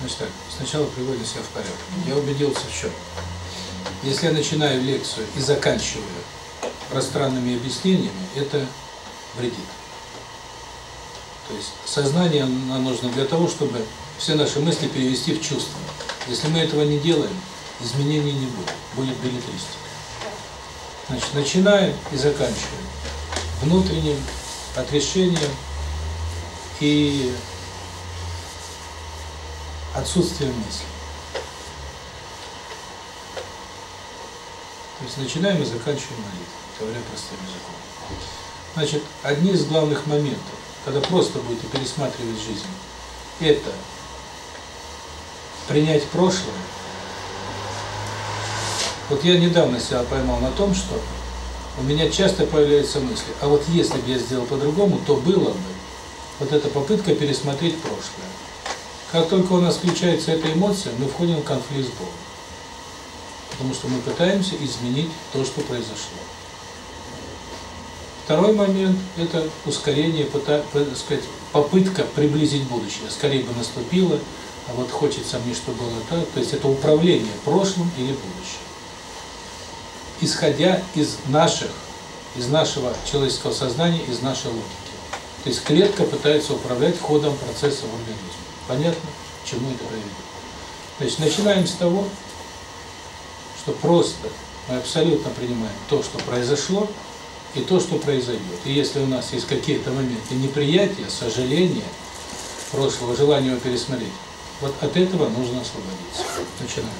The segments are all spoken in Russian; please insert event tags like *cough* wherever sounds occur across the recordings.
Значит так, сначала приводим себя в порядок. Я убедился в чем. Если я начинаю лекцию и заканчиваю пространными объяснениями, это вредит. То есть сознание нам нужно для того, чтобы все наши мысли перевести в чувства. Если мы этого не делаем, изменений не будет, будет билетристика. Значит, начинаем и заканчиваем внутренним отрешением и отсутствием мысли. То есть начинаем и заканчиваем молитву, говоря простым языком. Значит, одни из главных моментов, когда просто будете пересматривать жизнь, это принять прошлое. Вот я недавно себя поймал на том, что у меня часто появляются мысли, а вот если бы я сделал по-другому, то было бы. Вот эта попытка пересмотреть прошлое. Как только у нас включается эта эмоция, мы входим в конфликт с Богом. Потому что мы пытаемся изменить то, что произошло. Второй момент – это ускорение, сказать, попытка приблизить будущее. Скорее бы наступило, а вот хочется мне, чтобы было так. То есть это управление прошлым или будущим. Исходя из наших, из нашего человеческого сознания, из нашей логики. То есть клетка пытается управлять ходом процесса в организме. Понятно, к чему это приведет? Значит, начинаем с того, что просто мы абсолютно принимаем то, что произошло, и то, что произойдет. И если у нас есть какие-то моменты неприятия, сожаления, прошлого, желания его пересмотреть, вот от этого нужно освободиться. Начинаем.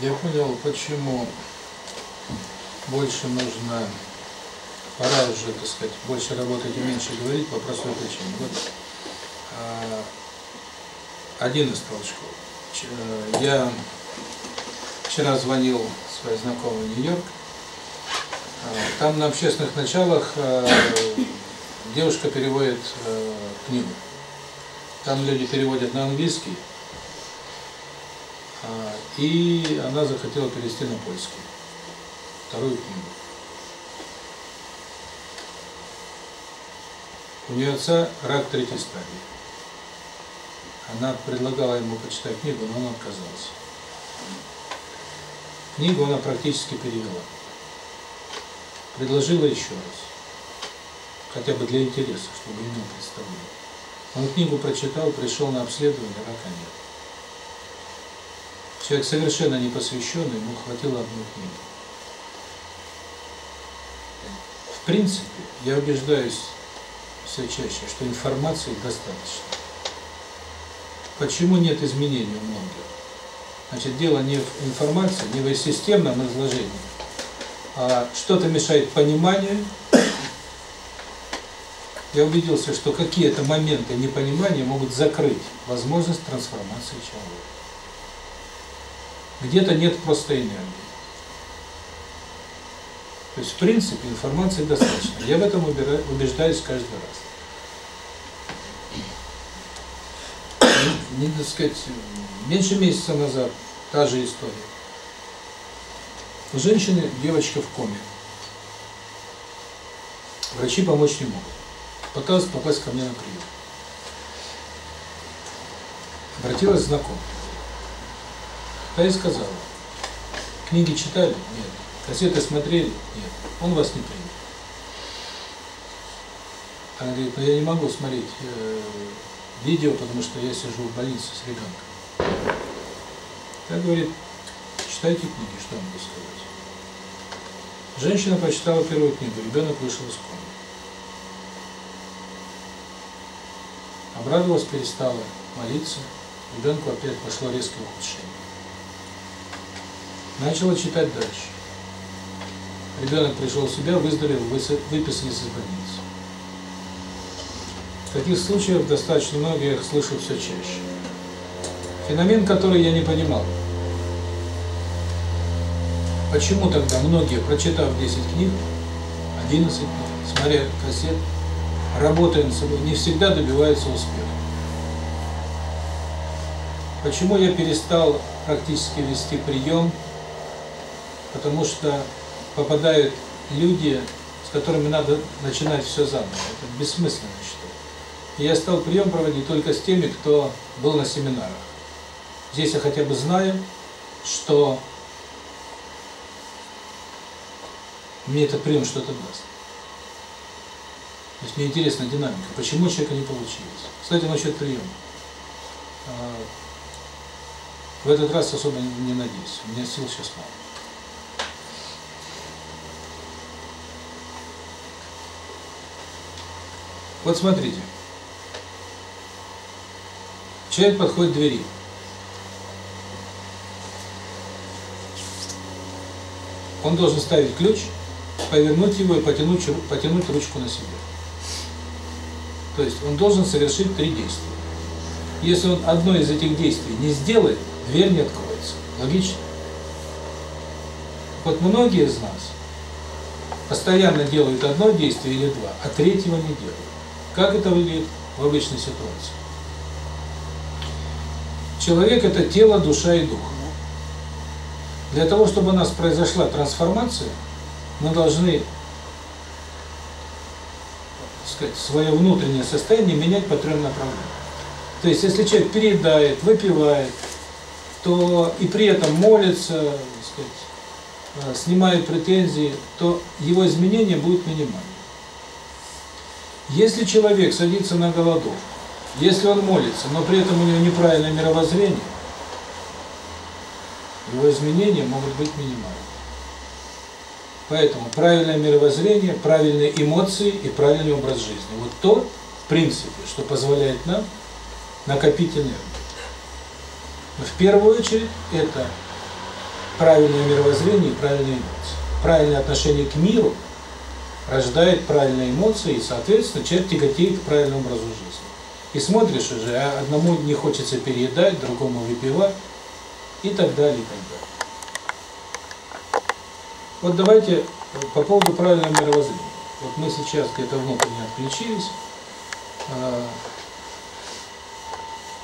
Я понял, почему больше нужно, пора уже, так сказать, больше работать и меньше говорить по простой причине. Вот а, один из толчков. Э, я вчера звонил своей знакомой в Нью-Йорк. А, там на общественных началах э, девушка переводит э, книгу. Там люди переводят на английский, а, и она захотела перевести на польский вторую книгу. У нее отца рак третьей стадии. Она предлагала ему почитать книгу, но он отказался. Книгу она практически перевела. Предложила еще раз. Хотя бы для интереса, чтобы имел представление. Он книгу прочитал, пришел на обследование, рака нет. Человек совершенно непосвященный, ему хватило одной книги. В принципе, я убеждаюсь все чаще, что информации достаточно. Почему нет изменений у многих? Значит, дело не в информации, не в системном изложении, а что-то мешает пониманию. Я убедился, что какие-то моменты непонимания могут закрыть возможность трансформации человека. Где-то нет просто энергии. То есть, в принципе, информации достаточно. Я в этом убеждаюсь каждый раз. Не, так сказать, меньше месяца назад та же история. У женщины девочка в коме. Врачи помочь не могут. Пыталась попасть ко мне на прием. Обратилась знакомая. Та и сказала, книги читали? Нет. Кассеты смотрели? Нет. Он вас не примет. Она говорит, ну я не могу смотреть э, видео, потому что я сижу в больнице с ребенком. Так говорит, читайте книги, что я могу сказать. Женщина прочитала первую книгу, ребенок вышел из комы. Обрадовалась, перестала молиться, ребенку опять пошло резкое ухудшение. Начала читать дальше. Ребенок пришел в себя, выздоровел, выписались из больницы. Таких случаев достаточно много, я их слышу все чаще. Феномен, который я не понимал. Почему тогда многие, прочитав 10 книг, 11 книг, смотря кассет, работая над собой, не всегда добиваются успеха? Почему я перестал практически вести прием потому что попадают люди, с которыми надо начинать все заново. Это бессмысленно, считаю. И я стал прием проводить только с теми, кто был на семинарах. Здесь я хотя бы знаю, что мне этот прием что-то даст. То есть мне интересна динамика, почему у человека не получилось. Кстати, насчет приема. А, в этот раз особо не надеюсь, у меня сил сейчас мало. Вот смотрите. Человек подходит к двери. Он должен ставить ключ, повернуть его и потянуть, потянуть ручку на себя. То есть он должен совершить три действия. Если он одно из этих действий не сделает, дверь не откроется. Логично? Вот многие из нас постоянно делают одно действие или два, а третьего не делают. Как это выглядит в обычной ситуации? Человек – это тело, душа и дух. Для того, чтобы у нас произошла трансформация, мы должны сказать, свое внутреннее состояние менять по трем направлениям. То есть, если человек переедает, выпивает, то и при этом молится, сказать, э, снимает претензии, то его изменения будут минимальны. Если человек садится на голодовку, если он молится, но при этом у него неправильное мировоззрение, его изменения могут быть минимальны. Поэтому правильное мировоззрение, правильные эмоции и правильный образ жизни. Вот то, в принципе, что позволяет нам накопить энергию. Но в первую очередь это правильное мировоззрение и правильные эмоции. Правильное отношение к миру рождает правильные эмоции, и, соответственно, человек тяготеет к правильному образу жизни. И смотришь уже, а одному не хочется переедать, другому выпивать, и так далее, и так далее. Вот давайте по поводу правильного мировоззрения. Вот мы сейчас где-то внутренне отключились, а,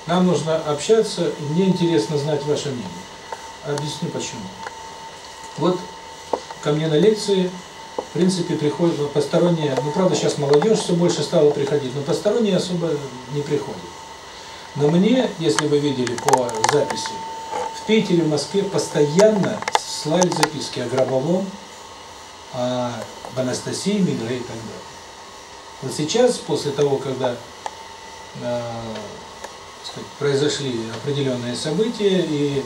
нам нужно общаться, и мне интересно знать ваше мнение. Объясню почему. Вот ко мне на лекции, в принципе, приходят ну, посторонние, ну, правда, сейчас молодежь все больше стала приходить, но посторонние особо не приходят. Но мне, если вы видели по записи, в Питере, в Москве постоянно слали записки о Гробовом, о Анастасии, Мигре и так далее. Вот сейчас, после того, когда э, сказать, произошли определенные события, и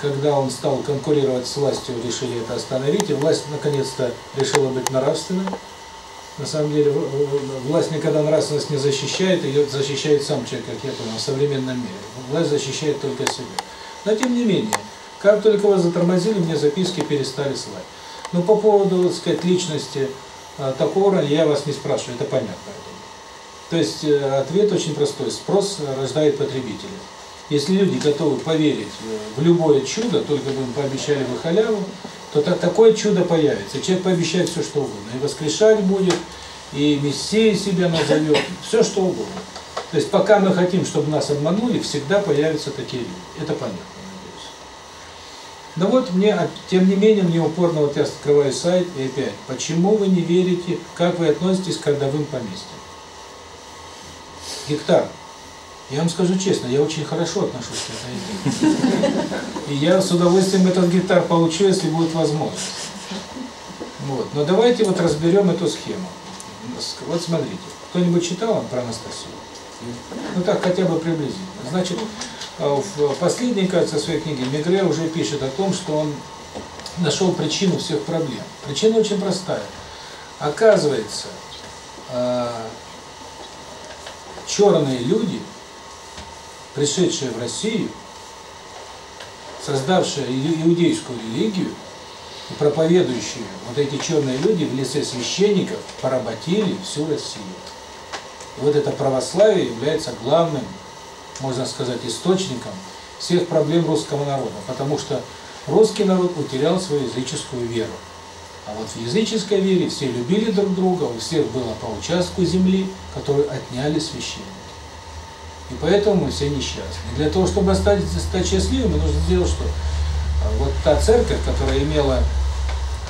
когда он стал конкурировать с властью, решили это остановить, и власть наконец-то решила быть нравственной. На самом деле, власть никогда нравственность не защищает, ее защищает сам человек, как я понял, в современном мире. Власть защищает только себя. Но тем не менее, как только вас затормозили, мне записки перестали слать. Но по поводу, так сказать, личности а, такого я вас не спрашиваю, это понятно. То есть э, ответ очень простой. Спрос рождает потребителя. Если люди готовы поверить в любое чудо, только бы им пообещали бы халяву, то так, такое чудо появится. Человек пообещает все, что угодно. И воскрешать будет, и Мессией себя назовет, все, что угодно. То есть пока мы хотим, чтобы нас обманули, всегда появятся такие люди. Это понятно, надеюсь. Но вот мне, тем не менее, мне упорно, вот я открываю сайт, и опять, почему вы не верите, как вы относитесь к родовым поместьям? гектар. Я вам скажу честно, я очень хорошо отношусь к этой идее. И я с удовольствием этот гектар получу, если будет возможность. Вот. Но давайте вот разберем эту схему. Вот смотрите, кто-нибудь читал про Анастасию? Ну так, хотя бы приблизительно. Значит, а, в последней, кажется, своей книге Мегре уже пишет о том, что он нашел причину всех проблем. Причина очень простая. Оказывается, а, черные люди, пришедшие в Россию, создавшие иудейскую религию, и проповедующие, вот эти черные люди в лице священников поработили всю Россию. И вот это православие является главным, можно сказать, источником всех проблем русского народа, потому что русский народ утерял свою языческую веру. А вот в языческой вере все любили друг друга, у всех было по участку земли, которую отняли священники. И поэтому мы все несчастны. Для того, чтобы стать, стать счастливыми, нужно сделать что? А вот та церковь, которая имела,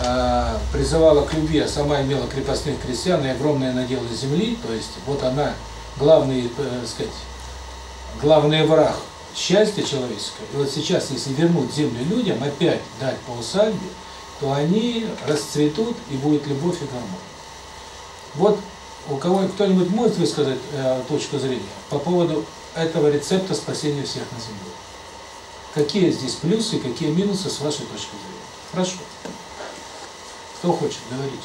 э, призывала к любви, а сама имела крепостных крестьян и огромные наделы земли, то есть вот она, главный, э, сказать, главный враг счастья человеческого. И вот сейчас, если вернуть землю людям, опять дать по усадьбе, то они расцветут и будет любовь и гармония. Вот у кого кто-нибудь может высказать э, точку зрения по поводу этого рецепта спасения всех на земле? Какие здесь плюсы, какие минусы с вашей точки зрения? Хорошо. Кто хочет, говорите.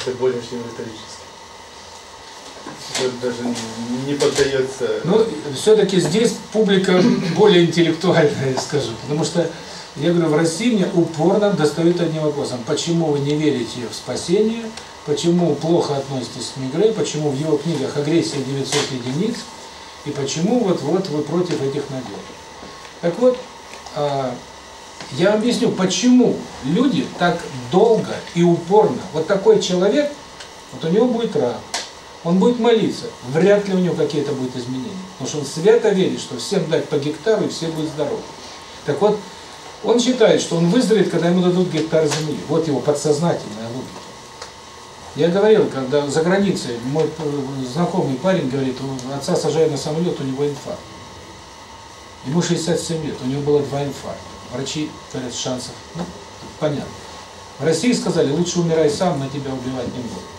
Это более чем риторически. Даже не поддается... Ну, все-таки здесь публика более интеллектуальная, скажу, потому что я говорю, в России мне упорно достают одним вопросом. Почему вы не верите в спасение? Почему плохо относитесь к Мигре? Почему в его книгах агрессия 900 единиц? И почему вот вот вы против этих надежд? Так вот, а, я объясню, почему люди так долго и упорно, вот такой человек, вот у него будет рак, он будет молиться, вряд ли у него какие-то будут изменения, потому что он свято верит, что всем дать по гектару и все будут здоровы. Так вот, он считает, что он выздоровеет, когда ему дадут гектар земли. Вот его подсознательная логика. Я говорил, когда за границей мой э, знакомый парень говорит, у отца сажают на самолет, у него инфаркт. Ему 67 лет, у него было два инфаркта. Врачи говорят, шансов, ну, понятно. В России сказали, лучше умирай сам, мы тебя убивать не будем.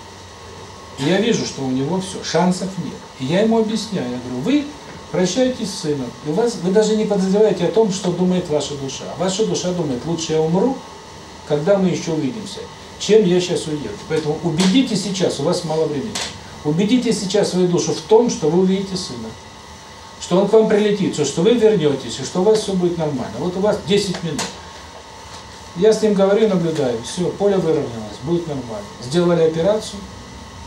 Я вижу, что у него все, шансов нет. И я ему объясняю, я говорю, вы прощаетесь с сыном, и вас, вы даже не подозреваете о том, что думает ваша душа. Ваша душа думает, лучше я умру, когда мы еще увидимся, чем я сейчас уеду. Поэтому убедите сейчас, у вас мало времени, убедите сейчас свою душу в том, что вы увидите сына. что он к вам прилетит, что вы вернетесь, и что у вас все будет нормально. Вот у вас 10 минут. Я с ним говорю, наблюдаю, все, поле выровнялось, будет нормально. Сделали операцию,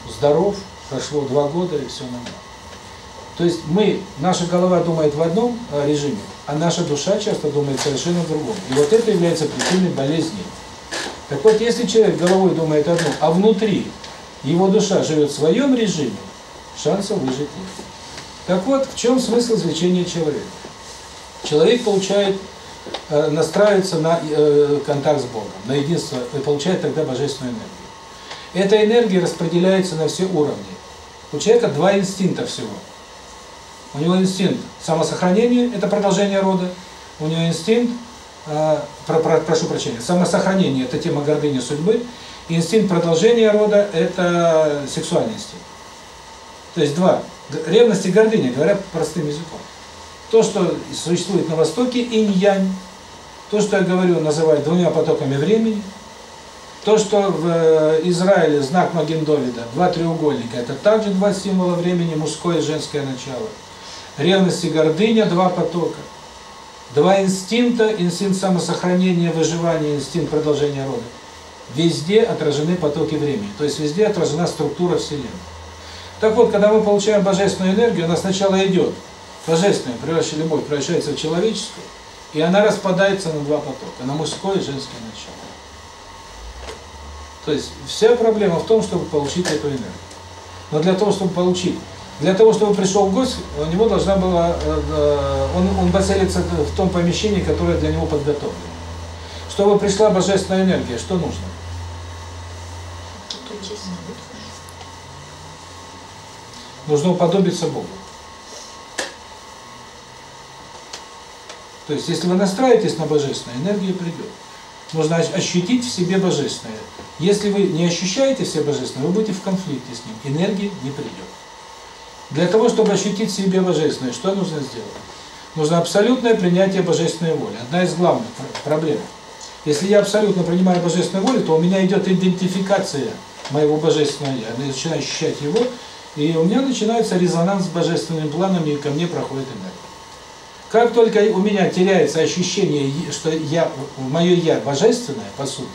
здоров, прошло два года и все нормально. То есть мы, наша голова думает в одном э, режиме, а наша душа часто думает совершенно в другом. И вот это является причиной болезни. Так вот, если человек головой думает одно, а внутри его душа живет в своем режиме, шансов выжить нет. Так вот, в чем смысл излечения человека? Человек получает, э, настраивается на э, контакт с Богом, на единство, и получает тогда божественную энергию. Эта энергия распределяется на все уровни. У человека два инстинкта всего. У него инстинкт самосохранения, это продолжение рода. У него инстинкт, э, про, про, прошу прощения, самосохранение, это тема гордыни судьбы. И инстинкт продолжения рода, это сексуальный инстинкт. То есть два. Ревность и гордыня, говорят простым языком. То, что существует на Востоке, инь-янь. То, что я говорю, называют двумя потоками времени. То, что в э, Израиле знак Магендовида, два треугольника, это также два символа времени, мужское и женское начало. Ревность и гордыня, два потока. Два инстинкта, инстинкт самосохранения, выживания, инстинкт продолжения рода. Везде отражены потоки времени, то есть везде отражена структура Вселенной. Так вот, когда мы получаем божественную энергию, она сначала идет, божественная, превращается любовь, превращается в человеческую, и она распадается на два потока, на мужское и женское начало. То есть вся проблема в том, чтобы получить эту энергию. Но для того, чтобы получить, для того, чтобы пришел гость, у него должна была, он, он поселится в том помещении, которое для него подготовлено. Чтобы пришла божественная энергия, что нужно? Нужно уподобиться Богу. То есть, если вы настраиваетесь на Божественное, энергия придет. Нужно ощутить в себе Божественное. Если вы не ощущаете в себе Божественное, вы будете в конфликте с ним, энергия не придет. Для того, чтобы ощутить в себе Божественное, что нужно сделать? Нужно абсолютное принятие Божественной воли. Одна из главных проблем. Если я абсолютно принимаю Божественную волю, то у меня идет идентификация моего Божественного Я. Я начинаю ощущать его, и у меня начинается резонанс с божественными планами, и ко мне проходит энергия. Как только у меня теряется ощущение, что я, мое «я» божественное, по сути,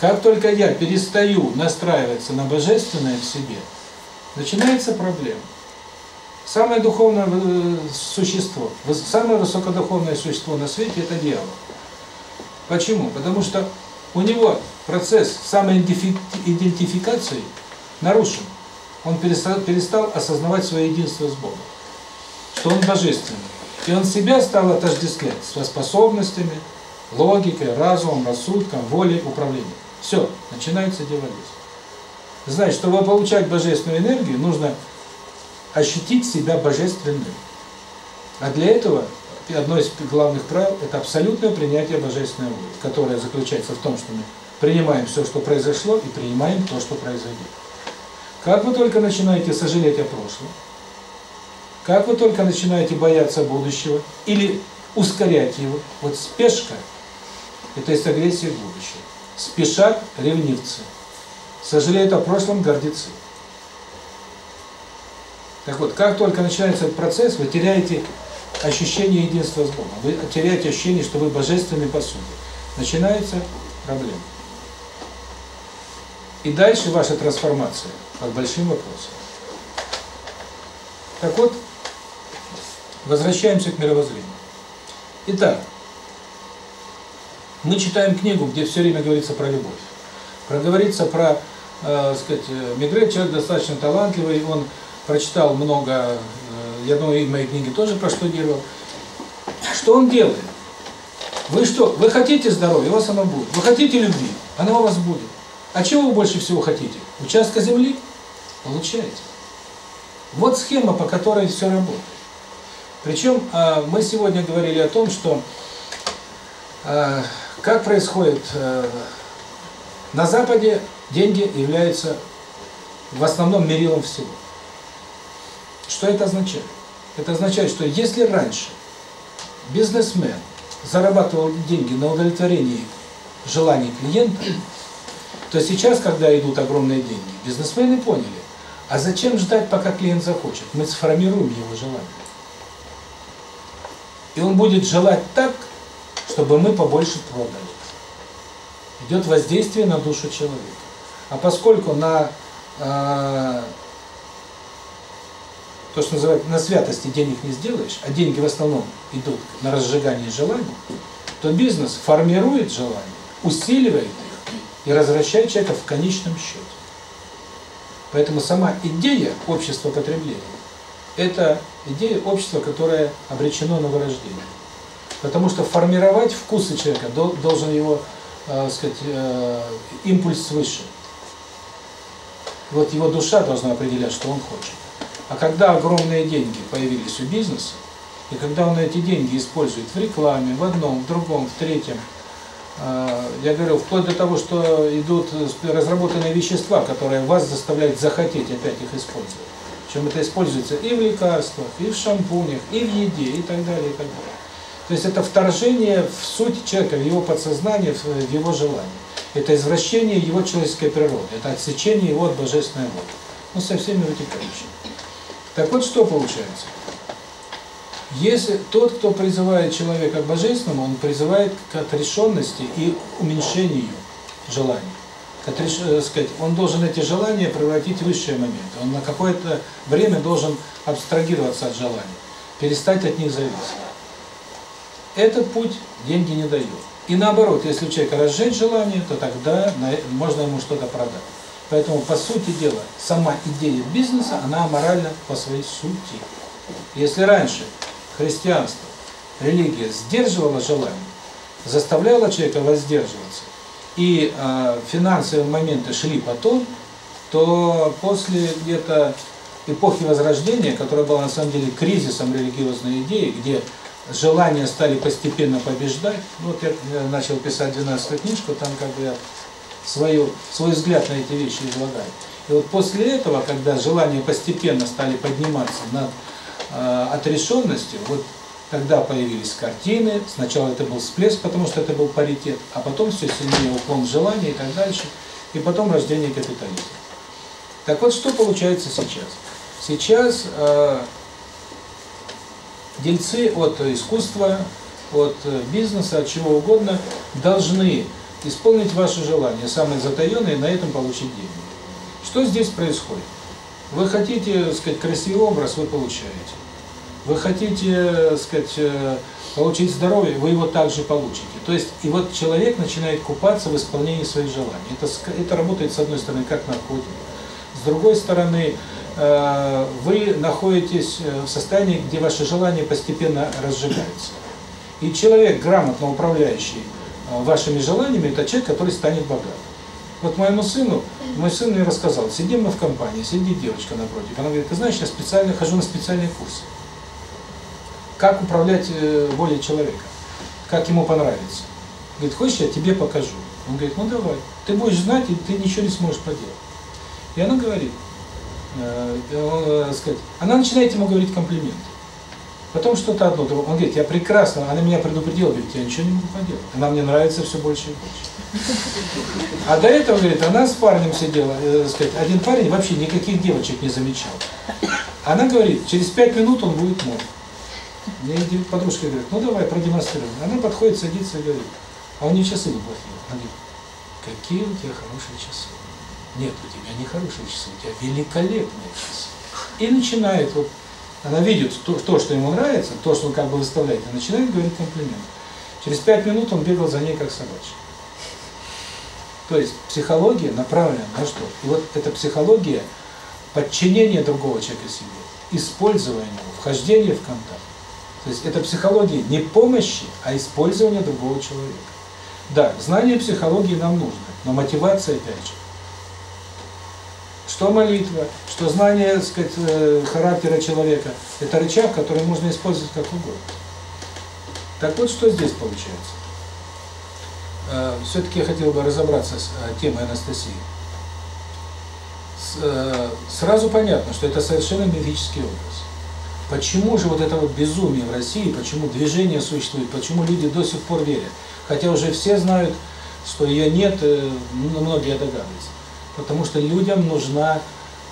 как только я перестаю настраиваться на божественное в себе, начинается проблема. Самое духовное э, существо, самое высокодуховное существо на свете – это дьявол. Почему? Потому что у него процесс самоидентификации нарушен он перестал, перестал осознавать свое единство с Богом, что он божественный. И он себя стал отождествлять со способностями, логикой, разумом, рассудком, волей, управлением. Все, начинается дьяволизм. Значит, чтобы получать божественную энергию, нужно ощутить себя божественным. А для этого одно из главных правил – это абсолютное принятие божественной воли, которое заключается в том, что мы принимаем все, что произошло, и принимаем то, что произойдет. Как вы только начинаете сожалеть о прошлом, как вы только начинаете бояться будущего или ускорять его, вот спешка – это есть агрессия к будущему. Спешат ревнивцы, сожалеют о прошлом гордецы. Так вот, как только начинается этот процесс, вы теряете ощущение единства с Богом, вы теряете ощущение, что вы божественный по сути. Начинается проблема. И дальше ваша трансформация под большим вопросом. Так вот, возвращаемся к мировоззрению. Итак, мы читаем книгу, где все время говорится про любовь. Проговорится про, э, сказать, Мигре, человек достаточно талантливый, он прочитал много, э, я думаю, и мои книги тоже проштудировал. Что он делает? Вы что, вы хотите здоровья, у вас оно будет. Вы хотите любви, оно у вас будет. А чего вы больше всего хотите? Участка земли? Получаете. Вот схема, по которой все работает. Причем а, мы сегодня говорили о том, что а, как происходит а, на Западе деньги являются в основном мерилом всего. Что это означает? Это означает, что если раньше бизнесмен зарабатывал деньги на удовлетворении желаний клиента, то сейчас, когда идут огромные деньги, бизнесмены поняли, а зачем ждать, пока клиент захочет? Мы сформируем его желание. И он будет желать так, чтобы мы побольше продали. Идет воздействие на душу человека. А поскольку на э, то, что называют на святости денег не сделаешь, а деньги в основном идут на разжигание желаний, то бизнес формирует желания, усиливает их и развращает человека в конечном счете. Поэтому сама идея общества потребления – это идея общества, которое обречено на вырождение. Потому что формировать вкусы человека должен его, э, сказать, э, импульс свыше. Вот его душа должна определять, что он хочет. А когда огромные деньги появились у бизнеса, и когда он эти деньги использует в рекламе, в одном, в другом, в третьем, э, я говорю, вплоть до того, что идут разработанные вещества, которые вас заставляют захотеть опять их использовать. Причем это используется и в лекарствах, и в шампунях, и в еде, и так далее, и так далее. То есть это вторжение в суть человека, в его подсознание, в его желание. Это извращение его человеческой природы, это отсечение его от божественной воли. Ну, со всеми вытекающими. Так вот, что получается? Если тот, кто призывает человека к божественному, он призывает к отрешенности и уменьшению желаний. Э, сказать, он должен эти желания превратить в высшие моменты. Он на какое-то время должен абстрагироваться от желаний, перестать от них зависеть. Этот путь деньги не дает. И наоборот, если у человека разжечь желание, то тогда можно ему что-то продать. Поэтому, по сути дела, сама идея бизнеса, она аморальна по своей сути. Если раньше христианство, религия сдерживала желание, заставляла человека воздерживаться, и э, финансовые моменты шли потом, то после где-то эпохи Возрождения, которая была на самом деле кризисом религиозной идеи, где желания стали постепенно побеждать. Вот я начал писать 12 книжку, там как бы я свою, свой взгляд на эти вещи излагаю. И вот после этого, когда желания постепенно стали подниматься над э, отрешенностью, вот тогда появились картины, сначала это был всплеск, потому что это был паритет, а потом все сильнее уклон в желание и так дальше, и потом рождение капитализма. Так вот, что получается сейчас? Сейчас э, дельцы от искусства, от бизнеса, от чего угодно, должны исполнить ваши желания, самые затаенные, на этом получить деньги. Что здесь происходит? Вы хотите, сказать, красивый образ, вы получаете. Вы хотите, сказать, получить здоровье, вы его также получите. То есть, и вот человек начинает купаться в исполнении своих желаний. Это, это работает, с одной стороны, как наркотик. С другой стороны, Э, вы находитесь э, в состоянии, где ваши желания постепенно разжигаются. И человек, грамотно управляющий э, вашими желаниями, это человек, который станет богатым. Вот моему сыну, мой сын мне рассказал, сидим мы в компании, сидит девочка напротив, она говорит, ты знаешь, я специально хожу на специальный курс. Как управлять волей человека, как ему понравится. Говорит, хочешь, я тебе покажу. Он говорит, ну давай, ты будешь знать, и ты ничего не сможешь поделать. И она говорит, э, э, сказать, она начинает ему говорить комплименты. Потом что-то одно, он говорит, я прекрасно, она меня предупредила, говорит, я ничего не могу поделать. Она мне нравится все больше и больше. А до этого, говорит, она с парнем сидела, э, сказать, один парень вообще никаких девочек не замечал. Она говорит, через пять минут он будет мой. Мне подружка говорит, ну давай, продемонстрируем. Она подходит, садится и говорит, а у нее часы неплохие. Она говорит, какие у тебя хорошие часы. Нет, у тебя не хорошие часы, у тебя великолепные часы. И начинает, вот, она видит то, то, что ему нравится, то, что он как бы выставляет, и начинает говорить комплимент. Через пять минут он бегал за ней, как собачка. То есть психология направлена на что? И вот эта психология подчинения другого человека себе, использования вхождения в контакт. То есть это психология не помощи, а использования другого человека. Да, знание психологии нам нужно, но мотивация опять же что молитва, что знание, так сказать, э, характера человека – это рычаг, который можно использовать как угодно. Так вот, что здесь получается? Э, Все-таки я хотел бы разобраться с э, темой Анастасии. Сразу понятно, что это совершенно мифический образ. Почему же вот это вот безумие в России, почему движение существует, почему люди до сих пор верят? Хотя уже все знают, что ее нет, многие догадываются. Потому что людям нужна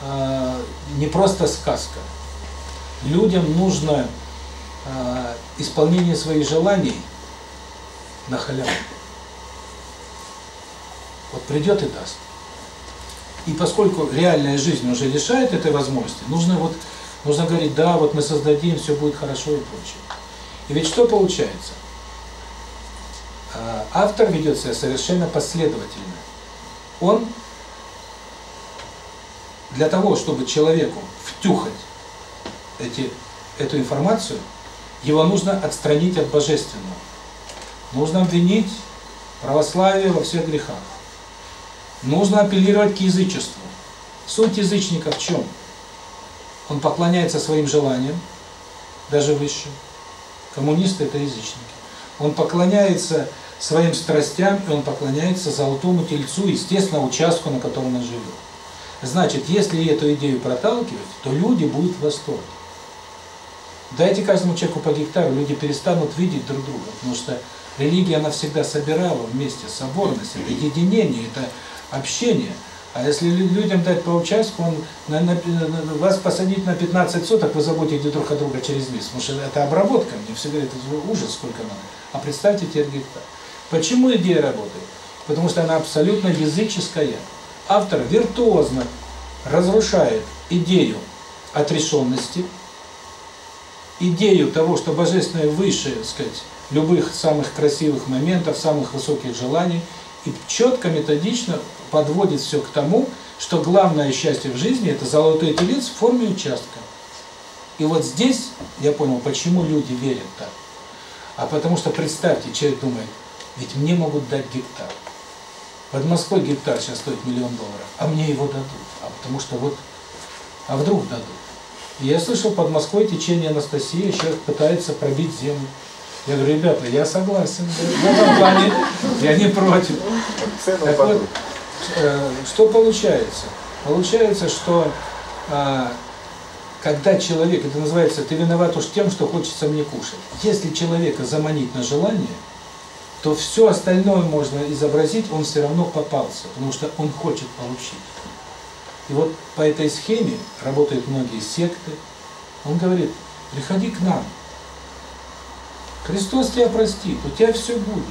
э, не просто сказка. Людям нужно э, исполнение своих желаний на халяву. Вот придет и даст. И поскольку реальная жизнь уже лишает этой возможности, нужно вот нужно говорить, да, вот мы создадим, все будет хорошо и прочее. И ведь что получается? А, автор ведет себя совершенно последовательно. Он для того, чтобы человеку втюхать эти, эту информацию, его нужно отстранить от божественного. Нужно обвинить православие во всех грехах. Нужно апеллировать к язычеству. Суть язычника в чем? Он поклоняется своим желаниям, даже высшим. Коммунисты – это язычники. Он поклоняется своим страстям, и он поклоняется золотому тельцу, естественно, участку, на котором он живет. Значит, если эту идею проталкивать, то люди будут в восторге. Дайте каждому человеку по гектару, люди перестанут видеть друг друга, потому что религия, она всегда собирала вместе, соборность, это единение, это общение. А если людям дать по участку, он на, на, на, вас посадить на 15 соток, вы заботите друг от друга через месяц, потому что это обработка, мне все говорят, это ужас, сколько надо. А представьте теперь гектар. Почему идея работает? Потому что она абсолютно языческая. Автор виртуозно разрушает идею отрешенности, идею того, что Божественное выше, так сказать, любых самых красивых моментов, самых высоких желаний, и четко, методично подводит все к тому, что главное счастье в жизни – это золотой телец в форме участка. И вот здесь я понял, почему люди верят так. А потому что, представьте, человек думает, ведь мне могут дать гектар. Под Москвой гектар сейчас стоит миллион долларов, а мне его дадут. А потому что вот, а вдруг дадут. И я слышал, под Москвой течение Анастасии человек пытается пробить землю. Я говорю, ребята, я согласен. В этом плане я не против. Так вот, э, что получается? Получается, что а, когда человек, это называется, ты виноват уж тем, что хочется мне кушать. Если человека заманить на желание, то все остальное можно изобразить, он все равно попался, потому что он хочет получить. И вот по этой схеме работают многие секты. Он говорит, приходи к нам. Христос тебя простит, у тебя все будет.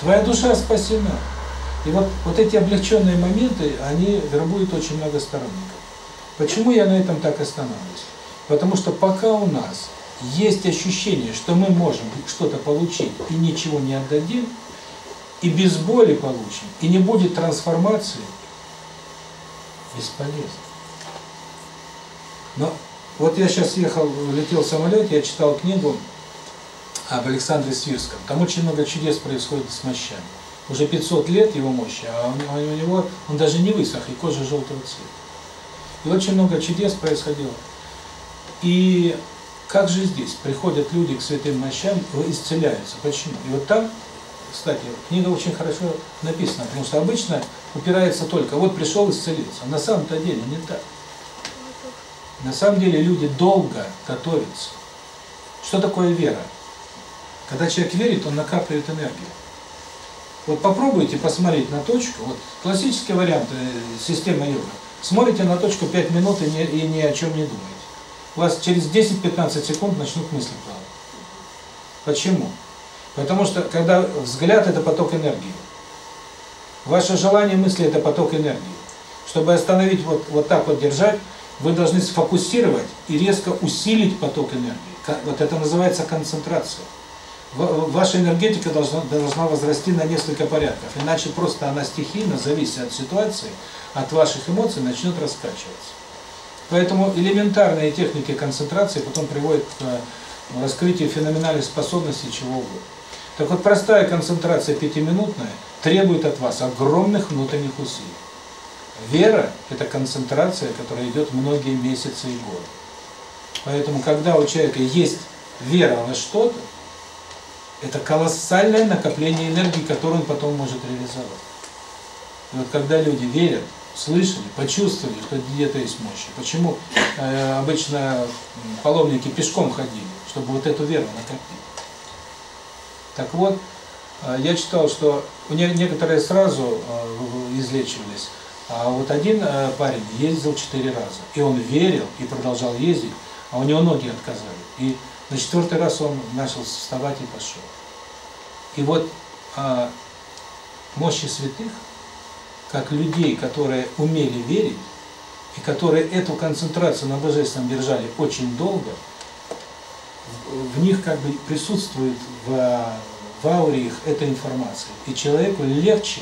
Твоя душа спасена. И вот, вот эти облегченные моменты, они вербуют очень много сторонников. Почему я на этом так останавливаюсь? Потому что пока у нас есть ощущение, что мы можем что-то получить и ничего не отдадим, и без боли получим, и не будет трансформации, бесполезно. Но вот я сейчас ехал, летел в самолете, я читал книгу об Александре Свирском. Там очень много чудес происходит с мощами. Уже 500 лет его мощи, а у него он даже не высох, и кожа желтого цвета. И очень много чудес происходило. И как же здесь? Приходят люди к святым мощам, исцеляются. Почему? И вот там, кстати, книга очень хорошо написана, потому что обычно упирается только, вот пришел исцелиться. На самом-то деле не так. На самом деле люди долго готовятся. Что такое вера? Когда человек верит, он накапливает энергию. Вот попробуйте посмотреть на точку, вот классический вариант э, системы йога. Смотрите на точку 5 минут и ни, и ни о чем не думаете у вас через 10-15 секунд начнут мысли плавать. Почему? Потому что, когда взгляд – это поток энергии. Ваше желание мысли – это поток энергии. Чтобы остановить, вот, вот так вот держать, вы должны сфокусировать и резко усилить поток энергии. Вот это называется концентрация. Ваша энергетика должна, должна возрасти на несколько порядков, иначе просто она стихийно, зависит от ситуации, от ваших эмоций, начнет раскачиваться. Поэтому элементарные техники концентрации потом приводят к э, раскрытию феноменальных способностей чего угодно. Так вот, простая концентрация пятиминутная требует от вас огромных внутренних усилий. Вера – это концентрация, которая идет многие месяцы и годы. Поэтому, когда у человека есть вера во что-то, это колоссальное накопление энергии, которую он потом может реализовать. И вот когда люди верят, слышали, почувствовали, что где-то есть мощь. Почему э, обычно паломники пешком ходили, чтобы вот эту веру накопить. Так вот, э, я читал, что у некоторые сразу э, излечивались, а вот один э, парень ездил четыре раза, и он верил и продолжал ездить, а у него ноги отказали. И На четвертый раз он начал вставать и пошел. И вот а, мощи святых, как людей, которые умели верить, и которые эту концентрацию на Божественном держали очень долго, в них как бы присутствует в, в ауре их эта информация. И человеку легче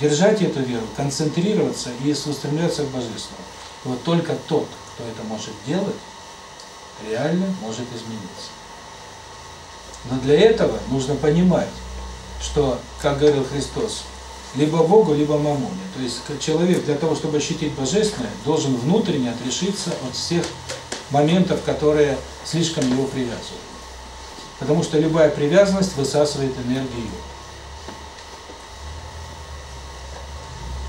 держать эту веру, концентрироваться и устремляться к Божественному. И вот только тот, кто это может делать, реально может измениться. Но для этого нужно понимать, что, как говорил Христос, либо Богу, либо Мамоне. То есть человек для того, чтобы ощутить Божественное, должен внутренне отрешиться от всех моментов, которые слишком его привязывают. Потому что любая привязанность высасывает энергию.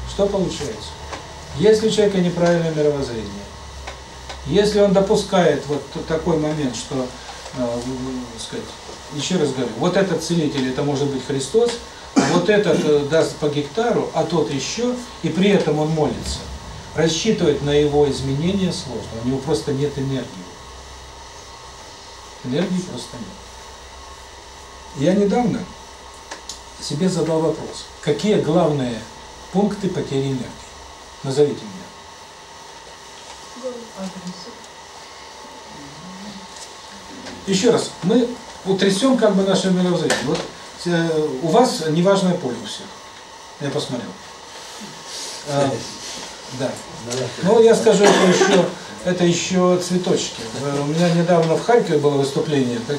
Что получается? Если у человека неправильное мировоззрение, если он допускает вот такой момент, что, э, сказать, еще раз говорю, вот этот целитель, это может быть Христос, а вот этот э, даст по гектару, а тот еще, и при этом он молится. Рассчитывать на его изменения сложно, у него просто нет энергии. Энергии просто нет. Я недавно себе задал вопрос, какие главные пункты потери энергии? Назовите меня. Еще раз, мы утрясем как бы наше мировоззрение. Вот э, у вас неважное поле у всех. Я посмотрел. А, да. Ну, я скажу, это еще, это еще цветочки. Э, у меня недавно в Харькове было выступление. Так,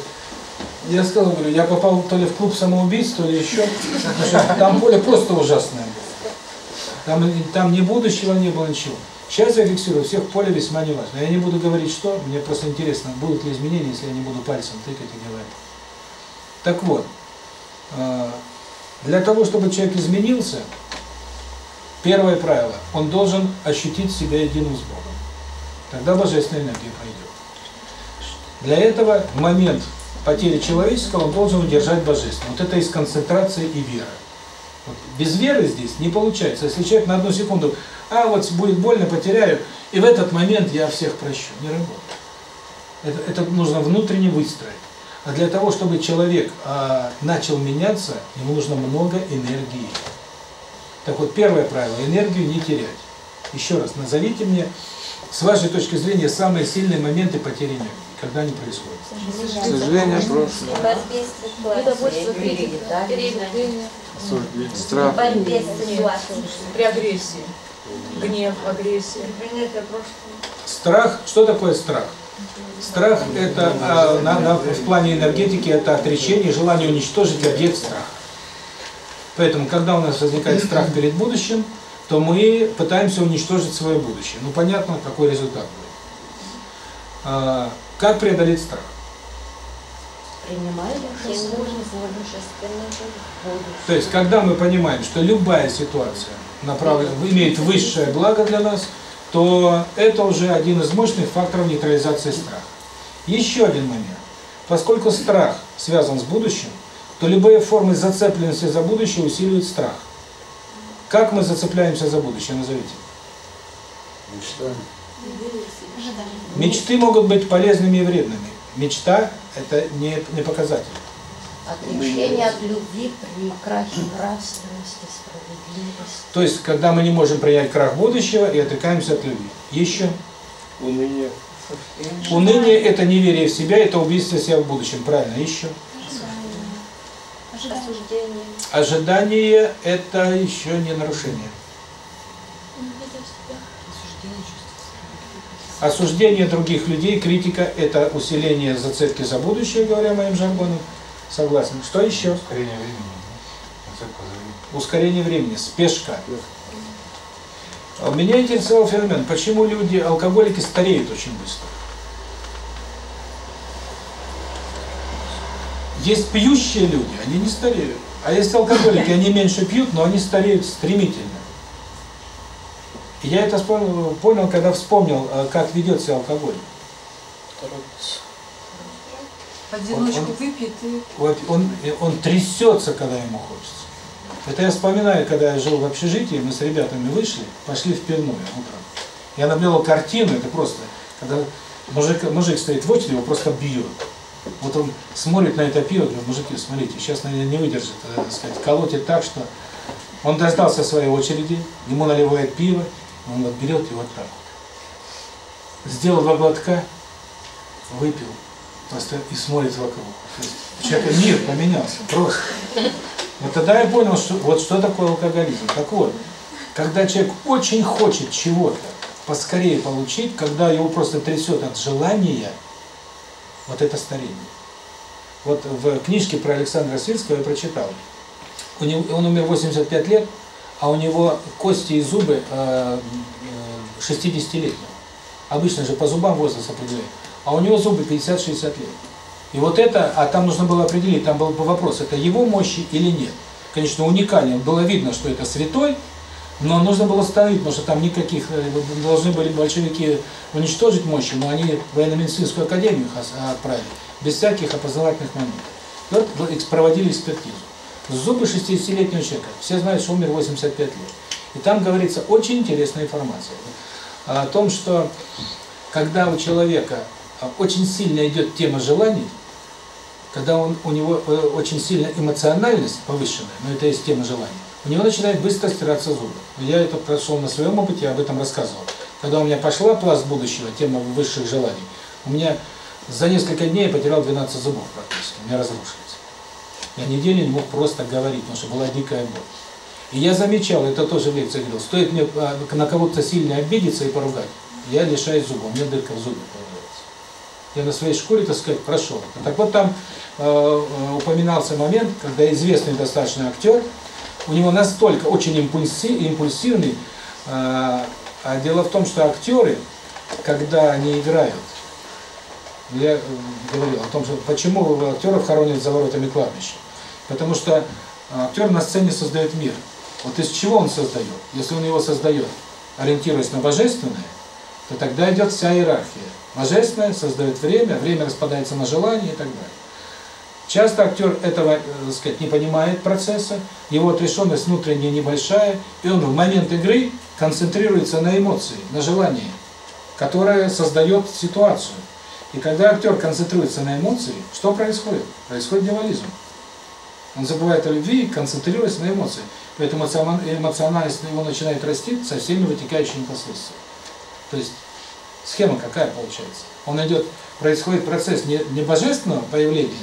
я сказал, говорю, я попал то ли в клуб самоубийств, то ли еще. Там поле просто ужасное было. Там, там ни будущего не было, ничего. Сейчас я фиксирую, всех поле весьма не. Я не буду говорить, что, мне просто интересно, будут ли изменения, если я не буду пальцем тыкать и говорить. Так вот, для того, чтобы человек изменился, первое правило, он должен ощутить себя единым с Богом. Тогда божественная энергия пройдет. Для этого момент потери человеческого он должен удержать божественное. Вот это из концентрации и веры. Вот без веры здесь не получается. Если человек на одну секунду, а вот будет больно, потеряю, и в этот момент я всех прощу. Не работает. Это, это нужно внутренне выстроить. А для того, чтобы человек а, начал меняться, ему нужно много энергии. Так вот, первое правило – энергию не терять. Еще раз, назовите мне, с вашей точки зрения, самые сильные моменты потери энергии. Когда они происходят? Сожаление, прошлое. борьбе с Недовольство ситуацией. перед Страх. В борьбе с ситуацией. При агрессии. Гнев, агрессия. Страх, что такое страх? Страх – это а, на, на, в плане энергетики это отречение, желание уничтожить объект страха. Поэтому, когда у нас возникает страх перед будущим, то мы пытаемся уничтожить свое будущее. Ну, понятно, какой результат будет. А, как преодолеть страх? Будущее. То есть, когда мы понимаем, что любая ситуация направлена, имеет высшее благо для нас, то это уже один из мощных факторов нейтрализации страха. Еще один момент. Поскольку страх связан с будущим, то любые формы зацепленности за будущее усиливают страх. Как мы зацепляемся за будущее, назовите? Мечта. Мечты могут быть полезными и вредными. Мечта – это не, не показатель. Отречение от любви при крахе нравственности, справедливости. То есть, когда мы не можем принять крах будущего и отрекаемся от любви. Еще. Уныние. Уныние – это неверие в себя, это убийство себя в будущем. Правильно, еще. Осуждение. Ожидание – это еще не нарушение. Осуждение других людей, критика – это усиление зацепки за будущее, говоря моим жаргоном. Согласен. Что еще? Ускорение времени. Ускорение времени, спешка. Меня интересовал феномен, почему люди, алкоголики, стареют очень быстро. Есть пьющие люди, они не стареют. А есть алкоголики, они меньше пьют, но они стареют стремительно. И я это понял, когда вспомнил, э, как ведет себя алкоголь. В одиночку он- выпьет и... Вот он, он трясется, когда ему хочется. Это я вспоминаю, когда я жил в общежитии, мы с ребятами вышли, пошли в пивную утром. Я наблюдал картину, это просто, когда Мужик, мужик стоит в очереди, его просто бьет. Вот он смотрит на это пиво, говорит, мужики, смотрите, сейчас, наверное, не выдержит, э, так сказать, колотит так, что он дождался своей очереди, ему наливает пиво, он вот берет и вот так вот. Сделал два глотка, выпил, и смотрит вокруг. У человека мир поменялся, просто. Вот тогда я понял, что вот что такое алкоголизм. Так вот, когда человек очень хочет чего-то поскорее получить, когда его просто трясет от желания, вот это старение. Вот в книжке про Александра Свирского я прочитал. У него, он умер в 85 лет, а у него кости и зубы э, э, 60-летнего. Обычно же по зубам возраст определяют. А у него зубы 50-60 лет. И вот это, а там нужно было определить, там был бы вопрос, это его мощи или нет. Конечно, уникально, было видно, что это святой, но нужно было установить, потому что там никаких, э, должны были большевики уничтожить мощи, но они военно-медицинскую академию отправили, без всяких опознавательных моментов. И Вот проводили экспертизу. Зубы 60-летнего человека, все знают, что умер в 85 лет. И там говорится очень интересная информация о том, что когда у человека а, очень сильно идет тема желаний, когда он, у него э, очень сильно эмоциональность повышенная, но это есть тема желаний, у него начинает быстро стираться зубы. Я это прошел на своем опыте, об этом рассказывал. Когда у меня пошла пласт будущего, тема высших желаний, у меня за несколько дней я потерял 12 зубов практически, меня разрушились. Я неделю не мог просто говорить, потому что была дикая боль. И я замечал, это тоже в лекции говорил, стоит мне а, на кого-то сильно обидеться и поругать, я лишаюсь зуба, у меня дырка в зубе появляется. Я на своей шкуре, так сказать, прошел. Так вот там э, э, упоминался момент, когда известный достаточно актер, у него настолько очень импульси, импульсивный, э, а дело в том, что актеры, когда они играют, я э, говорил о том, что почему актеров хоронят за воротами кладбища. Потому что актер на сцене создает мир. Вот из чего он создает? Если он его создает, ориентируясь на божественное, то тогда идет вся иерархия. Божественное создает время, время распадается на желания и так далее. Часто актер этого, э, так сказать, не понимает процесса, его отрешенность внутренняя небольшая, и он в момент игры концентрируется на эмоции, на желании, которое создает ситуацию. И когда актер концентрируется на эмоции, что происходит? Происходит дьяволизм. Он забывает о любви, концентрируясь на эмоции. Поэтому эмоцион- эмоциональность его начинает расти со всеми вытекающими последствиями. То есть схема какая получается? Он идет, происходит процесс не, не божественного появления,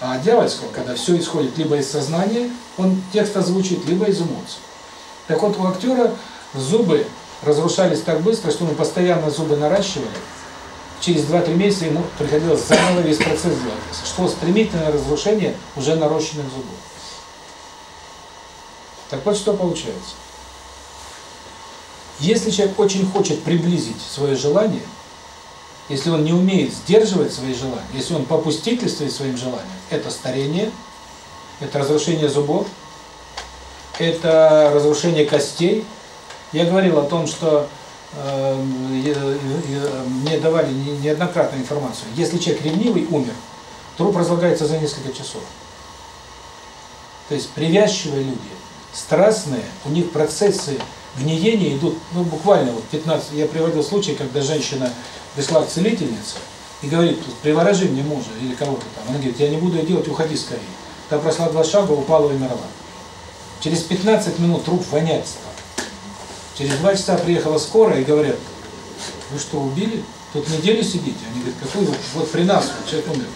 а дьявольского, когда все исходит либо из сознания, он текст озвучит, либо из эмоций. Так вот, у актера зубы разрушались так быстро, что мы постоянно зубы наращивали. Через 2-3 месяца ему приходилось заново весь процесс делать. Что стремительное разрушение уже нарощенных зубов. Так вот, что получается. Если человек очень хочет приблизить свое желание, если он не умеет сдерживать свои желания, если он попустительствует своим желаниям, это старение, это разрушение зубов, это разрушение костей. Я говорил о том, что мне давали не- неоднократно информацию. Если человек ревнивый умер, труп разлагается за несколько часов. То есть привязчивые люди, страстные, у них процессы гниения идут, ну буквально вот 15, я приводил случай, когда женщина пришла к целительнице и говорит, приворожи мне мужа или кого-то там. Она говорит, я не буду это делать, уходи скорее. Та прошла два шага, упала и умерла. Через 15 минут труп вонять стал. Через два часа приехала скорая и говорят, вы что, убили? Тут неделю сидите? Они говорят, какой вот, вот при нас вот человек умер.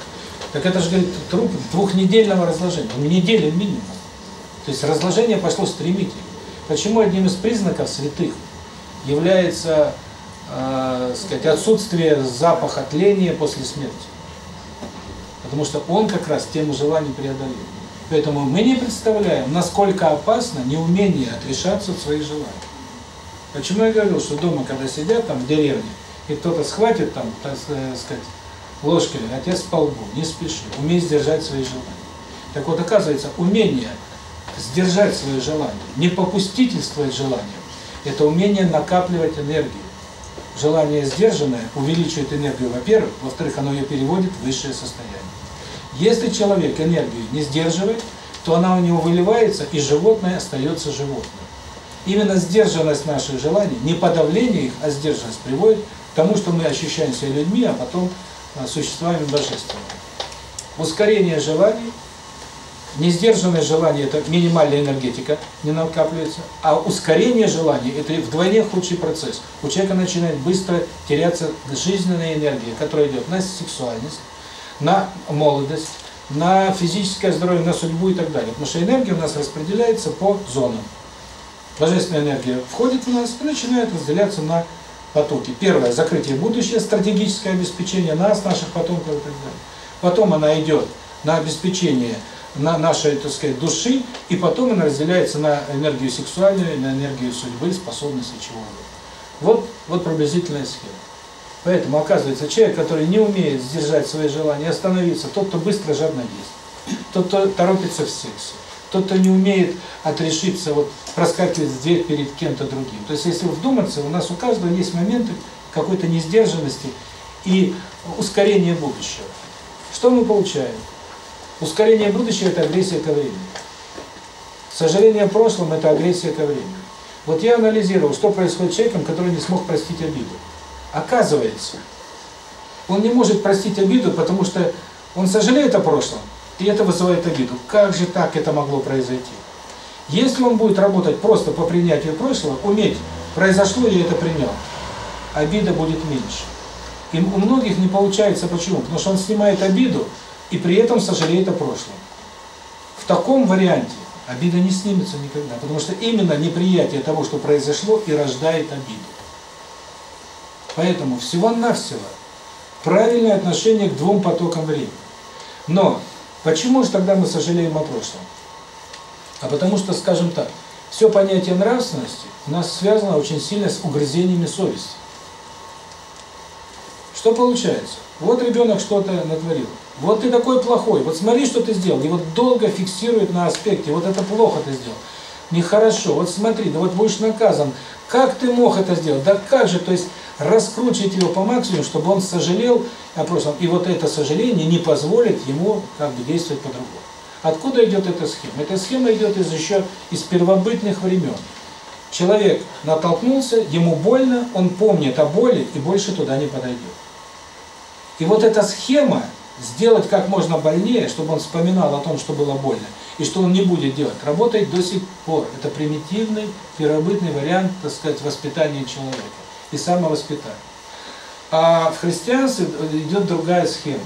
Так это же, говорит, труп двухнедельного разложения, ну, неделя минимум. То есть разложение пошло стремительно. Почему одним из признаков святых является, э, сказать, отсутствие запаха тления после смерти? Потому что он как раз тему желаний преодолел. Поэтому мы не представляем, насколько опасно неумение отрешаться от своих желаний. Почему я говорил, что дома, когда сидят там в деревне, и кто-то схватит там, так э, сказать, ложкой, отец по лбу, не спеши, умей сдержать свои желания. Так вот, оказывается, умение сдержать свои желания, не попустительствовать желаниям, это умение накапливать энергию. Желание сдержанное увеличивает энергию, во-первых, во-вторых, оно ее переводит в высшее состояние. Если человек энергию не сдерживает, то она у него выливается, и животное остается животным. Именно сдержанность наших желаний, не подавление их, а сдержанность приводит тому, что мы ощущаем себя людьми, а потом а, существами божественными. Ускорение желаний, несдержанное желание – это минимальная энергетика, не накапливается, а ускорение желаний – это вдвойне худший процесс. У человека начинает быстро теряться жизненная энергия, которая идет на сексуальность, на молодость, на физическое здоровье, на судьбу и так далее. Потому что энергия у нас распределяется по зонам. Божественная энергия входит в нас и начинает разделяться на потоки. Первое – закрытие будущего, стратегическое обеспечение нас, наших потомков и так далее. Потом она идет на обеспечение на нашей, так сказать, души, и потом она разделяется на энергию сексуальную, на энергию судьбы, способности чего угодно. Вот, вот приблизительная схема. Поэтому, оказывается, человек, который не умеет сдержать свои желания, остановиться, тот, кто быстро жадно ест, тот, кто торопится в сексе, тот, кто не умеет отрешиться, вот проскакивать в дверь перед кем-то другим. То есть, если вдуматься, у нас у каждого есть моменты какой-то несдержанности и ускорения будущего. Что мы получаем? Ускорение будущего – это агрессия ко времени. Сожаление о прошлом – это агрессия ко времени. Вот я анализировал, что происходит с человеком, который не смог простить обиду. Оказывается, он не может простить обиду, потому что он сожалеет о прошлом, и это вызывает обиду. Как же так это могло произойти? Если он будет работать просто по принятию прошлого, уметь, произошло, я это принял, обида будет меньше. И у многих не получается почему? Потому что он снимает обиду и при этом сожалеет о прошлом. В таком варианте обида не снимется никогда, потому что именно неприятие того, что произошло, и рождает обиду. Поэтому всего-навсего правильное отношение к двум потокам времени. Но почему же тогда мы сожалеем о прошлом? А потому что, скажем так, все понятие нравственности у нас связано очень сильно с угрызениями совести. Что получается? Вот ребенок что-то натворил. Вот ты такой плохой, вот смотри, что ты сделал. И вот долго фиксирует на аспекте, вот это плохо ты сделал. Нехорошо, вот смотри, да вот будешь наказан. Как ты мог это сделать? Да как же, то есть раскручивать его по максимуму, чтобы он сожалел о прошлом. И вот это сожаление не позволит ему как бы действовать по-другому. Откуда идет эта схема? Эта схема идет из еще из первобытных времен. Человек натолкнулся, ему больно, он помнит о боли и больше туда не подойдет. И вот эта схема, сделать как можно больнее, чтобы он вспоминал о том, что было больно, и что он не будет делать, работает до сих пор. Это примитивный, первобытный вариант, так сказать, воспитания человека и самовоспитания. А в христианстве идет другая схема.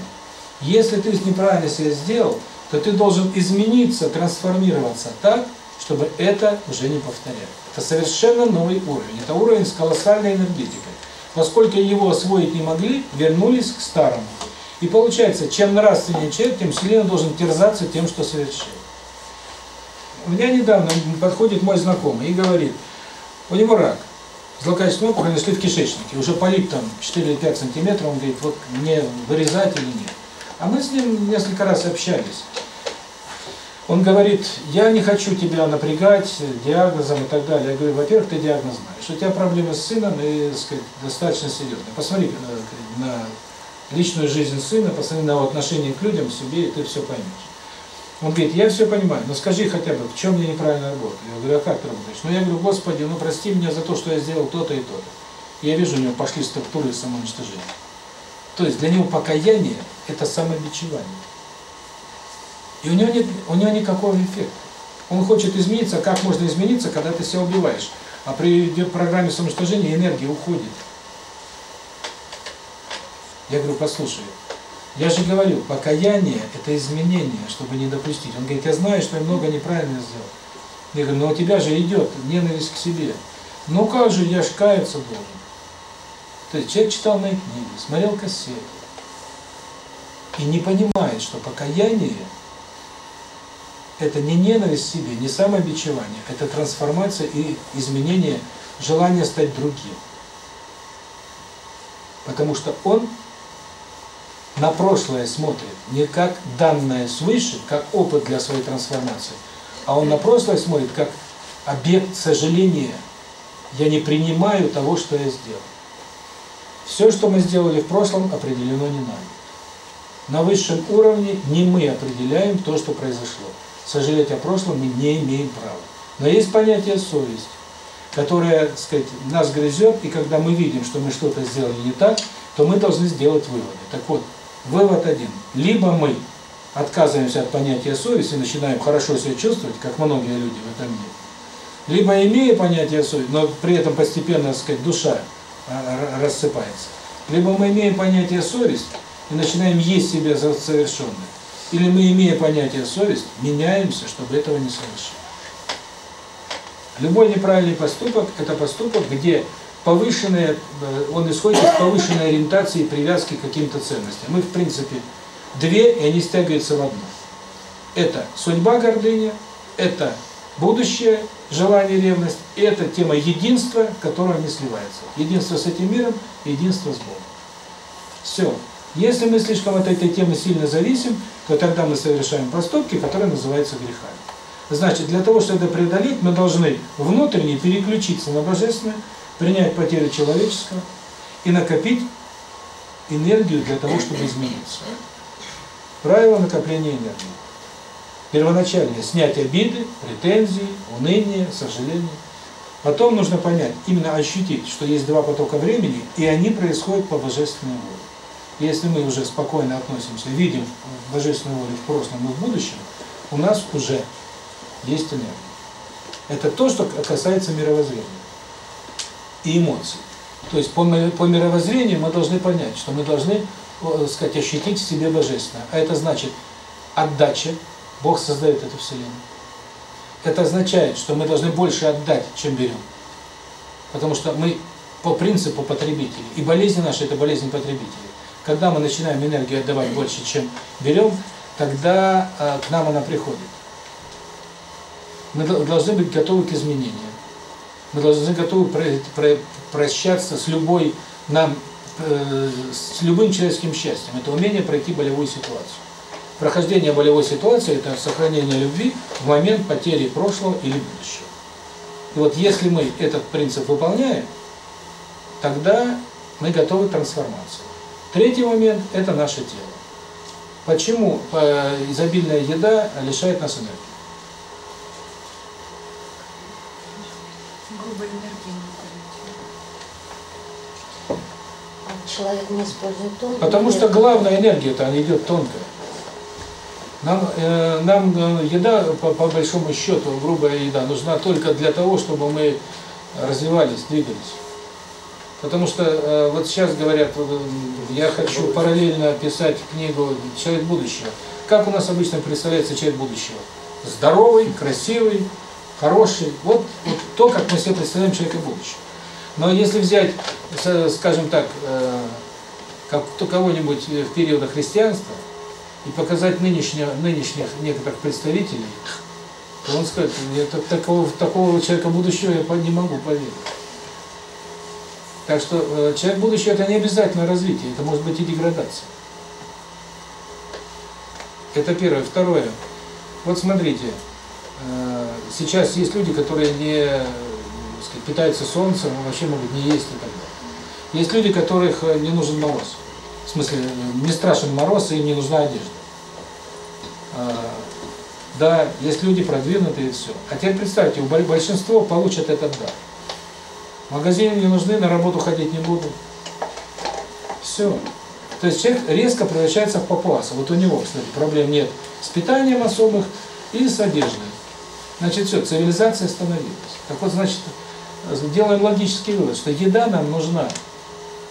Если ты неправильно себя сделал, то ты должен измениться, трансформироваться так, чтобы это уже не повторять. Это совершенно новый уровень. Это уровень с колоссальной энергетикой. Поскольку его освоить не могли, вернулись к старому. И получается, чем нравственнее человек, тем сильнее он должен терзаться тем, что совершил. У меня недавно подходит мой знакомый и говорит, у него рак. Злокачественную опухоль нашли в кишечнике. Уже полип там 4 или 5 сантиметров. Он говорит, вот мне вырезать или нет. А мы с ним несколько раз общались. Он говорит, я не хочу тебя напрягать диагнозом и так далее. Я говорю, во-первых, ты диагноз знаешь. У тебя проблемы с сыном и, сказать, достаточно серьезные. Посмотри на, на личную жизнь сына, посмотри на отношение к людям, к себе, и ты все поймешь. Он говорит, я все понимаю, но скажи хотя бы, в чем я неправильно работаю? Я говорю, а как ты работаешь? Ну, я говорю, Господи, ну прости меня за то, что я сделал то-то и то-то. Я вижу, у него пошли структуры самоуничтожения. То есть для него покаяние – это самобичевание. И у него нет, у него никакого эффекта. Он хочет измениться, как можно измениться, когда ты себя убиваешь? А при программе самоуничтожения энергия уходит. Я говорю, послушай, я же говорю, покаяние – это изменение, чтобы не допустить. Он говорит, я знаю, что я много неправильно сделал. Я говорю, но у тебя же идет ненависть к себе. Ну как же, я ж каяться должен. То есть человек читал мои книги, смотрел кассеты. И не понимает, что покаяние – это не ненависть к себе, не самобичевание, это трансформация и изменение желания стать другим. Потому что он на прошлое смотрит не как данное свыше, как опыт для своей трансформации, а он на прошлое смотрит как объект сожаления. Я не принимаю того, что я сделал. Все, что мы сделали в прошлом, определено не нами. На высшем уровне не мы определяем то, что произошло. Сожалеть о прошлом мы не имеем права. Но есть понятие совесть. которая, так сказать, нас грызет, и когда мы видим, что мы что-то сделали не так, то мы должны сделать выводы. Так вот, вывод один. Либо мы отказываемся от понятия совести и начинаем хорошо себя чувствовать, как многие люди в этом мире, либо имея понятие совести, но при этом постепенно, так сказать, душа а, рассыпается, либо мы имеем понятие совесть и начинаем есть себя за совершенное, или мы, имея понятие совесть, меняемся, чтобы этого не совершить. Любой неправильный поступок – это поступок, где повышенная, э, он исходит из повышенной ориентации и привязки к каким-то ценностям. Мы, в принципе, две, и они стягиваются в одно. Это судьба гордыня, это будущее, желание, ревность, и это тема единства, которая не сливается. Единство с этим миром, единство с Богом. Все. Если мы слишком от этой темы сильно зависим, то тогда мы совершаем проступки, которые называются грехами. Значит, для того, чтобы это преодолеть, мы должны внутренне переключиться на Божественное, принять потерю человеческого и накопить энергию для того, чтобы измениться. Правило накопления энергии. Первоначальное – снять обиды, претензии, уныние, сожаление. Потом нужно понять, именно ощутить, что есть два потока времени, и они происходят по божественной воле. Если мы уже спокойно относимся, видим божественную волю в прошлом и в будущем, у нас уже есть энергия. Это то, что касается мировоззрения и эмоций. То есть по, по мировоззрению мы должны понять, что мы должны, э, сказать, ощутить в себе божественное. А это значит отдача. Бог создает эту вселенную. Это означает, что мы должны больше отдать, чем берем. Потому что мы по принципу потребителей. И болезнь наша – это болезнь потребителей. Когда мы начинаем энергию отдавать больше, чем берем, тогда э, к нам она приходит. Мы дол- должны быть готовы к изменениям. Мы должны готовы про- про- прощаться с любой нам, э, с любым человеческим счастьем. Это умение пройти болевую ситуацию. Прохождение болевой ситуации – это сохранение любви в момент потери прошлого или будущего. И вот если мы этот принцип выполняем, тогда мы готовы к трансформации. Третий момент – это наше тело. Почему э, изобильная еда лишает нас энергии? Грубой энергии не А Человек не использует тонкую Потому что главная энергия-то, она идет тонкая. Нам, э, нам э, еда, по, по большому счету, грубая еда, нужна только для того, чтобы мы развивались, двигались. Потому что э, вот сейчас говорят, э, я хочу параллельно писать книгу «Человек будущего». Как у нас обычно представляется человек будущего? Здоровый, красивый, хороший. Вот, вот то, как мы себе представляем человека будущего. Но если взять, скажем так, э, кого-нибудь в периода христианства и показать нынешнего, нынешних некоторых представителей, то он скажет, я так- такого, такого человека будущего я не могу поверить. Так что э, человек будущего это не обязательно развитие, это может быть и деградация. Это первое. Второе. Вот смотрите, э, сейчас есть люди, которые не э, сказать, питаются солнцем, вообще могут не есть и так далее. Есть люди, которых э, не нужен мороз. В смысле, э, не страшен мороз, и им не нужна одежда. А, Да, есть люди продвинутые и все. А теперь представьте, у боль- большинство получат этот дар. В магазине не нужны, на работу ходить не буду. Все. То есть человек резко превращается в папуаса. Вот у него, кстати, проблем нет с питанием особых и с одеждой. Значит, все, цивилизация остановилась. Так вот, значит, делаем логический вывод, что еда нам нужна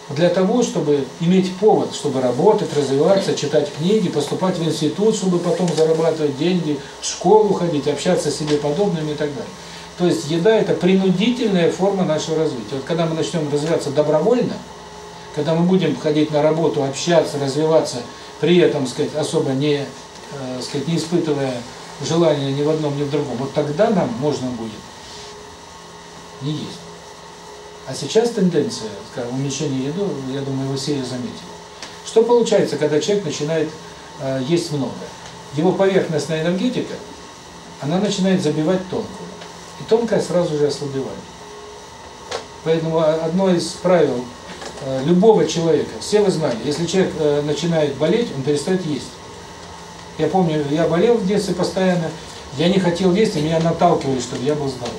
для того, чтобы иметь повод, чтобы работать, развиваться, читать книги, поступать в институт, чтобы потом зарабатывать деньги, в школу ходить, общаться с себе подобными и так далее. То есть еда – это принудительная форма нашего развития. Вот когда мы начнем развиваться добровольно, когда мы будем ходить на работу, общаться, развиваться, при этом, сказать, особо не, э, сказать, не испытывая желания ни в одном, ни в другом, вот тогда нам можно будет не есть. А сейчас тенденция, скажем, уменьшения еды, я думаю, вы все ее заметили. Что получается, когда человек начинает э, есть много? Его поверхностная энергетика, она начинает забивать тонкую. И тонкая сразу же ослабевает. Поэтому одно из правил э, любого человека, все вы знали, если человек э, начинает болеть, он перестает есть. Я помню, я болел в детстве постоянно, я не хотел есть, и меня наталкивали, чтобы я был здоров.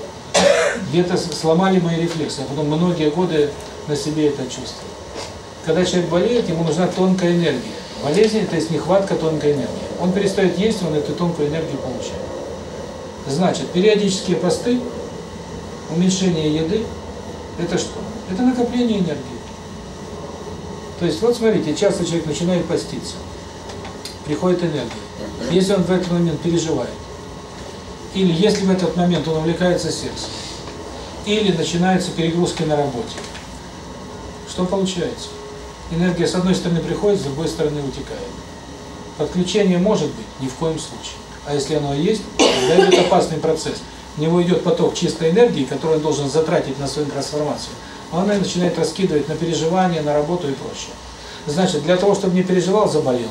Где-то сломали мои рефлексы, я потом многие годы на себе это чувствую. Когда человек болеет, ему нужна тонкая энергия. Болезнь – это есть нехватка тонкой энергии. Он перестает есть, он эту тонкую энергию получает. Значит, периодические посты, уменьшение еды – это что? Это накопление энергии. То есть, вот смотрите, часто человек начинает поститься, приходит энергия. Если он в этот момент переживает, или если в этот момент он увлекается сексом, или начинаются перегрузки на работе, что получается? Энергия с одной стороны приходит, с другой стороны утекает. Подключение может быть, ни в коем случае. А если оно есть, тогда идет опасный процесс. В него идет поток чистой энергии, который он должен затратить на свою трансформацию. А она начинает раскидывать на переживания, на работу и прочее. Значит, для того, чтобы не переживал, заболел.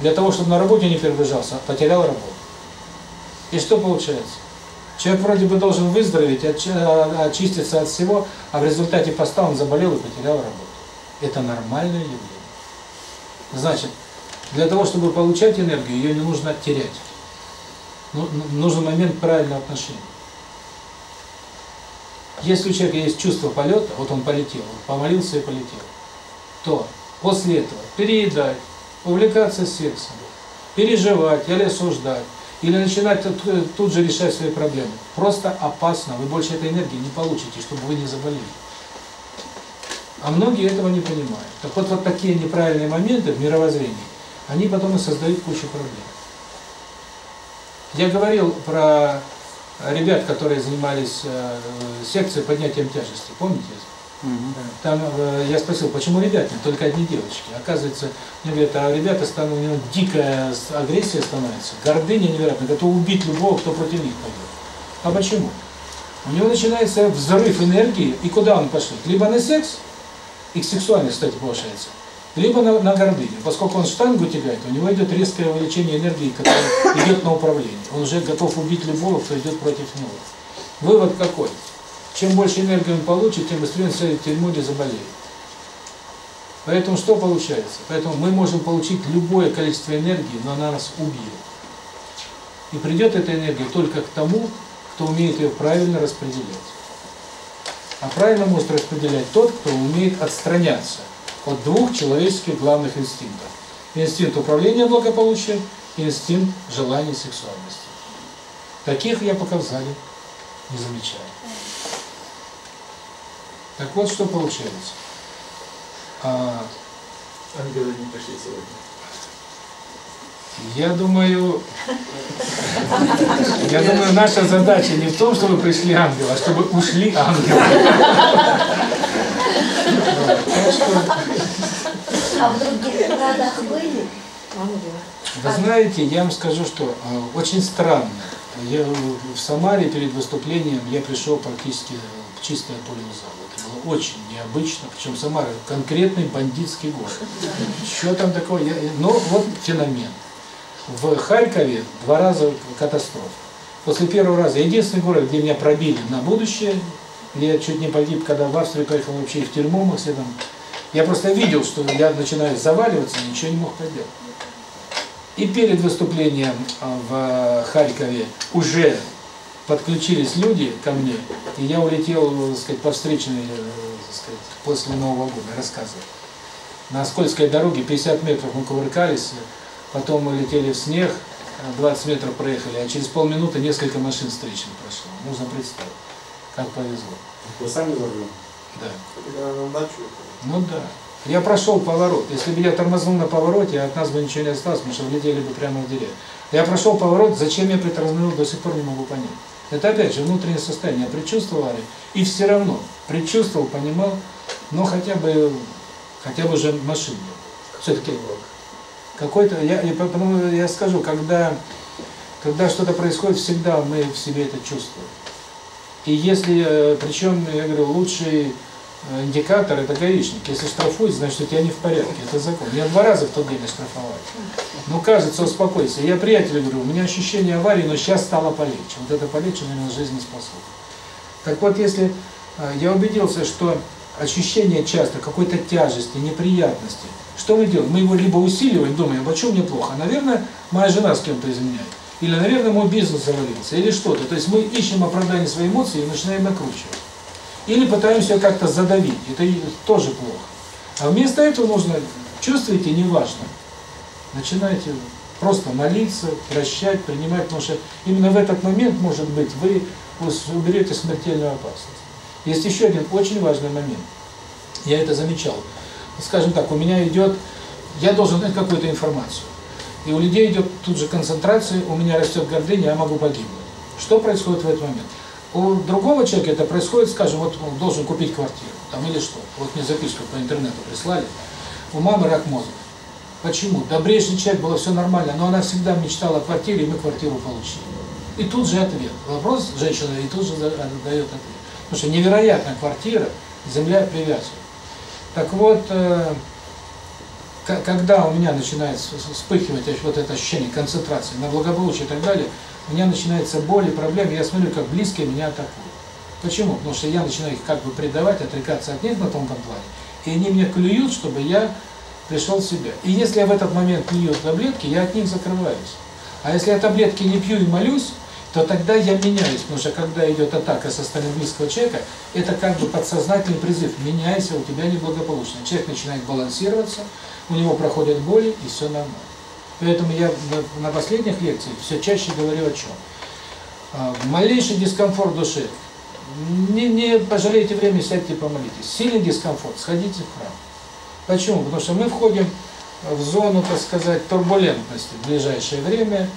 Для того, чтобы на работе не перегружался, потерял работу. И что получается? Человек вроде бы должен выздороветь, а- очиститься от всего, а в результате поста он заболел и потерял работу. Это нормальное явление. Значит, для того, чтобы получать энергию, ее не нужно терять. Ну, нужен момент правильного отношения. Если у человека есть чувство полета, вот он полетел, он помолился и полетел, то после этого переедать, увлекаться сексом, переживать или осуждать, или начинать тут, э, тут же решать свои проблемы. Просто опасно, вы больше этой энергии не получите, чтобы вы не заболели. А многие этого не понимают. Так вот, вот такие неправильные моменты в мировоззрении, они потом и создают кучу проблем. Я говорил про ребят, которые занимались э, секцией поднятием тяжести, помните? Там э, я спросил, почему ребят нет, только одни девочки. Оказывается, мне говорят, а ребята станут, у него дикая агрессия становится, гордыня невероятная, готов убить любого, кто против них пойдет. А почему? У него начинается взрыв энергии, и куда он пошел? Либо на секс, и к сексуальности, кстати, повышается, либо на, на гордыню. Поскольку он штангу тягает, у него идет резкое увеличение энергии, которое идет на управление. Он уже готов убить любого, кто идет против него. Вывод какой? Чем больше энергии он получит, тем быстрее он в тюрьму или заболеет. Поэтому что получается? Поэтому мы можем получить любое количество энергии, но она нас убьет. И придет эта энергия только к тому, кто умеет ее правильно распределять. А правильно может распределять тот, кто умеет отстраняться от двух человеческих главных инстинктов. Инстинкт управления благополучием и инстинкт желания сексуальности. Таких я пока в зале не замечаю. Так вот, что получается. А, Ангелы не пришли сегодня. я думаю, я думаю, наша задача не в том, чтобы пришли ангелы, а чтобы ушли ангелы. А в других городах были? Вы знаете, я вам скажу, что э, очень странно. Я в Самаре перед выступлением я пришел практически в чистое поле зала. Очень необычно, причем Самара конкретный бандитский город. Что там такое? Я, я- ну, вот феномен. В Харькове два раза катастрофа. После первого раза, единственный город, где меня пробили на будущее, я чуть не погиб, когда в Австрию поехал вообще в тюрьму, мы там. Я просто видел, что я начинаю заваливаться, ничего не мог поделать. И перед выступлением а, в Харькове уже подключились люди ко мне, и я улетел, так сказать, по встречной, э, так сказать, после Нового года, рассказывал. На скользкой дороге 50 метров мы кувыркались, потом мы летели в снег, а, 20 метров проехали, а через полминуты несколько машин встречных прошло. Нужно представить, как повезло. Вы сами за рулем? Да. Ну да. Я прошел поворот. Если бы я тормознул на повороте, от нас бы ничего не осталось, потому что влетели бы прямо в деревья. Я прошел поворот, зачем я притормозил, до сих пор не могу понять. Это опять же внутреннее состояние. Я предчувствовал аварию, и все равно предчувствовал, понимал, но хотя бы, хотя бы уже машина. Все-таки какой-то, я, я, я скажу, когда, когда что-то происходит, всегда мы в себе это чувствуем. И если, э, причем, я говорю, лучший индикатор это гаишник. Если штрафуют, значит у тебя не в порядке. Это закон. Меня два раза в тот день оштрафовали. Ну, кажется, успокойся. Я приятелю говорю, у меня ощущение аварии, но сейчас стало полегче. Вот это полегче, наверное, жизни способно. Так вот, если э, я убедился, что ощущение часто какой-то тяжести, неприятности, что мы делаем? Мы его либо усиливаем, думаем, а почему мне плохо? Наверное, моя жена с кем-то изменяет. Или, наверное, мой бизнес завалился, или что-то. То есть мы ищем оправдание своей эмоции и начинаем накручивать. Или пытаемся как-то задавить. Это тоже плохо. А вместо этого нужно, чувствуете, неважно. Начинайте просто молиться, прощать, принимать, потому что именно в этот момент, может быть, вы уберете смертельную опасность. Есть еще один очень важный момент. Я это замечал. Скажем так, у меня идет, я должен знать какую-то информацию. И у людей идет тут же концентрация, у меня растет гордыня, я могу погибнуть. Что происходит в этот момент? У другого человека это происходит, скажем, вот он должен купить квартиру, там или что. Вот мне записку по интернету прислали. У мамы рак мозга. Почему? Добрейший человек, было все нормально, но она всегда мечтала о квартире, и мы квартиру получили. И тут же ответ. Вопрос женщина, и тут же дает ответ. Потому что невероятная квартира, земля привязывает. Так вот, э, когда у меня начинает вспыхивать вот это ощущение концентрации на благополучие и так далее, у меня начинается боль и проблемы, я смотрю, как близкие меня атакуют. Почему? Потому что я начинаю их как бы предавать, отрекаться от них на тонком плане, и они меня клюют, чтобы я пришел в себя. И если я в этот момент пью таблетки, я от них закрываюсь. А если я таблетки не пью и молюсь, то тогда я меняюсь, потому что когда идет атака со стороны близкого человека, это как бы подсознательный призыв «меняйся, у тебя неблагополучно». Человек начинает балансироваться, у него проходят боли, и все нормально. Поэтому я на последних лекциях все чаще говорю о чем. А, малейший дискомфорт души, не, не пожалейте время, сядьте помолитесь. Сильный дискомфорт, сходите в храм. Почему? Потому что мы входим в зону, так сказать, турбулентности в ближайшее время,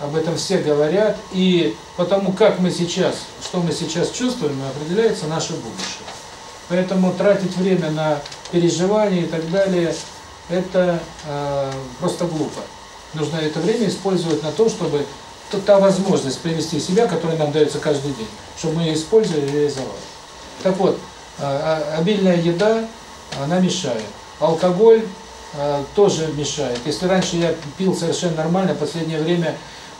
об этом все говорят, и потому как мы сейчас, что мы сейчас чувствуем, определяется наше будущее. Поэтому тратить время на переживания и так далее, это э, просто глупо. Нужно это время использовать на то, чтобы та возможность привести себя, которая нам дается каждый день, чтобы мы ее использовали и реализовали. Так вот, э, обильная еда, она мешает. Алкоголь э, тоже мешает. Если раньше я пил совершенно нормально, в последнее время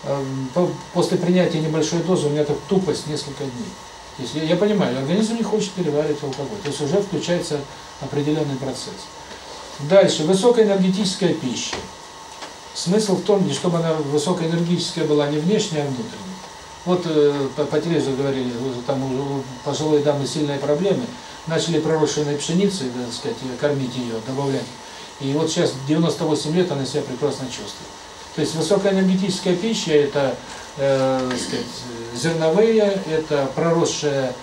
Эм, после принятия небольшой дозы у меня так тупость несколько дней. То есть я, я понимаю, организм не хочет переваривать алкоголь, то есть уже включается определенный процесс. Дальше, высокоэнергетическая пища. Смысл в том, чтобы она высокоэнергетическая была не внешняя, а внутренняя. Вот э, по, по телевизору говорили, там у пожилой дамы сильные проблемы, начали пророщенной пшеницей, так сказать, кормить ее, добавлять. И вот сейчас 98 лет она себя прекрасно чувствует. То есть высокоэнергетическая пища – это э, сказать, зерновые, это проросшая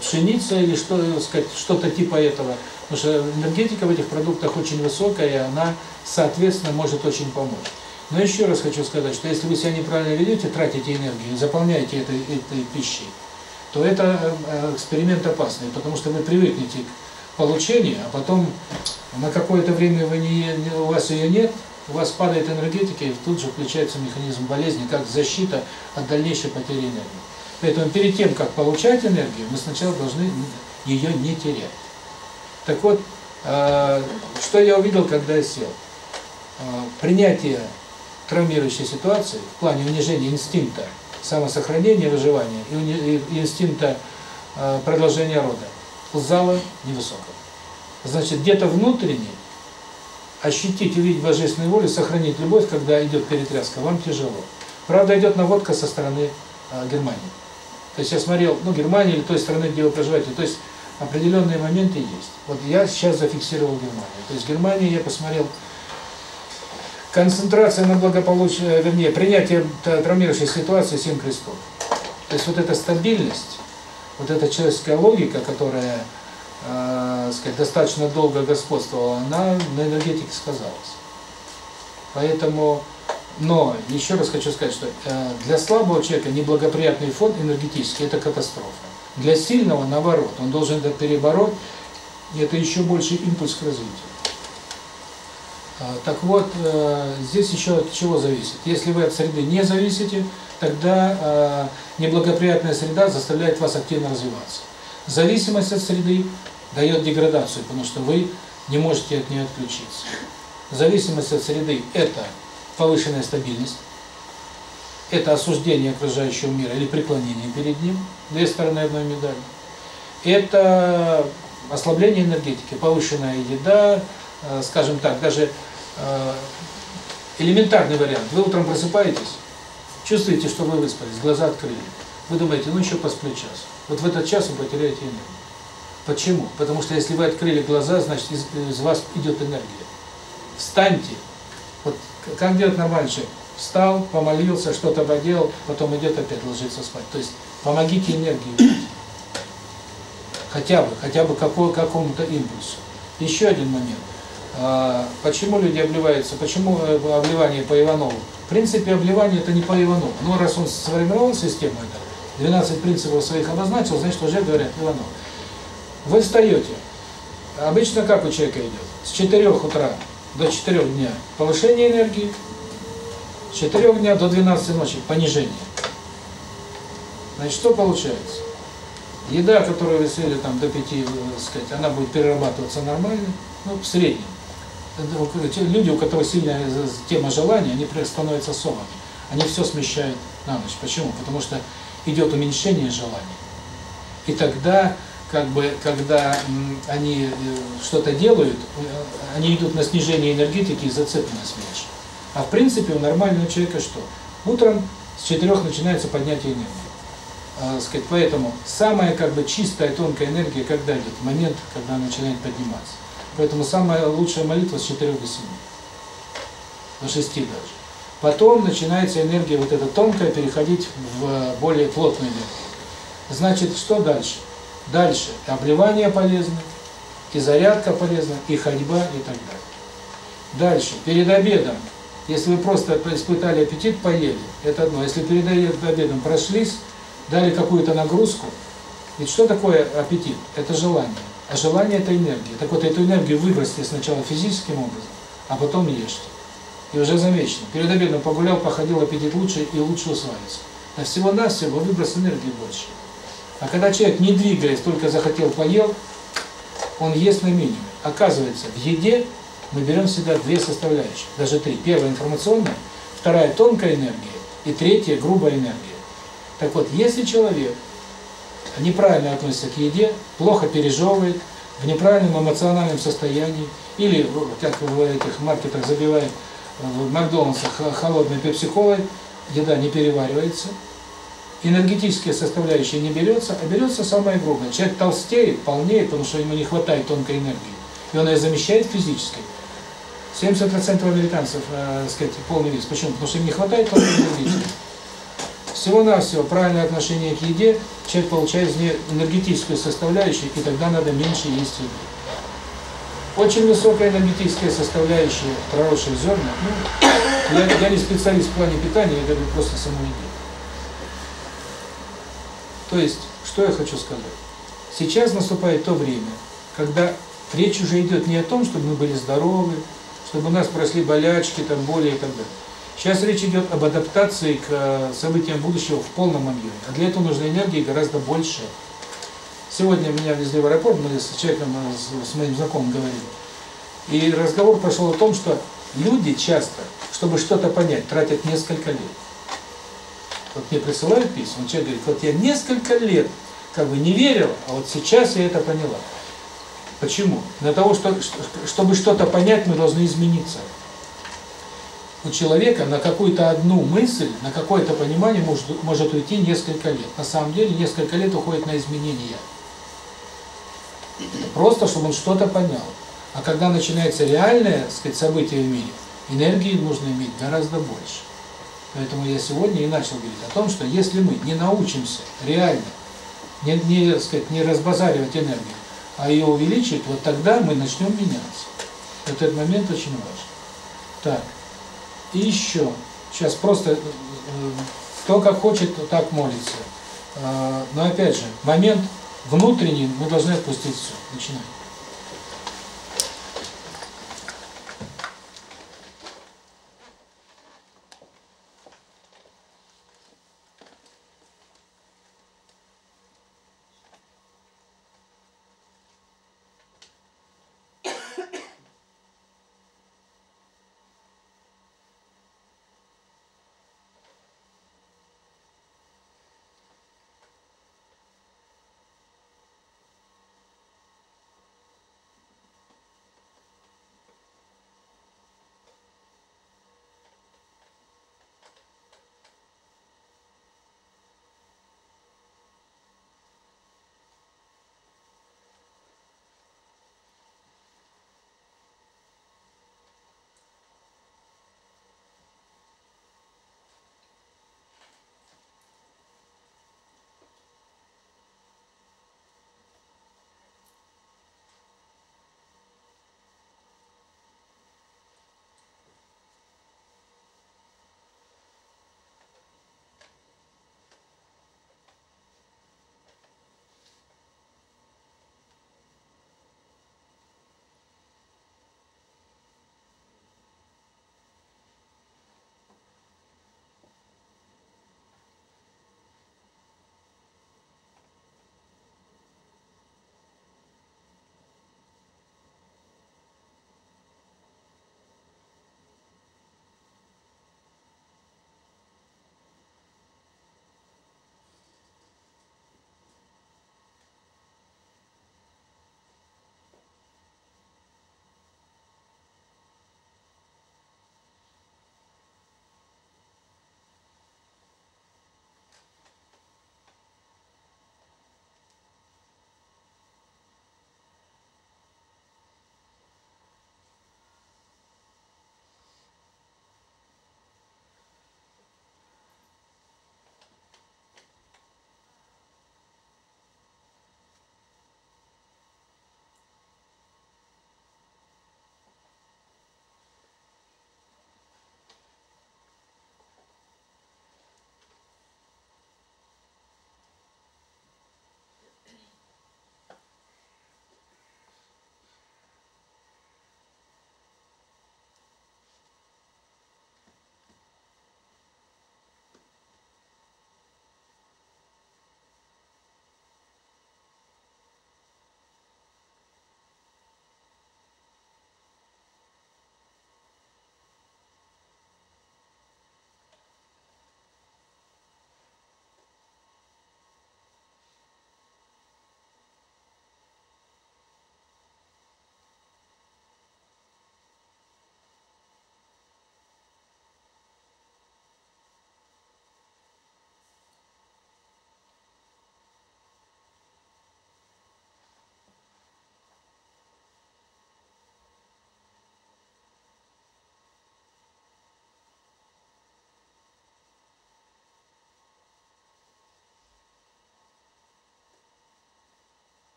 пшеница или что, сказать, что-то типа этого. Потому что энергетика в этих продуктах очень высокая, и она, соответственно, может очень помочь. Но еще раз хочу сказать, что если вы себя неправильно ведете, тратите энергию, заполняете этой, этой пищей, то это э, эксперимент опасный, потому что вы привыкнете к получению, а потом на какое-то время вы не, у вас ее нет, у вас падает энергетика, и тут же включается механизм болезни, как защита от дальнейшей потери энергии. Поэтому перед тем, как получать энергию, мы сначала должны ее не терять. Так вот, э, что я увидел, когда я сел? Э, принятие травмирующей ситуации в плане унижения инстинкта самосохранения, выживания и, инстинкта э, продолжения рода зала невысокого. Значит, где-то внутренне ощутить, увидеть божественную волю, сохранить любовь, когда идет перетряска, вам тяжело. Правда, идет наводка со стороны э, Германии. То есть я смотрел, ну, Германии или той страны, где вы проживаете, то есть определенные моменты есть. Вот я сейчас зафиксировал Германию. То есть Германии я посмотрел, концентрация на благополучие, вернее, принятие травмирующей ситуации семь крестов. То есть вот эта стабильность, вот эта человеческая логика, которая э, сказать, достаточно долго господствовала, она на энергетике сказалась. Поэтому, но еще раз хочу сказать, что э, для слабого человека неблагоприятный фон энергетический – это катастрофа. Для сильного, наоборот, он должен это перебороть, и это еще больше импульс к развитию. Так вот, э, здесь еще от чего зависит. Если вы от среды не зависите, тогда э, неблагоприятная среда заставляет вас активно развиваться. Зависимость от среды дает деградацию, потому что вы не можете от нее отключиться. Зависимость от среды – это повышенная стабильность, это осуждение окружающего мира или преклонение перед ним, две стороны одной медали. Это ослабление энергетики, повышенная еда, э, скажем так, даже э, элементарный вариант. Вы утром просыпаетесь, Чувствуете, что вы выспались, глаза открыли. Вы думаете, ну еще посплю час. Вот в этот час вы потеряете энергию. Почему? Потому что если вы открыли глаза, значит из, из вас идет энергия. Встаньте. Вот как делает нормальный человек? Встал, помолился, что-то поделал, потом идет опять ложится спать. То есть помогите энергии. Хотя бы, хотя бы какому-то импульсу. Еще один момент. А, Почему люди обливаются? Почему э, обливание по Иванову? В принципе, обливание это не по Иванову. Но раз он сформировал систему это, 12 принципов своих обозначил, значит уже говорят Иванов. Вы встаете. Обычно как у человека идет? С 4 утра до 4 дня повышение энергии, с 4 дня до 12 ночи понижение. Значит, что получается? Еда, которую вы съели там до 5, э, сказать, она будет перерабатываться нормально, ну, в среднем. Те Люди, у которых сильная э, тема желания, они становятся совами. Они все смещают на ночь. Почему? Потому что идет уменьшение желаний. И тогда, как бы, когда они э, что-то делают, э, они идут на снижение энергетики и зацепленность меньше. А в принципе у нормального человека что? Утром с четырех начинается поднятие энергии. А, сказать, поэтому самая как бы чистая тонкая энергия когда идет? Момент, когда она начинает подниматься. Поэтому самая лучшая молитва с 4 до 7. До 6 даже. Потом начинается энергия вот эта тонкая переходить в более плотную энергию. Значит, что дальше? Дальше обливание полезно, и зарядка полезна, и ходьба, и так далее. Дальше, перед обедом, если вы просто испытали аппетит, поели, это одно. Если перед обедом прошлись, дали какую-то нагрузку, ведь что такое аппетит? Это желание. А желание – это энергия. Так вот, эту энергию выбросьте сначала физическим образом, а потом ешьте. И уже замечено. Перед обедом погулял, походил, аппетит лучше и лучше усваивается. А всего-навсего выброс энергии больше. А когда человек, не двигаясь, только захотел, поел, он ест на минимуме. Оказывается, в еде мы берем всегда две составляющие, даже три. Первая – информационная, вторая – тонкая энергия, и третья – грубая энергия. Так вот, если человек неправильно относится к еде, плохо пережевывает, в неправильном эмоциональном состоянии, или, как в этих маркетах забивают, в Макдональдсах холодной пепси-колой, еда не переваривается, энергетическая составляющая не берется, а берется самое грубое. Человек толстеет, полнеет, потому что ему не хватает тонкой энергии, и он ее замещает физической. 70% американцев, э, сказать, полный вес. Почему? Потому что им не хватает тонкой энергии. Всего-навсего правильное отношение к еде, человек получает энергетическую составляющую, и тогда надо меньше есть еды. Очень высокая энергетическая составляющая проросших зерна, ну, я, я не специалист в плане питания, я говорю просто саму идею. То есть, что я хочу сказать? Сейчас наступает то время, когда речь уже идет не о том, чтобы мы были здоровы, чтобы у нас прошли болячки, там, боли и так далее. Сейчас речь идет об адаптации к э, событиям будущего в полном объеме. А для этого нужна энергии гораздо больше. Сегодня меня везли в аэропорт, мы с человеком, э, с, моим знакомым говорили. И разговор пошел о том, что люди часто, чтобы что-то понять, тратят несколько лет. Вот мне присылают письма, человек говорит, вот я несколько лет как бы не верил, а вот сейчас я это поняла. Почему? Для того, что, чтобы что-то понять, мы должны измениться. У человека на какую-то одну мысль, на какое-то понимание может, может уйти несколько лет. На самом деле несколько лет уходит на изменения. Просто, чтобы он что-то понял. А когда начинается реальное, так сказать, событие в мире, энергии нужно иметь гораздо больше. Поэтому я сегодня и начал говорить о том, что если мы не научимся реально, не, не, сказать, не разбазаривать энергию, а ее увеличить, вот тогда мы начнем меняться. Этот момент очень важен. Так, и еще, сейчас просто, э, кто как хочет, так молится. Э, Но опять же, момент внутренний мы должны отпустить все. Начинаем.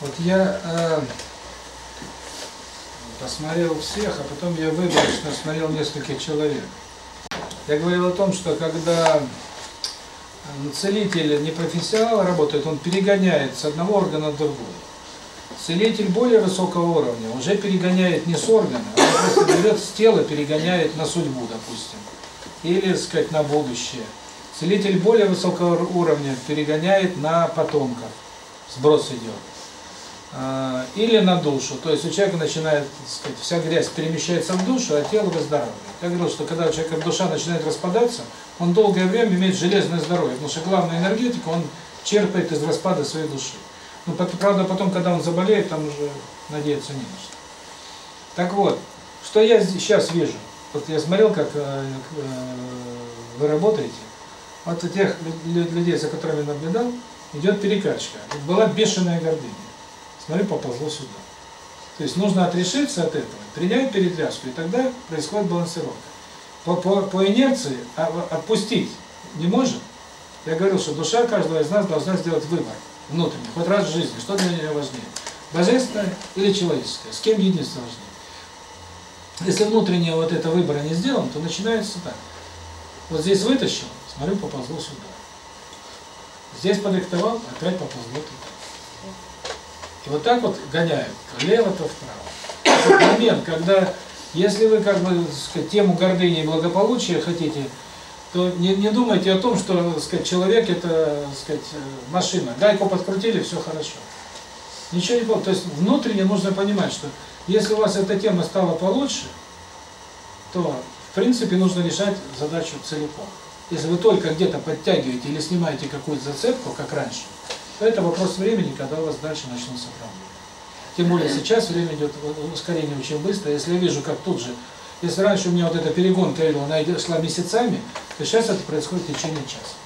Вот я э, посмотрел всех, а потом я выборочно смотрел нескольких человек. Я говорил о том, что когда э, целитель не профессионал работает, он перегоняет с одного органа на другой. Целитель более высокого уровня уже перегоняет не с органа, а просто берет с тела, перегоняет на судьбу, допустим, или, так сказать, на будущее. Целитель более высокого уровня перегоняет на потомков, сброс идет. А, Или на душу, то есть у человека начинает, так сказать, вся грязь перемещается в душу, а тело выздоравливает. Я говорил, что когда у человека душа начинает распадаться, он долгое время имеет железное здоровье, потому что главная энергетика он черпает из распада своей души. Ну, пот- правда, потом, когда он заболеет, там уже надеяться не на что. Так вот, что я сейчас вижу? Вот я смотрел, как э, э, вы работаете. Вот у тех лю- лю- людей, за которыми наблюдал, идет перекачка. Была бешеная гордыня. Смотри, поползло сюда. То есть нужно отрешиться от этого, принять перетряску, и тогда происходит балансировка. По, по, по инерции а- а- отпустить не может. Я говорил, что душа каждого из нас должна сделать выбор внутренний, хоть раз в жизни, что для нее важнее. Божественное или человеческое, с кем единство важнее. Если внутреннего вот этого выбора не сделан, то начинается так. Вот здесь вытащил, смотрю, поползло сюда. Здесь подиктовал, опять поползло туда. Вот так вот гоняют, лево, то вправо. Этот момент, когда, если вы как бы, сказать, тему гордыни и благополучия хотите, то не, не думайте о том, что, сказать, человек это, сказать, э, машина. Гайку подкрутили, все хорошо. Ничего не было. То есть внутренне нужно понимать, что если у вас эта тема стала получше, то, в принципе, нужно решать задачу целиком. Если вы только где-то подтягиваете или снимаете какую-то зацепку, как раньше, то это вопрос времени, когда у вас дальше начнутся проблемы. Тем более сейчас время идет ускорение очень быстро. Если я вижу, как тут же, если раньше у меня вот эта перегонка она шла месяцами, то сейчас это происходит в течение часа.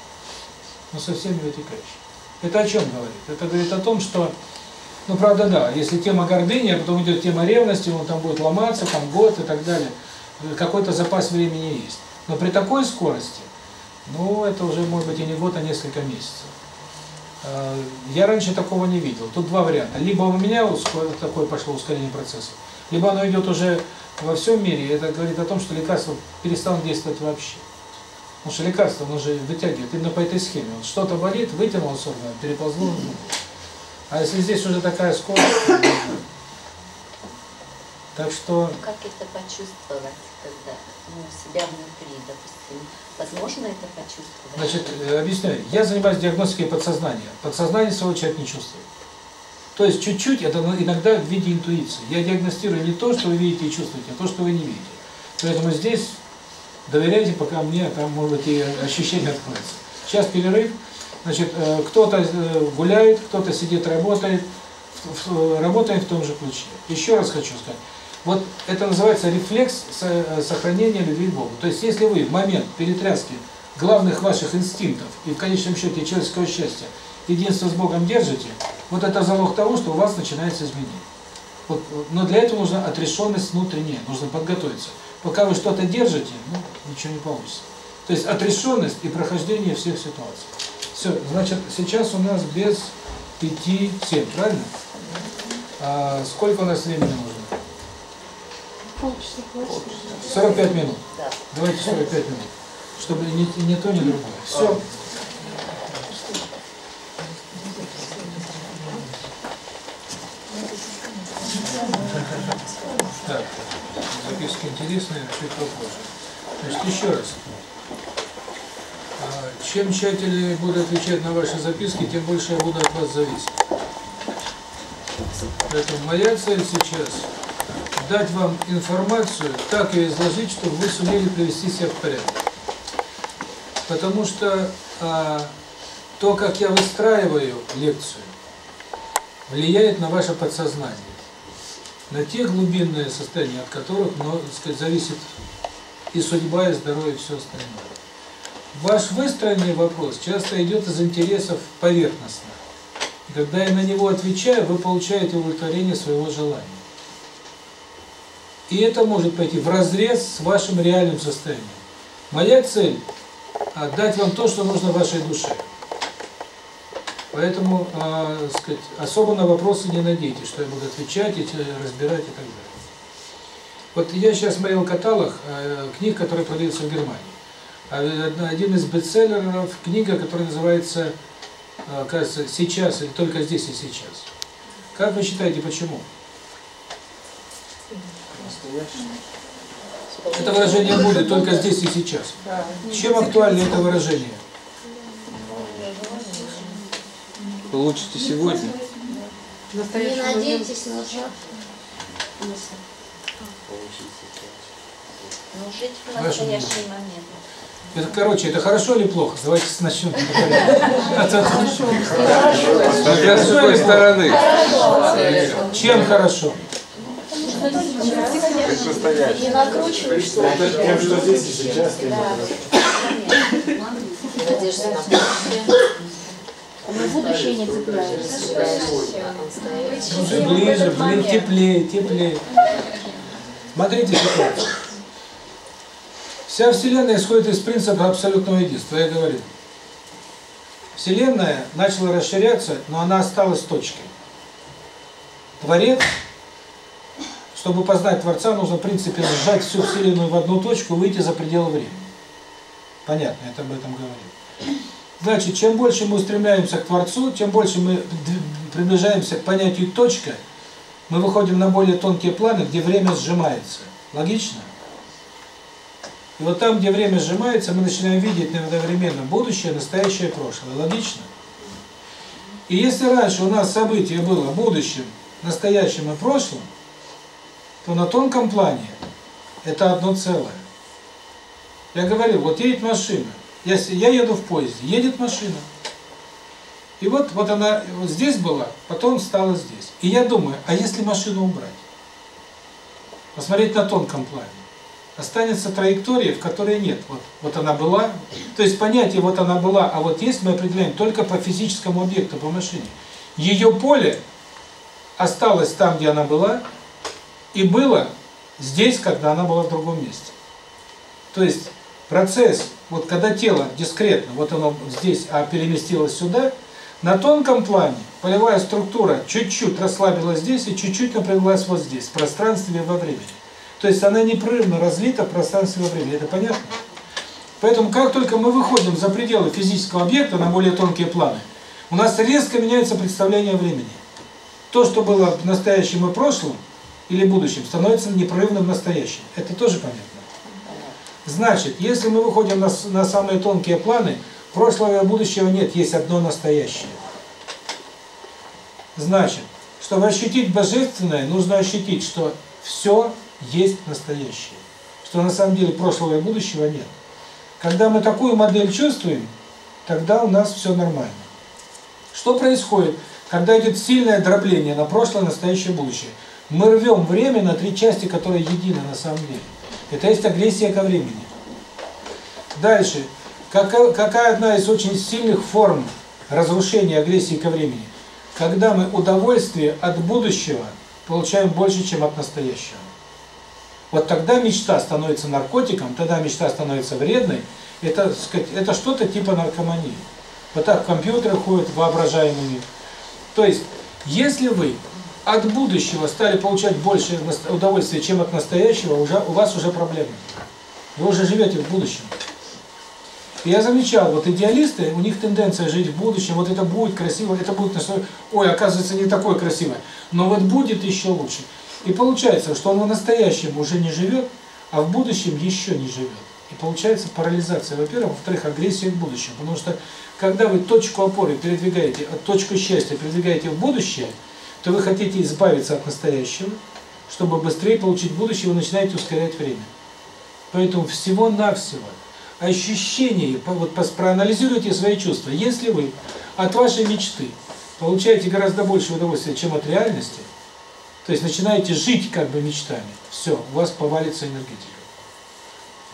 Но со всеми вытекающими. Это о чем говорит? Это говорит о том, что, ну правда да, если тема гордыни, а потом идет тема ревности, он там будет ломаться, там год и так далее, какой-то запас времени есть. Но при такой скорости, ну это уже может быть и не год, а несколько месяцев. Э, Я раньше такого не видел. Тут два варианта. Либо у меня такое пошло ускорение процессов, либо оно идет уже во всем мире. Это говорит о том, что лекарство перестало действовать вообще. Потому что лекарство, оно же вытягивает именно по этой схеме. Вот что-то болит, вытянуло с органа, переползло. А если здесь уже такая скорость, так что Как это почувствовать, когда ну, себя внутри, допустим? Возможно это почувствовать? Значит, э, объясняю. Я занимаюсь диагностикой подсознания. Подсознание своего человек не чувствует. То есть чуть-чуть, это на- иногда в виде интуиции. Я диагностирую не то, что вы видите и чувствуете, а то, что вы не видите. Поэтому здесь доверяйте, пока мне там, может быть, и ощущение откроется. Сейчас перерыв. Значит, э, кто-то э, гуляет, кто-то сидит, работает. Работаем в том же ключе. Еще раз хочу сказать. Вот это называется рефлекс э, сохранения любви к Богу. То есть, если вы в момент перетряски главных ваших инстинктов и в конечном счете человеческого счастья единство с Богом держите, вот это залог того, что у вас начинается изменение. Вот, вот, но для этого нужна отрешенность внутренняя, нужно подготовиться. Пока вы что-то держите, ну, ничего не получится. То есть отрешенность и прохождение всех ситуаций. Все, значит, сейчас у нас без пяти семь, правильно? А сколько у нас времени нужно? Полчаса хватит? 45 минут. Да. Давайте 45 минут. Чтобы ни, ни то, ни другое. Все. Так, записки интересные, чуть попозже. Значит, еще раз. А, Чем тщательнее буду отвечать на ваши записки, тем больше я буду от вас зависеть. Поэтому моя цель сейчас дать вам информацию, так ее изложить, чтобы вы сумели привести себя в порядок. Потому что а, то, как я выстраиваю лекцию, влияет на ваше подсознание, на те глубинные состояния, от которых, ну, сказать, зависит и судьба, и здоровье, и все остальное. Ваш выстроенный вопрос часто идет из интересов поверхностных. Когда я на него отвечаю, вы получаете удовлетворение своего желания. И это может пойти вразрез с вашим реальным состоянием. Моя цель – дать вам то, что нужно вашей душе. Поэтому, э, сказать, особо на вопросы не надейтесь, что я буду отвечать, и разбирать и так далее. Вот я сейчас смотрел каталог э, книг, которые продаются в Германии. А, Один из бестселлеров книга, которая называется, э, кажется, «Сейчас» или «Только здесь и сейчас». Как вы считаете, почему? Это выражение будет только здесь и сейчас. Чем актуально это выражение? Получите сегодня. Не надейтесь на завтра. Ну, жить в настоящий момент. Это, короче, это хорошо или плохо? Давайте начнем. А Смотря с какой стороны. Чем хорошо? Не накручиваешься. Это тем, что здесь и сейчас, тем Надежда на будущее. Не цепляешься. Уже ближе, блин, теплее, теплее. Смотрите ситуацию. Вся Вселенная исходит из принципа абсолютного единства, я говорил. Вселенная начала расширяться, но она осталась точкой. Творец, чтобы познать Творца, нужно, в принципе, сжать всю Вселенную в одну точку, выйти за пределы времени. Понятно, я об этом говорил. Значит, чем больше мы устремляемся к Творцу, тем больше мы приближаемся к понятию точка, мы выходим на более тонкие планы, где время сжимается. Логично? И вот там, где время сжимается, мы начинаем видеть одновременно будущее, настоящее и прошлое. Логично? И если раньше у нас событие было будущим, настоящим и прошлым, то на тонком плане это одно целое. Я говорил, вот едет машина, с- я еду в поезде, едет машина. И вот, вот она вот здесь была, потом стала здесь. И я думаю, а если машину убрать? Посмотреть на тонком плане. Останется траектория, в которой нет. Вот, вот она была. То есть понятие вот она была, а вот есть мы определяем только по физическому объекту, по машине. Ее поле осталось там, где она была, и было здесь, когда она была в другом месте. То есть процесс, вот когда тело дискретно, вот оно здесь, а переместилось сюда, на тонком плане полевая структура чуть-чуть расслабилась здесь и чуть-чуть напряглась вот здесь, в пространстве и во времени. То есть она непрерывно разлита в пространстве и во времени. Это понятно? Поэтому как только мы выходим за пределы физического объекта на более тонкие планы, у нас резко меняется представление времени. То, что было в настоящем и прошлом, или будущем, становится непрерывным настоящим. Это тоже понятно. Значит, если мы выходим на, на самые тонкие планы, прошлого и будущего нет, есть одно настоящее. Значит, чтобы ощутить божественное, нужно ощутить, что все есть настоящее. Что на самом деле прошлого и будущего нет. Когда мы такую модель чувствуем, тогда у нас все нормально. Что происходит, когда идет сильное дробление на прошлое, настоящее, будущее? Мы рвем время на три части, которые едины на самом деле. Это есть агрессия ко времени. Дальше. Какая, какая одна из очень сильных форм разрушения агрессии ко времени? Когда мы удовольствие от будущего получаем больше, чем от настоящего. Вот тогда мечта становится наркотиком, тогда мечта становится вредной. Это, сказать, это что-то типа наркомании. Вот так компьютеры ходят воображаемый мир. То есть, если вы от будущего стали получать больше удовольствия, чем от настоящего, уже у вас уже проблемы. Вы уже живете в будущем. Я замечал, вот идеалисты, у них тенденция жить в будущем, вот это будет красиво, это будет настолько, ой, оказывается, не такое красивое, но вот будет еще лучше. И получается, что он в настоящем уже не живет, а в будущем еще не живет. И получается парализация, во-первых, во-вторых, агрессия к будущему. Потому что, когда вы точку опоры передвигаете, точку счастья передвигаете в будущее, то вы хотите избавиться от настоящего, чтобы быстрее получить будущее, вы начинаете ускорять время. Поэтому всего-навсего ощущение, вот проанализируйте свои чувства. Если вы от вашей мечты получаете гораздо больше удовольствия, чем от реальности, то есть начинаете жить как бы мечтами, все, у вас повалится энергетика.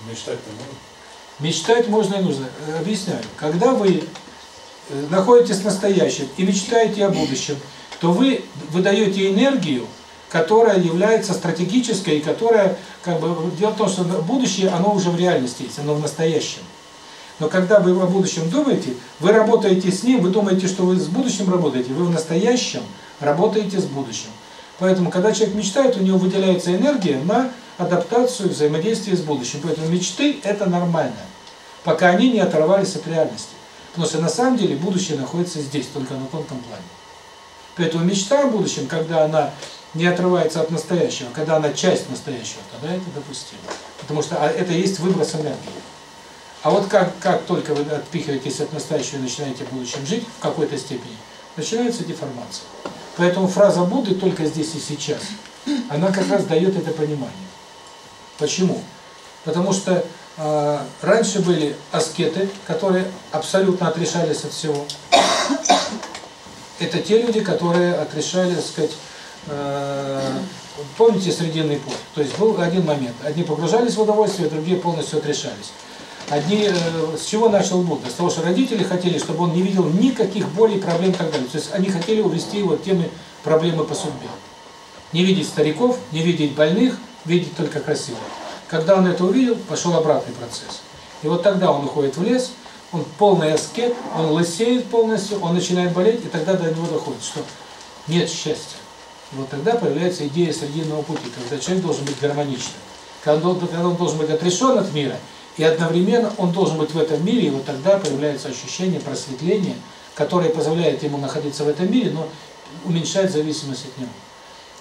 Мечтать-то можно. Мечтать можно и нужно. Э, Объясняю. Когда вы э, находитесь в настоящем и мечтаете о будущем, то вы выдаете энергию, которая является стратегической и которая, как бы, дело в том, что будущее, оно уже в реальности есть, оно в настоящем. Но когда вы о будущем думаете, вы работаете с ним, вы думаете, что вы с будущим работаете, вы в настоящем работаете с будущим. Поэтому, когда человек мечтает, у него выделяется энергия на адаптацию, взаимодействие с будущим. Поэтому мечты – это нормально, пока они не оторвались от реальности. Потому что на самом деле будущее находится здесь, только на тонком плане. Поэтому мечта о будущем, когда она не отрывается от настоящего, когда она часть настоящего, тогда это допустимо. Потому что а, это есть выброс энергии. А вот как, как только вы отпихиваетесь от настоящего и начинаете в будущем жить в какой-то степени, начинается деформация. Поэтому фраза Будды «только здесь и сейчас», она как раз дает это понимание. Почему? Потому что э, раньше были аскеты, которые абсолютно отрешались от всего. Это те люди, которые отрешали, так сказать, э, помните Срединный путь? То есть был один момент. Одни погружались в удовольствие, другие полностью отрешались. Одни, э, с чего начал Будда? С того, что родители хотели, чтобы он не видел никаких болей, проблем и так далее. То есть они хотели увести его от темы проблемы по судьбе. Не видеть стариков, не видеть больных, видеть только красивых. Когда он это увидел, пошел обратный процесс. И вот тогда он уходит в лес, он полный аскет, он лысеет полностью, он начинает болеть, и тогда до него доходит, что нет счастья. Вот тогда появляется идея срединного пути, когда человек должен быть гармоничным. Когда он, когда он должен быть отрешен от мира, и одновременно он должен быть в этом мире, и вот тогда появляется ощущение просветления, которое позволяет ему находиться в этом мире, но уменьшает зависимость от него.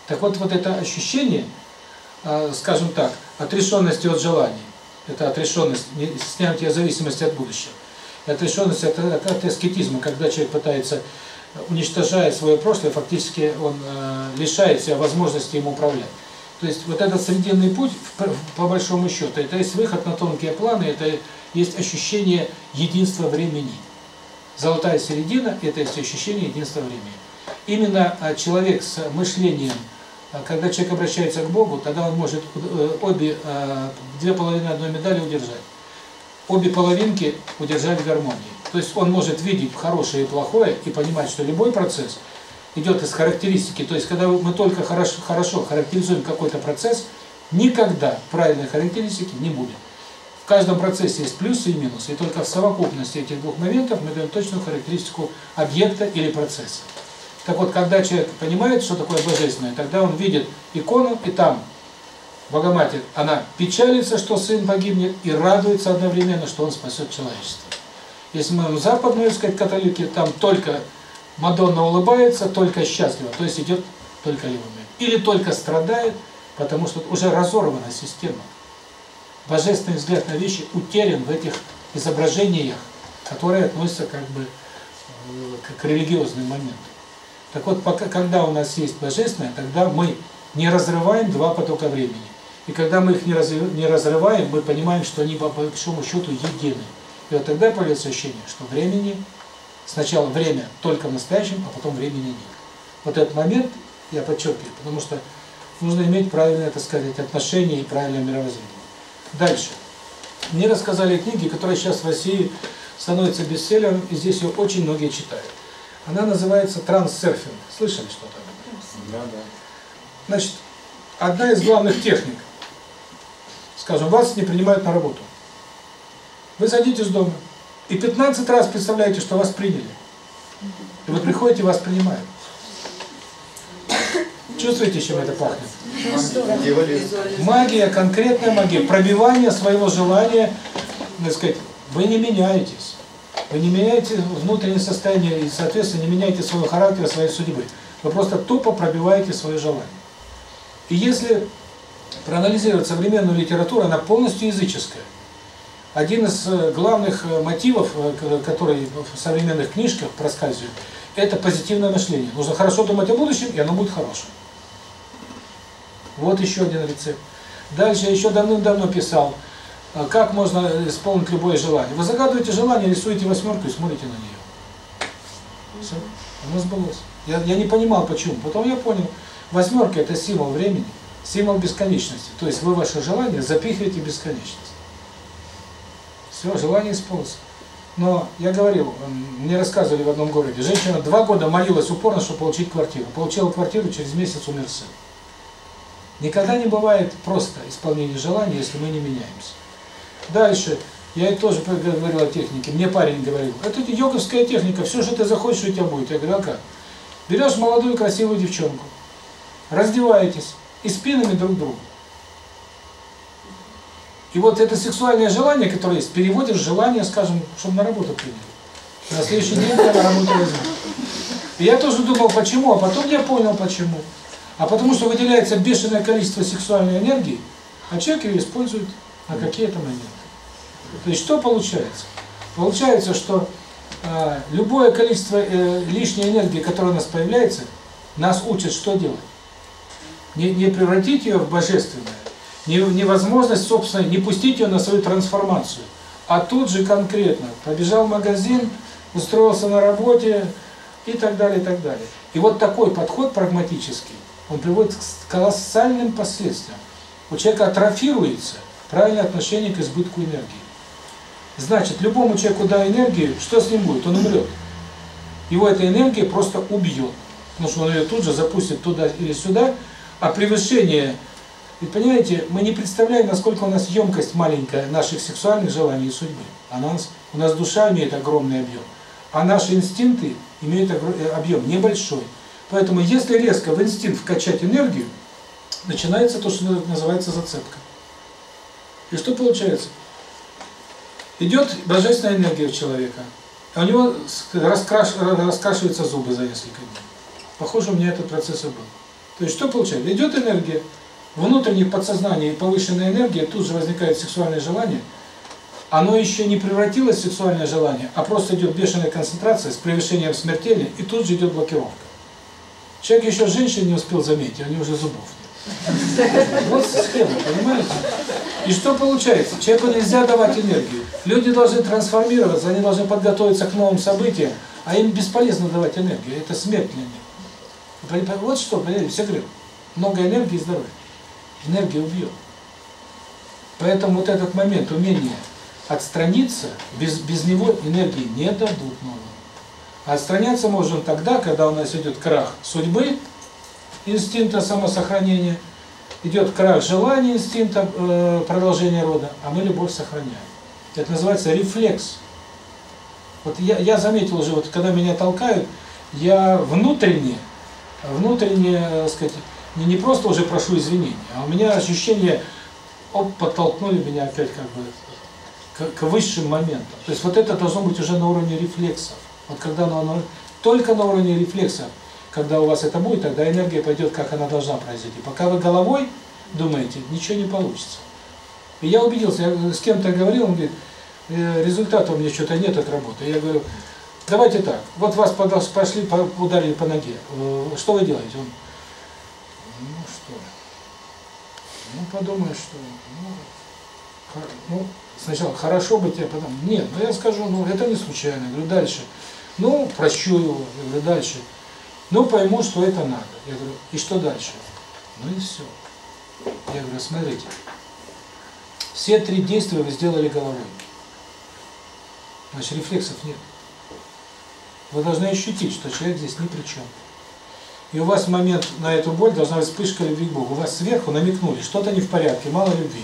Так вот, вот это ощущение, э, скажем так, отрешенности от желаний, это отрешенность, снятие зависимости от будущего, отрешенность от, от аскетизма, когда человек пытается, уничтожая свое прошлое, фактически он э, лишает себя возможности им управлять. То есть вот этот срединный путь, по большому счету, это есть выход на тонкие планы, это есть ощущение единства времени. Золотая середина – это есть ощущение единства времени. Именно а, человек с мышлением, а, когда человек обращается к Богу, тогда он может э, обе, две половины одной медали удержать. Обе половинки удержать в гармонии. То есть он может видеть хорошее и плохое и понимать, что любой процесс идет из характеристики. То есть когда мы только хорошо, хорошо характеризуем какой-то процесс, никогда правильной характеристики не будет. В каждом процессе есть плюсы и минусы, и только в совокупности этих двух моментов мы даем точную характеристику объекта или процесса. Так вот, когда человек понимает, что такое божественное, тогда он видит икону, и там Богоматерь, она печалится, что сын погибнет, и радуется одновременно, что он спасет человечество. Если мы в западную, так сказать, католики, там только Мадонна улыбается, только счастлива, то есть идет только момент. Или только страдает, потому что уже разорвана система. Божественный взгляд на вещи утерян в этих изображениях, которые относятся как бы э, к религиозным моментам. Так вот, пока, когда у нас есть божественное, тогда мы не разрываем два потока времени. И когда мы их не, разрыв- не разрываем, мы понимаем, что они по большому счету едины. И вот тогда появляется ощущение, что времени, сначала время только в настоящем, а потом времени нет. Вот этот момент я подчеркиваю, потому что нужно иметь правильное, так сказать, отношение и правильное мировоззрение. Дальше. Мне рассказали книги, которые сейчас в России становятся бестселлером, и здесь ее очень многие читают. Она называется «Транссерфинг». Слышали что-то? Да, да. Значит, одна из главных техник, скажем, вас не принимают на работу. Вы садитесь дома и 15 раз представляете, что вас приняли. И вы приходите, вас принимают. Чувствуете, чем это пахнет? Магия, конкретная магия, пробивание своего желания, так сказать, вы не меняетесь. Вы не меняете внутреннее состояние и, соответственно, не меняете своего характера, своей судьбы. Вы просто тупо пробиваете свое желание. И если проанализировать современную литературу, она полностью языческая. Один из э, главных э, мотивов, э, который в современных книжках проскальзывает, это позитивное мышление. Нужно хорошо думать о будущем, и оно будет хорошим. Вот еще один рецепт. Дальше я еще давным-давно писал, как можно исполнить любое желание. Вы загадываете желание, рисуете восьмерку и смотрите на нее. Все, оно сбылось. Я, я не понимал, почему. Потом я понял, восьмерка – это символ времени, символ бесконечности. То есть вы ваше желание запихиваете бесконечность. Все, желание исполнится. Но я говорил, мне рассказывали в одном городе, женщина два года молилась упорно, чтобы получить квартиру. Получила квартиру, через месяц умер сын. Никогда не бывает просто исполнение желания, если мы не меняемся. Дальше. Я тоже говорил о технике. Мне парень говорил, это йоговская техника, все, что ты захочешь, у тебя будет. Я говорю, а как? Берешь молодую красивую девчонку, раздеваетесь и спинами друг к другу. И вот это сексуальное желание, которое есть, переводишь желание, скажем, чтобы на работу приняли. На следующий день тебя на работу возьмут. И я тоже думал, почему, а потом я понял, почему. А потому что выделяется бешеное количество сексуальной энергии, а человек ее использует на какие-то моменты. То есть что получается? Получается, что э, любое количество э, лишней энергии, которая у нас появляется, нас учат что делать? Не, не превратить ее в божественное, не, невозможность, собственно, не пустить ее на свою трансформацию, а тут же конкретно побежал в магазин, устроился на работе и так далее, и так далее. И вот такой подход прагматический, он приводит к колоссальным последствиям. У человека атрофируется правильное отношение к избытку энергии. Значит, любому человеку дай энергию, что с ним будет? Он умрет. Его эта энергия просто убьет. Потому что он ее тут же запустит туда или сюда, а превышение... Ведь понимаете, мы не представляем, насколько у нас емкость маленькая наших сексуальных желаний и судьбы. У, нас, у нас душа имеет огромный объем, а наши инстинкты имеют объем небольшой. Поэтому если резко в инстинкт вкачать энергию, начинается то, что называется зацепка. И что получается? Идет божественная энергия в человека, а у него раскраш, раскрашиваются зубы за несколько дней. Похоже, у меня этот процесс и был. То есть что получается? Идет энергия, внутреннее подсознание и повышенная энергия, тут же возникает сексуальное желание, оно еще не превратилось в сексуальное желание, а просто идет бешеная концентрация с превышением смертельной, и тут же идет блокировка. Человек еще женщин не успел заметить, у него уже зубов нет. Вот схема, понимаете? И что получается? Человеку нельзя давать энергию. Люди должны трансформироваться, они должны подготовиться к новым событиям, а им бесполезно давать энергию, это смерть для них. Вот что, понимаете, все говорят, много энергии здоровья. Энергия убьет. Поэтому вот этот момент, умение отстраниться, без, без него энергии не дадут нового. А отстраняться можем тогда, когда у нас идет крах судьбы, инстинкта самосохранения, идет крах желания, инстинкта э, продолжения рода, а мы любовь сохраняем. Это называется рефлекс. Вот я, я заметил уже, вот когда меня толкают, я внутренне, внутренне, так сказать, не, не просто уже прошу извинения, а у меня ощущение, оп, подтолкнули меня опять как бы к, к высшим моментам. То есть вот это должно быть уже на уровне рефлексов. Вот когда оно, только на уровне рефлексов, когда у вас это будет, тогда энергия пойдет, как она должна произойти. Пока вы головой думаете, ничего не получится. И я убедился, я с кем-то говорил, он говорит, «Э, результата у меня что-то нет от работы. Я говорю, давайте так, вот вас пошли, ударили по ноге, э, что вы делаете? Он, ну что, ну подумай, что, ну, ну сначала хорошо бы тебе, потом, нет, ну я скажу, ну это не случайно, говорю, дальше, ну прощу его, я говорю, дальше, ну пойму, что это надо. Я говорю, и что дальше? Ну и все. Я говорю, смотрите, все три действия вы сделали головой. Значит, рефлексов нет. Вы должны ощутить, что человек здесь ни при чем. И у вас момент на эту боль должна быть вспышка любви к Богу. У вас сверху намекнули, что-то не в порядке, мало любви.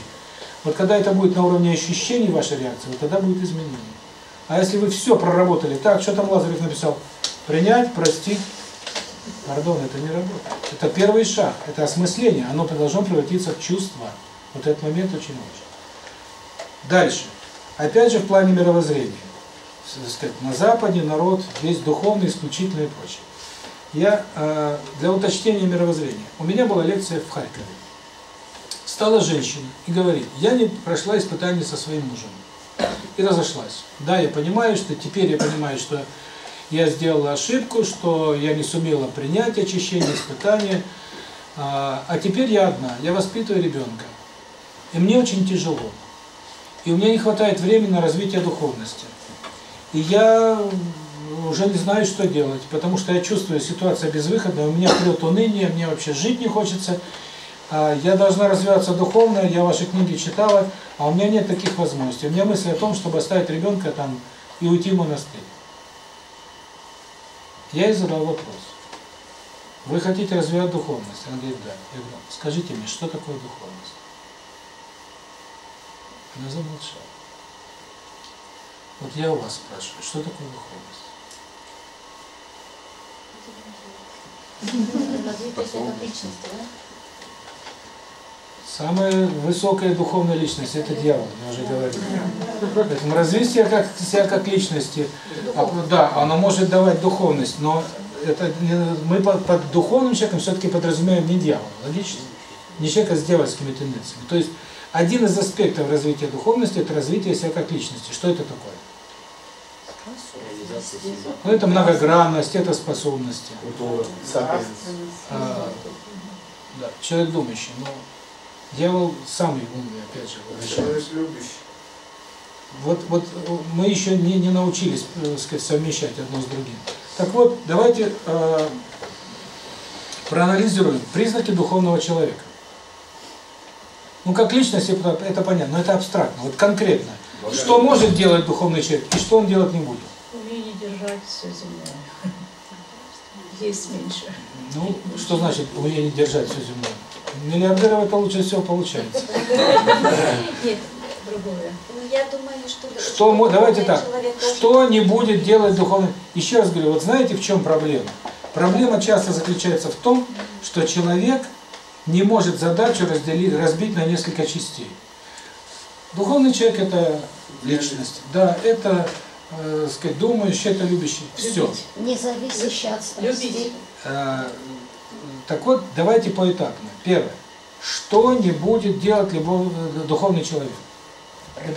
Вот когда это будет на уровне ощущений вашей реакции, вот тогда будет изменение. А если вы все проработали, так, что там Лазарев написал? Принять, простить. Пардон, это не работает. Это первый шаг, это осмысление, оно должно превратиться в чувство. Вот этот момент очень важен. Дальше. Опять же в плане мировоззрения. Сказать, на Западе народ весь духовный, исключительный и прочее. Я э, для уточнения мировоззрения. У меня была лекция в Харькове. Стала женщина и говорит, я не прошла испытание со своим мужем. И разошлась. Да, я понимаю, что теперь я понимаю, что я сделала ошибку, что я не сумела принять очищение, испытание, а, а теперь я одна, я воспитываю ребенка. И мне очень тяжело. И у меня не хватает времени на развитие духовности. И я уже не знаю, что делать, потому что я чувствую ситуация безвыходная, у меня прет уныние, мне вообще жить не хочется, а, я должна развиваться духовно, я ваши книги читала, а у меня нет таких возможностей. У меня мысль о том, чтобы оставить ребенка там и уйти в монастырь. Я ей задал вопрос. Вы хотите развивать духовность? Она говорит, да. Я говорю, скажите мне, что такое духовность? Она замолчала. Вот я у вас спрашиваю, что такое духовность? Самая высокая духовная личность – это дьявол, я уже говорил. Поэтому развитие как, себя как личности, а, да, оно может давать духовность, но это мы под, под духовным человеком все-таки подразумеваем не дьявола, логично? Не человека с дьявольскими тенденциями. То есть один из аспектов развития духовности – это развитие себя как личности. Что это такое? Ну, это многогранность, это способности. Культура. А, да, человек думающий, но дьявол самый умный, опять же. Человек любящий. Вот, вот мы еще не, не научились, э, сказать, совмещать одно с другим. Так вот, давайте э, проанализируем признаки духовного человека. Ну, как личность, это, понятно, но это абстрактно. Вот конкретно. Что может делать духовный человек и что он делать не будет? Умение держать все земное. Есть меньше. Ну, что значит умение держать все земное? Миллиардеров это лучше всего получается. Нет, другое. Ну, я думаю, что... Что, мо- давайте так, что не будет делать духовный... Еще раз говорю, вот знаете, в чем проблема? Проблема часто заключается в том, что человек не может задачу разделить, разбить на несколько частей. Духовный человек – это личность, да, это, э, сказать, думающий, это любящий, все. Не зависящий от страстей. Э, Так вот, давайте поэтапно. Первое. Что не будет делать любой э, духовный человек?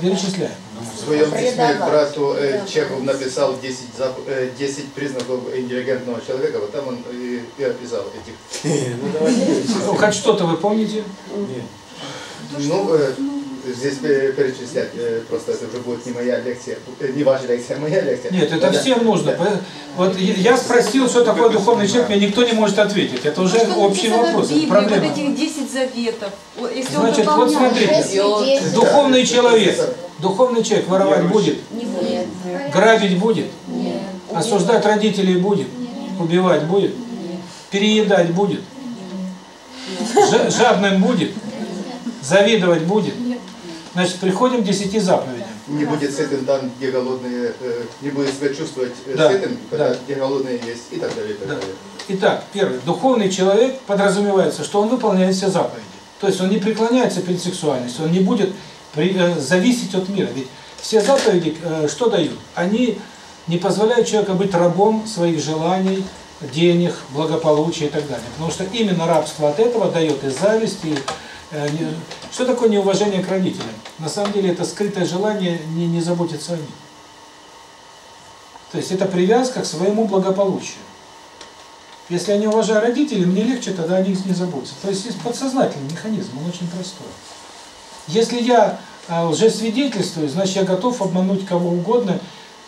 Перечисляем. В своем письме брату э. Чехов написал 10, зап- э, 10 признаков интеллигентного человека, вот там он и, и описал этих. Ну давайте. Ну, Хоть что-то вы помните? Нет. Ну, э, здесь пе- перечислять, э, просто это уже будет не моя лекция, э, не ваша лекция, а моя лекция. Нет, это Да. всем нужно. По- Вот я спросил, что такое духовный человек, мне никто не может ответить. Это уже Что общий вопрос, Библии, проблема. вот этих 10 заветов. Если Значит, он вот смотрите. Духовный человек, духовный человек воровать будет, не будет. грабить будет, Нет. осуждать родителей будет, убивать будет, переедать будет, жа- жадным будет, завидовать будет. Значит, приходим к десяти заповедям. Не будет сытым там, где голодные, э, не будет себя чувствовать э, Да, сытым, когда да. где голодные есть, и так далее. И так Да. далее. Итак, первый. Духовный человек подразумевается, что он выполняет все заповеди. То есть он не преклоняется перед сексуальностью, он не будет при- э, зависеть от мира. Ведь все заповеди э, что дают? Они не позволяют человеку быть рабом своих желаний, денег, благополучия и так далее. Потому что именно рабство от этого дает и зависть, и... э, Что такое неуважение к родителям? На самом деле это скрытое желание не, не заботиться о них. То есть это привязка к своему благополучию. Если я не уважаю родителей, мне легче тогда о них не заботиться. То есть есть подсознательный механизм, он очень простой. Если я э, лжесвидетельствую, значит я готов обмануть кого угодно.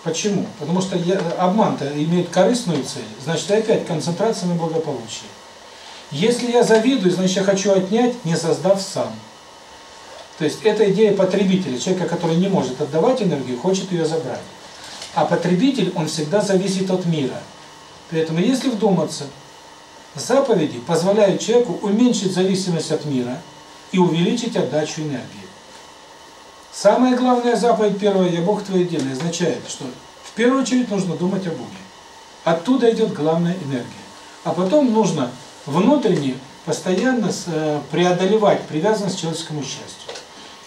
Почему? Потому что я, обман-то имеет корыстную цель, значит опять концентрация на благополучии. Если я завидую, значит я хочу отнять, не создав сам. То есть это идея потребителя, человека, который не может отдавать энергию, хочет ее забрать. А потребитель, он всегда зависит от мира. Поэтому, если вдуматься, заповеди позволяют человеку уменьшить зависимость от мира и увеличить отдачу энергии. Самая главная заповедь первая «Я Бог твой единый» означает, что в первую очередь нужно думать о Боге. Оттуда идет главная энергия. А потом нужно внутренне постоянно э, преодолевать привязанность к человеческому счастью.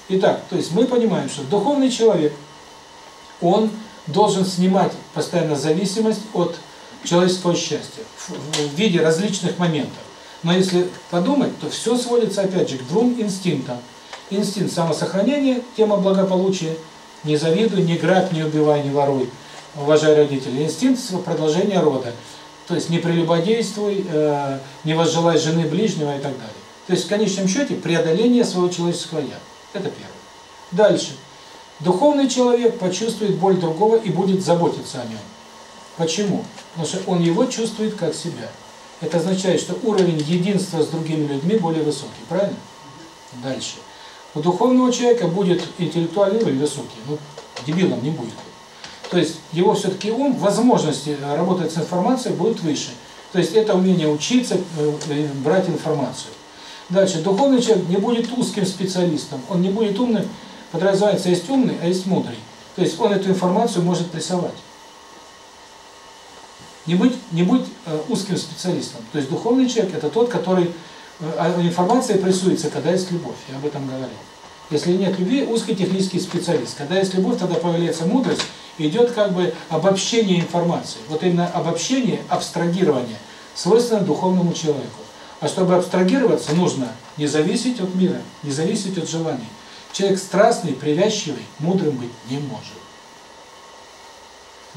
Итак, то есть мы понимаем, что духовный человек, он должен снимать постоянно зависимость от человеческого счастья в виде различных моментов. Но если подумать, то все сводится опять же к двум инстинктам. Инстинкт самосохранения, тема благополучия, не завидуй, не грабь, не убивай, не воруй, уважай родителей. Инстинкт продолжения рода, то есть не прелюбодействуй, э, не возжелай жены ближнего и так далее. То есть в конечном счете преодоление своего человеческого «я». Это первое. Дальше. Духовный человек почувствует боль другого и будет заботиться о нем. Почему? Потому что он его чувствует как себя. Это означает, что уровень единства с другими людьми более высокий. Правильно? Дальше. У духовного человека будет интеллектуальный уровень высокий, ну, дебилом не будет. То есть его все-таки ум, возможности работать с информацией будут выше. То есть это умение учиться, э, э, брать информацию. Дальше. Духовный человек не будет узким специалистом, он не будет умным, подразумевается, есть умный, а есть мудрый. То есть он эту информацию может прессовать. Не быть, не быть э, узким специалистом. То есть духовный человек – это тот, который… э, а информация прессуется, когда есть любовь. Я об этом говорил. Если нет любви, узкий технический специалист. Когда есть любовь, тогда появляется мудрость, идет как бы обобщение информации. Вот именно обобщение, абстрагирование свойственно духовному человеку. А чтобы абстрагироваться, нужно не зависеть от мира, не зависеть от желаний. Человек страстный, привязчивый, мудрым быть не может.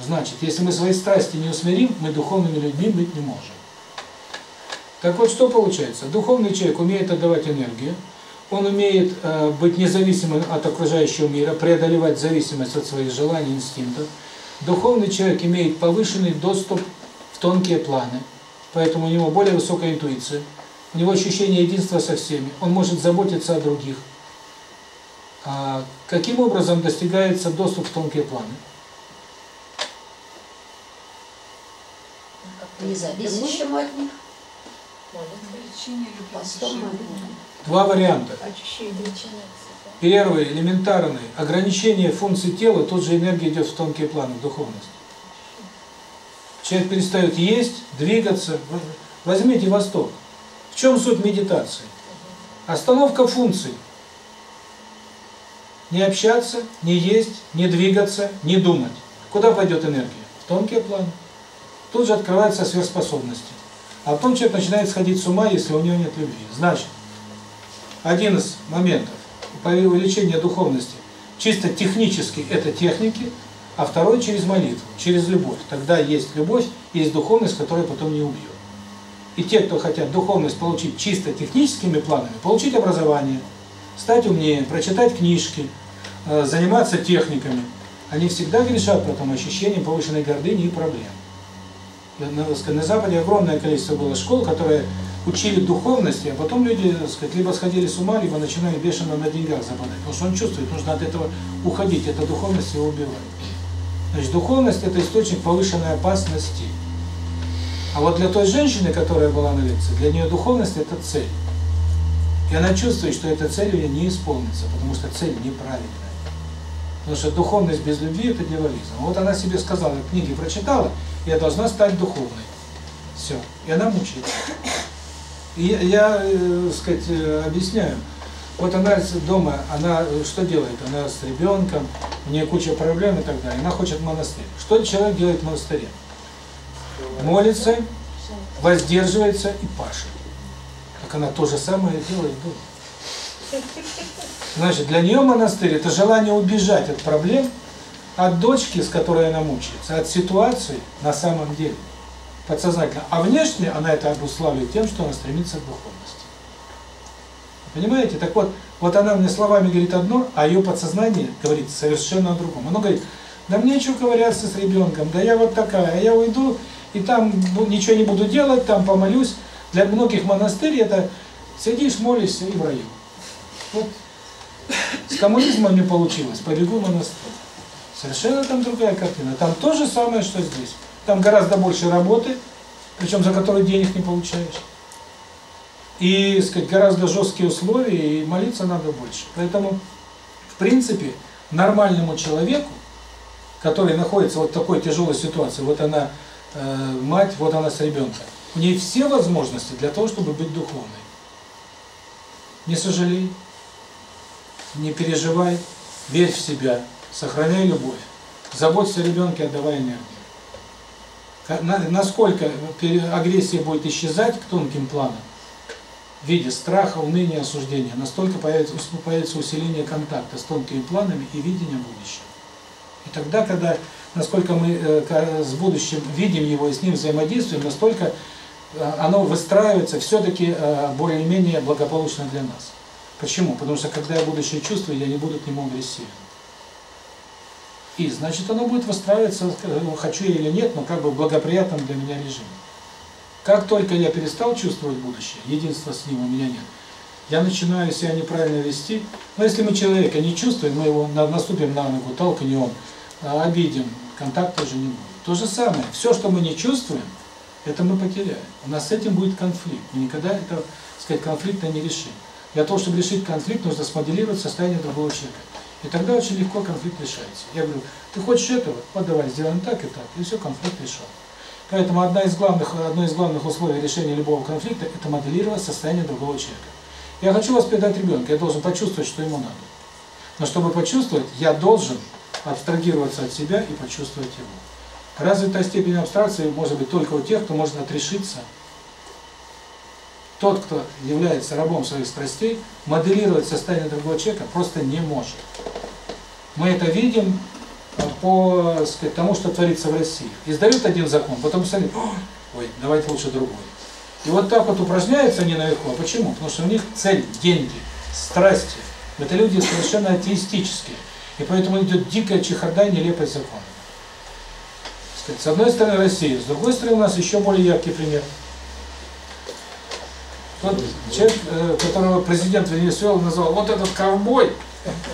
Значит, если мы свои страсти не усмирим, мы духовными людьми быть не можем. Так вот, что получается? Духовный человек умеет отдавать энергию, он умеет э, быть независимым от окружающего мира, преодолевать зависимость от своих желаний, инстинктов. Духовный человек имеет повышенный доступ в тонкие планы, поэтому у него более высокая интуиция, у него ощущение единства со всеми, он может заботиться о других. А каким образом достигается доступ в тонкие планы? Независящему от них. Постом Два варианта. очищение. Первый, элементарный, ограничение функций тела, тут же энергия идет в тонкие планы, в духовность. Человек перестает есть, двигаться. Возьмите Восток. В чем суть медитации? Остановка функций. Не общаться, не есть, не двигаться, не думать. Куда пойдет энергия? В тонкие планы. Тут же открываются сверхспособности. А потом человек начинает сходить с ума, если у него нет любви. Значит, один из моментов увеличения духовности чисто технически это техники, а второй через молитву, через любовь. Тогда есть любовь, есть духовность, которая потом не убьет. И те, кто хотят духовность получить чисто техническими планами, получить образование, стать умнее, прочитать книжки, э, заниматься техниками, они всегда грешат потом ощущением повышенной гордыни и проблем. На, сказать, на Западе огромное количество было школ, которые учили духовности, а потом люди, так сказать, либо сходили с ума, либо начинали бешено на деньгах западать. Потому что он чувствует, нужно от этого уходить, эта духовность его убивает. Значит, духовность – это источник повышенной опасности. А вот для той женщины, которая была на лекции, для нее духовность – это цель. И она чувствует, что эта цель у нее не исполнится, потому что цель неправильная. Потому что духовность без любви – это дьяволизм. Вот она себе сказала, книги прочитала, я должна стать духовной. Все. И она мучается. И я, я э, сказать, э, объясняю. Вот она дома, она э, что делает? Она с ребенком, у нее куча проблем и так далее. Она хочет монастырь. Что человек делает в монастыре? Молится, воздерживается и пашет. Так она то же самое делает дома. Значит, для нее монастырь – это желание убежать от проблем, от дочки, с которой она мучается, от ситуации на самом деле, подсознательно. А внешне она это обуславливает тем, что она стремится к духовности. Понимаете? Так вот, вот она мне словами говорит одно, а ее подсознание говорит совершенно о другом. Оно говорит, да мне что ковыряться с ребенком, да я вот такая, я уйду, и там ничего не буду делать, там помолюсь. Для многих монастырей это сидишь, молишься и в раю. Вот с коммунизмом не получилось, побегу в монастырь. Совершенно там другая картина. Там то же самое, что здесь. Там гораздо больше работы, причем за которую денег не получаешь. И, сказать, гораздо жесткие условия, и молиться надо больше. Поэтому, в принципе, нормальному человеку, который находится вот в такой тяжелой ситуации, вот она э, мать, вот она с ребенком, у нее все возможности для того, чтобы быть духовной. Не сожалей, не переживай, верь в себя, сохраняй любовь, заботься о ребенке, отдавай энергию. Насколько агрессия будет исчезать к тонким планам, в виде страха, уныния, осуждения, настолько появится, появится усиление контакта с тонкими планами и видения будущего. И тогда, когда, насколько мы э, с будущим видим его и с ним взаимодействуем, настолько э, оно выстраивается все-таки э, более-менее благополучно для нас. Почему? Потому что когда я будущее чувствую, я не буду к нему агрессивен. И значит оно будет выстраиваться, хочу я или нет, но как бы в благоприятном для меня режиме. Как только я перестал чувствовать будущее, единства с ним у меня нет, я начинаю себя неправильно вести. Но если мы человека не чувствуем, мы его наступим на ногу, толкнем, обидим, контакта уже не будет. То же самое, все, что мы не чувствуем, это мы потеряем. У нас с этим будет конфликт. Мы никогда это, сказать, конфликта не решим. Для того, чтобы решить конфликт, нужно смоделировать состояние другого человека. И тогда очень легко конфликт решается. Я говорю, ты хочешь этого? Вот давай сделаем так и так, и все, конфликт решен. Поэтому одна из главных, одно из главных условий решения любого конфликта – это моделировать состояние другого человека. Я хочу воспитать ребенка, я должен почувствовать, что ему надо. Но чтобы почувствовать, я должен абстрагироваться от себя и почувствовать его. Развитая степень абстракции может быть только у тех, кто может отрешиться. Тот, кто является рабом своих страстей, моделировать состояние другого человека просто не может. Мы это видим э, по сказать, тому, что творится в России. Издают один закон, потом смотрят, ой, давайте лучше другой. И вот так вот упражняются они наверху. А почему? Потому что у них цель – деньги, страсти. Это люди совершенно атеистические. И поэтому идет дикая чехарда и нелепость закона. С одной стороны Россия, с другой стороны у нас еще более яркий пример. Тот человек, э, которого президент Венесуэлы назвал, вот этот ковбой,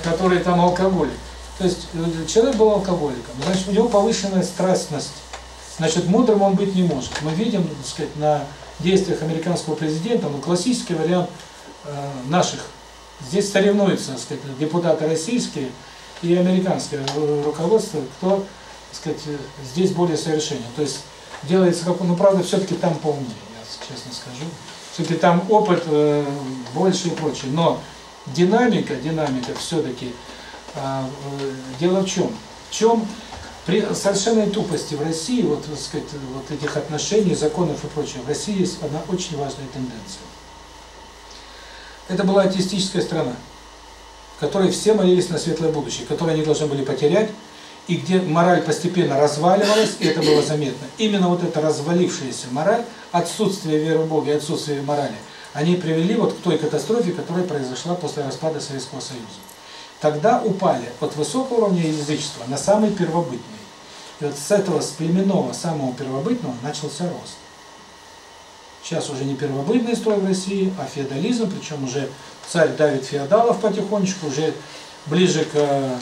который там алкоголик. То есть э, человек был алкоголиком, значит у него повышенная страстность. Значит, мудрым он быть не может. Мы видим, так сказать, на действиях американского президента, ну, классический вариант э, наших. Здесь соревнуются, так сказать, депутаты российские и американское ру- руководство, кто, так сказать, э, здесь более совершенен. То есть делается, как, ну, правда, все-таки там поумнее, я честно скажу. Все-таки там опыт э, больше и прочее. Но динамика, динамика все-таки, э, дело в чем? В чем при совершенной тупости в России, вот, так сказать, вот этих отношений, законов и прочее, в России есть одна очень важная тенденция. Это была атеистическая страна, в которой все молились на светлое будущее, которое они должны были потерять, и где мораль постепенно разваливалась, и это было заметно. Именно вот эта развалившаяся мораль, отсутствие веры в Бога и отсутствие морали, они привели вот к той катастрофе, которая произошла после распада Советского Союза. Тогда упали от высокого уровня язычества на самый первобытный. И вот с этого, с племенного, самого первобытного начался рост. Сейчас уже не первобытный строй в России, а феодализм, причем уже царь давит феодалов потихонечку, уже ближе к э,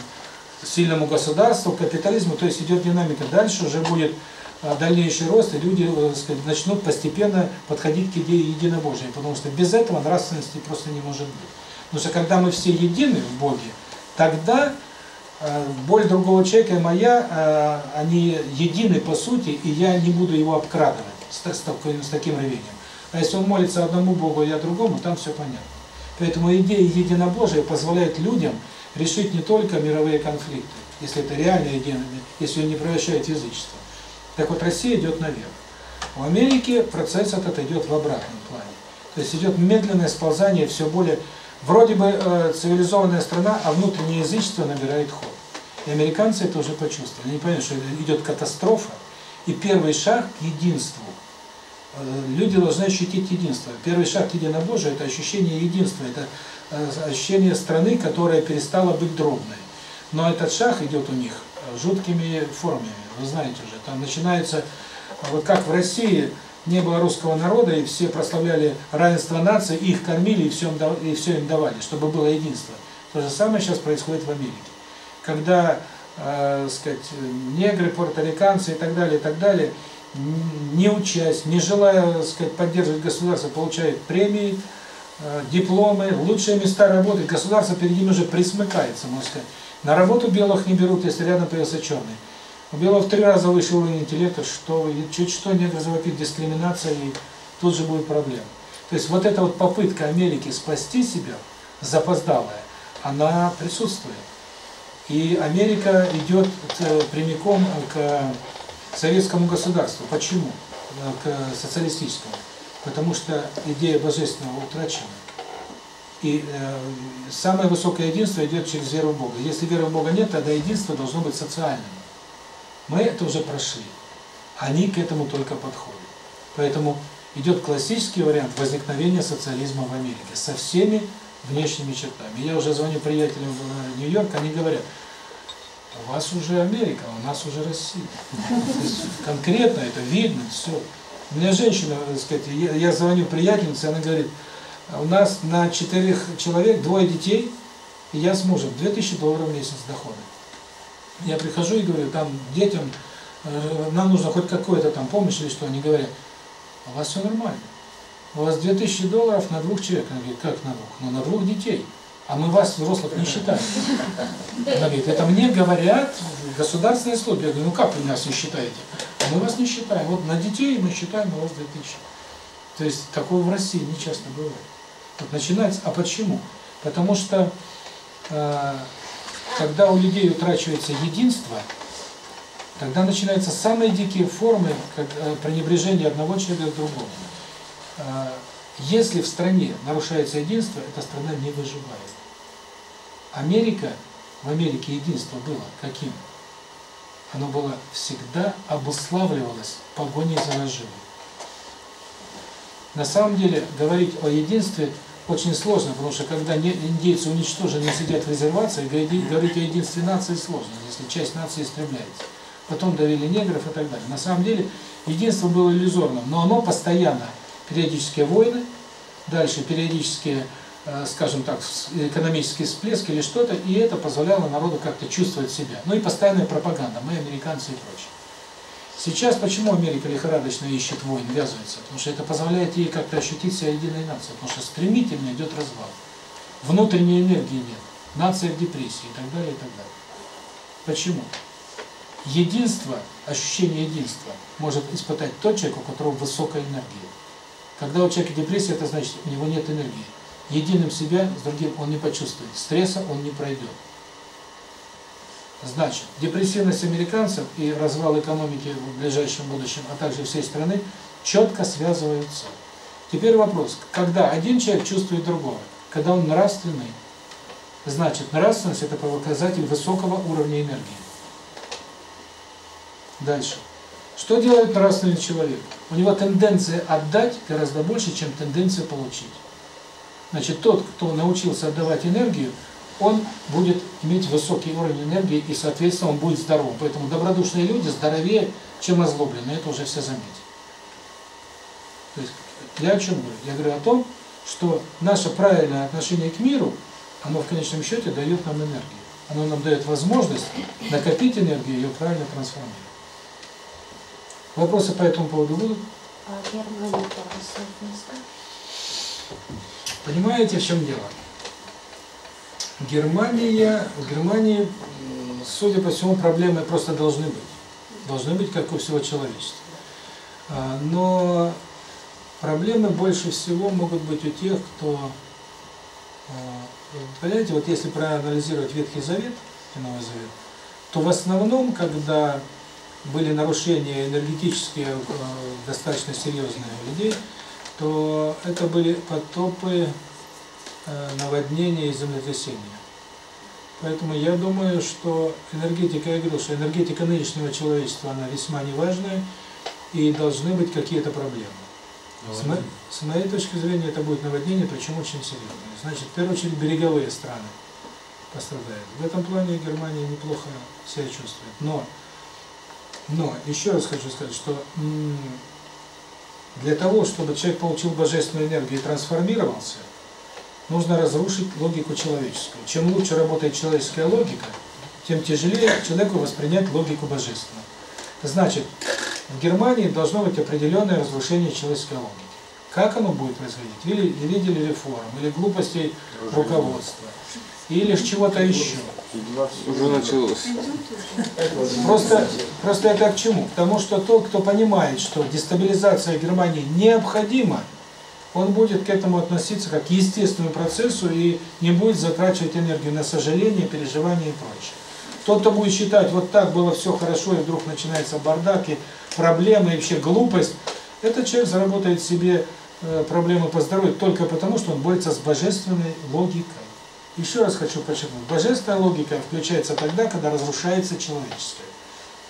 сильному государству, к капитализму, то есть идет динамика. Дальше уже будет э, дальнейший рост, и люди э, сказать, начнут постепенно подходить к идее единобожия, потому что без этого нравственности просто не может быть. Потому что когда мы все едины в Боге, тогда э, боль другого человека и моя, э, они едины по сути, и я не буду его обкрадывать с, с, с таким рвением. А если он молится одному Богу, а я другому, там все понятно. Поэтому идея единобожия позволяет людям решить не только мировые конфликты, если это реальная идея, если он не превращает язычество. Так вот, Россия идет наверх. В Америке процесс этот идет в обратном плане. То есть идет медленное сползание, все более... Вроде бы э, цивилизованная страна, а внутреннее язычество набирает ход. И американцы это уже почувствовали. Они понимают, что идет катастрофа, и первый шаг к единству. Э, Люди должны ощутить единство. Первый шаг к единобожию – это ощущение единства, это э, ощущение страны, которая перестала быть дробной. Но этот шаг идет у них жуткими формами, вы знаете уже. Там начинается, вот как в России не было русского народа, и все прославляли равенство наций, их кормили, и все, им дав- и все им давали, чтобы было единство. То же самое сейчас происходит в Америке. Когда, э, сказать, негры, порториканцы и так далее, и так далее, не учась, не желая, сказать, поддерживать государство, получают премии, э, дипломы, лучшие места работы, государство перед ними уже присмыкается, можно сказать. На работу белых не берут, если рядом появился черный. У белых в три раза выше уровень интеллекта, что чуть что негр завопит дискриминация, и тут же будет проблема. То есть вот эта вот попытка Америки спасти себя, запоздалая, она присутствует. И Америка идет э, прямиком к советскому государству. Почему? Э, К социалистическому. Потому что идея божественного утрачена. И э, самое высокое единство идет через веру в Бога. Если веры в Бога нет, тогда единство должно быть социальным. Мы это уже прошли. Они к этому только подходят. Поэтому идет классический вариант возникновения социализма в Америке со всеми внешними чертами. Я уже звоню приятелям в Нью-Йорк, они говорят, у вас уже Америка, а у нас уже Россия. *laughs* Конкретно это видно, все. У меня женщина, так сказать, я звоню приятельнице, она говорит, у нас на четырех человек двое детей, и я с мужем, 2000 долларов в месяц дохода. Я прихожу и говорю, там детям, э, нам нужно хоть какая-то там помощь или что, они говорят, у вас все нормально. У вас 2000 долларов на двух человек. Она говорит, как на двух? Ну, на двух детей. А мы вас, взрослых, не считаем. Она говорит, это мне говорят государственные службы. Я говорю, ну как вы нас не считаете? А мы вас не считаем. Вот на детей мы считаем, у вас 2000. То есть такого в России не бывает. Вот начинается, а почему? Потому что э, когда у людей утрачивается единство, тогда начинаются самые дикие формы э, пренебрежения одного человека к другому. Э, если в стране нарушается единство, эта страна не выживает. Америка, в Америке единство было каким? Оно было всегда обуславливалось погоней за наживой. На самом деле говорить о единстве очень сложно, потому что когда индейцы уничтожены сидят в резервации, говорить о единстве нации сложно, если часть нации истребляется. Потом давили негров и так далее. На самом деле единство было иллюзорным, но оно постоянно, периодические войны, дальше периодические, э, скажем так, экономические всплески или что-то, и это позволяло народу как-то чувствовать себя. Ну и постоянная пропаганда, мы американцы и прочее. Сейчас почему Америка лихорадочно ищет войн, ввязывается? Потому что это позволяет ей как-то ощутить себя единой нацией, потому что стремительно идет развал. Внутренней энергии нет, нация в депрессии и так далее, и так далее. Почему? Единство, ощущение единства может испытать тот человек, у которого высокая энергия. Когда у человека депрессия, это значит, у него нет энергии. Единым себя с другим он не почувствует, стресса он не пройдет. Значит, депрессивность американцев и развал экономики в ближайшем будущем, а также всей страны, четко связываются. Теперь вопрос, когда один человек чувствует другого, когда он нравственный, значит, нравственность – это показатель высокого уровня энергии. Дальше. Что делает нравственный человек? У него тенденция отдать гораздо больше, чем тенденция получить. Значит, тот, кто научился отдавать энергию, он будет иметь высокий уровень энергии и, соответственно, он будет здоров. Поэтому добродушные люди здоровее, чем озлобленные. Это уже все заметили. То есть, я о чем говорю? Я говорю о том, что наше правильное отношение к миру, оно в конечном счете дает нам энергию. Оно нам дает возможность накопить энергию и ее правильно трансформировать. Вопросы по этому поводу будут? А? Понимаете, в чем дело? Германия, в Германии, судя по всему, проблемы просто должны быть. Должны быть, как у всего человечества. А, Но проблемы больше всего могут быть у тех, кто... а, Понимаете, вот если проанализировать Ветхий Завет и Новый Завет, то в основном, когда были нарушения энергетические э, достаточно серьезные у людей, то это были потопы, наводнения и землетрясения. Поэтому я думаю, что энергетика, я говорил, что энергетика нынешнего человечества, она весьма неважная, и должны быть какие-то проблемы. С, мо- с моей точки зрения, это будет наводнение, причем очень серьезное. Значит, в первую очередь, береговые страны пострадают. В этом плане Германия неплохо себя чувствует. Но, но еще раз хочу сказать, что для того, чтобы человек получил божественную энергию и трансформировался, нужно разрушить логику человеческую. Чем лучше работает человеческая логика, тем тяжелее человеку воспринять логику божественную. Значит, в Германии должно быть определенное разрушение человеческой логики. Как оно будет происходить? Или в виде ли реформ, или глупостей руководства, или чего-то еще. Уже началось. Просто, просто это к чему? К тому, что тот, кто понимает, что дестабилизация Германии необходима, он будет к этому относиться как к естественному процессу и не будет затрачивать энергию на сожаление, переживания и прочее. Тот, кто будет считать, вот так было все хорошо, и вдруг начинается бардак, и проблемы, и вообще глупость, этот человек заработает себе э, проблемы по здоровью только потому, что он борется с божественной логикой. Еще раз хочу подчеркнуть, божественная логика включается тогда, когда разрушается человеческая.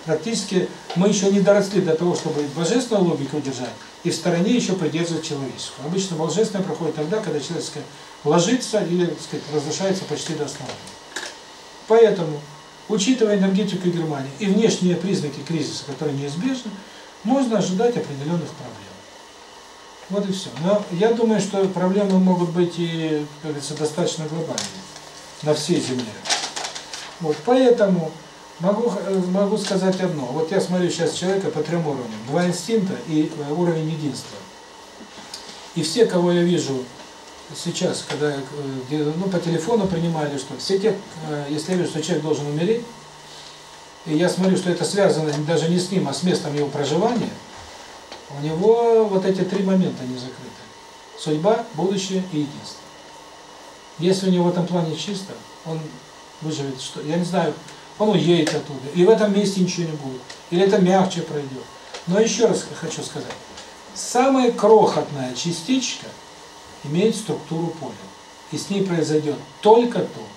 Практически мы еще не доросли до того, чтобы божественную логику удержать, и в стороне еще придерживать человеческую. Обычно божественная проходит тогда, когда человеческая ложится или, так сказать, разрушается почти до основания. Поэтому, учитывая энергетику Германии и внешние признаки кризиса, которые неизбежны, можно ожидать определенных проблем. Вот и все. Но я думаю, что проблемы могут быть и, как говорится, достаточно глобальные на всей Земле. Вот, поэтому могу, э, могу сказать одно. Вот я смотрю сейчас человека по трем уровням. Два инстинкта и э, уровень единства. И все, кого я вижу сейчас, когда э, ну, по телефону принимали, что все те, если я вижу, что человек должен умереть, и я смотрю, что это связано даже не с ним, а с местом его проживания, у него вот эти три момента не закрыты. Судьба, будущее и единство. Если у него в этом плане чисто, он выживет, что я не знаю, он уедет оттуда, или в этом месте ничего не будет, или это мягче пройдет. Но еще раз хочу сказать, самая крохотная частичка имеет структуру поля. И с ней произойдет только то,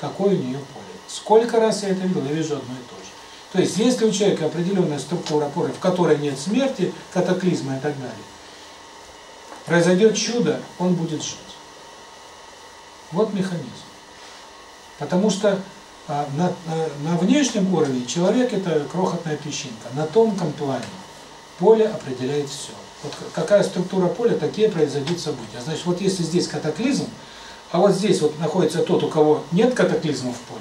какое у нее поле. Сколько раз я это видел, я вижу одно и то же. То есть, если у человека определенная структура поля, в которой нет смерти, катаклизма и так далее, произойдет чудо, он будет жить. Вот механизм. Потому что а, на, э, на внешнем уровне человек это крохотная песчинка, на тонком плане поле определяет все. Вот какая структура поля, такие произойдут события. Значит, вот если здесь катаклизм, а вот здесь вот находится тот, у кого нет катаклизма в поле,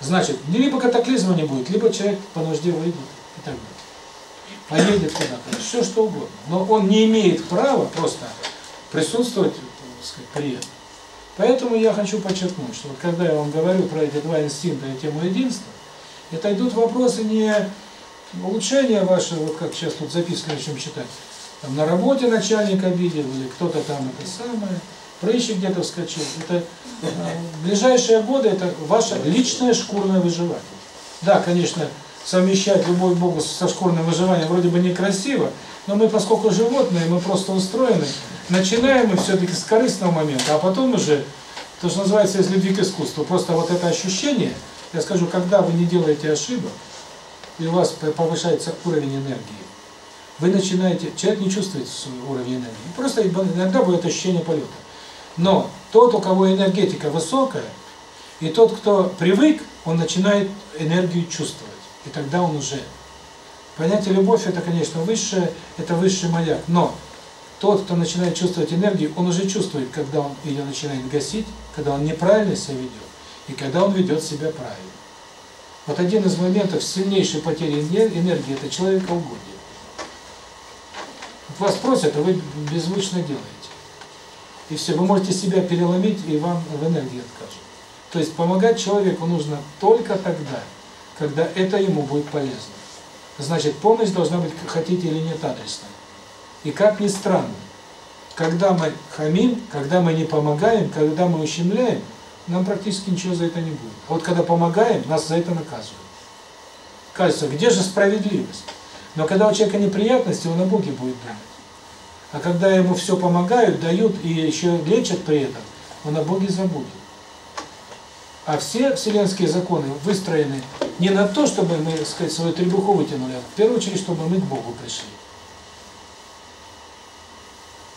значит, либо катаклизма не будет, либо человек по нужде выйдет и так далее. Поедет куда-то, все что угодно. Но он не имеет права просто присутствовать, так сказать, при этом. Поэтому я хочу подчеркнуть, что вот когда я вам говорю про эти два инстинкта и тему единства, это идут вопросы не улучшения вашего, вот как сейчас тут записки начнем читать, там на работе начальник обидел, или кто-то там это самое, прыщик где-то вскочил. Это э, ближайшие годы это ваше личное шкурное выживание. Да, конечно, совмещать любовь к Богу со шкурным выживанием вроде бы некрасиво, но мы, поскольку животные, мы просто устроены, начинаем мы все-таки с корыстного момента, а потом уже, то, что называется, из любви к искусству, просто вот это ощущение, я скажу, когда вы не делаете ошибок, и у вас повышается уровень энергии, вы начинаете, человек не чувствует уровень энергии, просто иногда будет ощущение полета. Но тот, у кого энергетика высокая, и тот, кто привык, он начинает энергию чувствовать. И тогда он уже... Понятие любовь, это, конечно, высшее, это высший маяк. Но тот, кто начинает чувствовать энергию, он уже чувствует, когда он ее начинает гасить, когда он неправильно себя ведет, и когда он ведет себя правильно. Вот один из моментов сильнейшей потери эне- энергии – это человекоугодие. Вот вас просят, а вы беззвучно делаете. И все, вы можете себя переломить, и вам в энергии откажут. То есть помогать человеку нужно только тогда, когда это ему будет полезно. Значит, помощь должна быть, хотите или нет, адресной. И как ни странно, когда мы хамим, когда мы не помогаем, когда мы ущемляем, нам практически ничего за это не будет. А вот когда помогаем, нас за это наказывают. Кажется, где же справедливость? Но когда у человека неприятности, он о Боге будет думать. А когда ему все помогают, дают и еще лечат при этом, он о Боге забудет. А все вселенские законы выстроены не на то, чтобы мы, так сказать, свою требуху вытянули, а в первую очередь, чтобы мы к Богу пришли.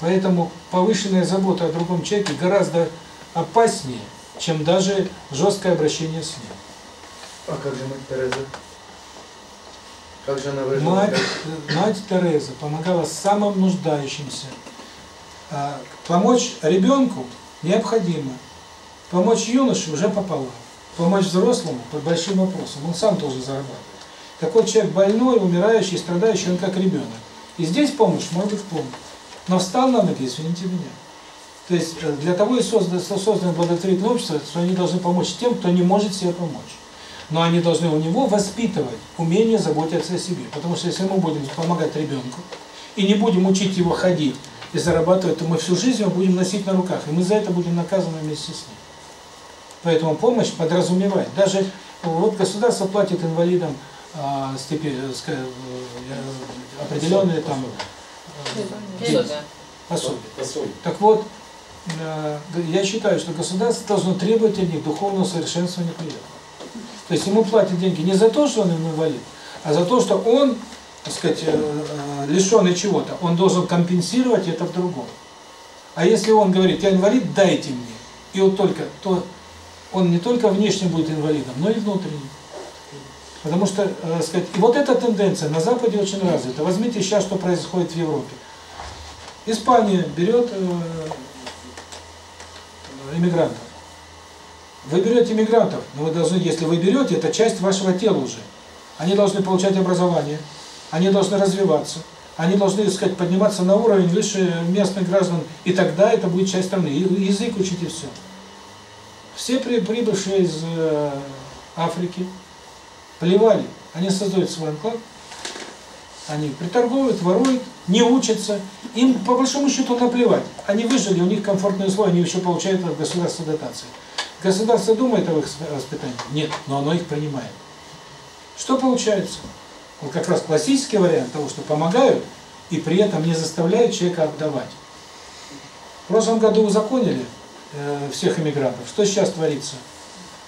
Поэтому повышенная забота о другом человеке гораздо опаснее, чем даже жесткое обращение с ним. А как же мать Тереза? Как же она выжила? Мать, мать Тереза помогала самым нуждающимся. А помочь ребенку необходимо. Помочь юноше уже пополам. Помочь взрослому под большим вопросом. Он сам тоже зарабатывает. Такой человек больной, умирающий, страдающий, он как ребенок. И здесь помощь может быть помощь. Но встал на ноги, извините меня. То есть э, для того и создано, создано благотворительное общество, что они должны помочь тем, кто не может себе помочь. Но они должны у него воспитывать умение заботиться о себе. Потому что если мы будем помогать ребенку и не будем учить его ходить и зарабатывать, то мы всю жизнь его будем носить на руках. И мы за это будем наказаны вместе с ним. Поэтому помощь подразумевает. Даже вот государство платит инвалидам а, степи- э, ска- э, определенные там э, деньги, пособия. Пособие. Так вот, э, я считаю, что государство должно требовать от них духовного совершенствования клиента. То есть ему платят деньги не за то, что он инвалид, а за то, что он, так сказать, э, э, лишенный чего-то, он должен компенсировать это в другом. А если он говорит, я инвалид, дайте мне, и вот только, то он не только внешне будет инвалидом, но и внутренне. Потому что, э, сказать, и вот эта тенденция на Западе очень развита. Возьмите сейчас, что происходит в Европе. Испания берет э, иммигрантов. Вы берете иммигрантов, но вы должны, если вы берете, это часть вашего тела уже. Они должны получать образование, они должны развиваться, они должны, так сказать, подниматься на уровень выше местных граждан, и тогда это будет часть страны. И язык учить и все. Все при, прибывшие из э, Африки плевали, они создают свой анклав, они приторговывают, воруют, не учатся, им по большому счету наплевать. Они выжили, у них комфортные условия, они еще получают от государства дотации. Государство думает о их воспитании? Нет, но оно их принимает. Что получается? Вот как раз классический вариант того, что помогают и при этом не заставляют человека отдавать. В прошлом году узаконили всех иммигрантов. Что сейчас творится?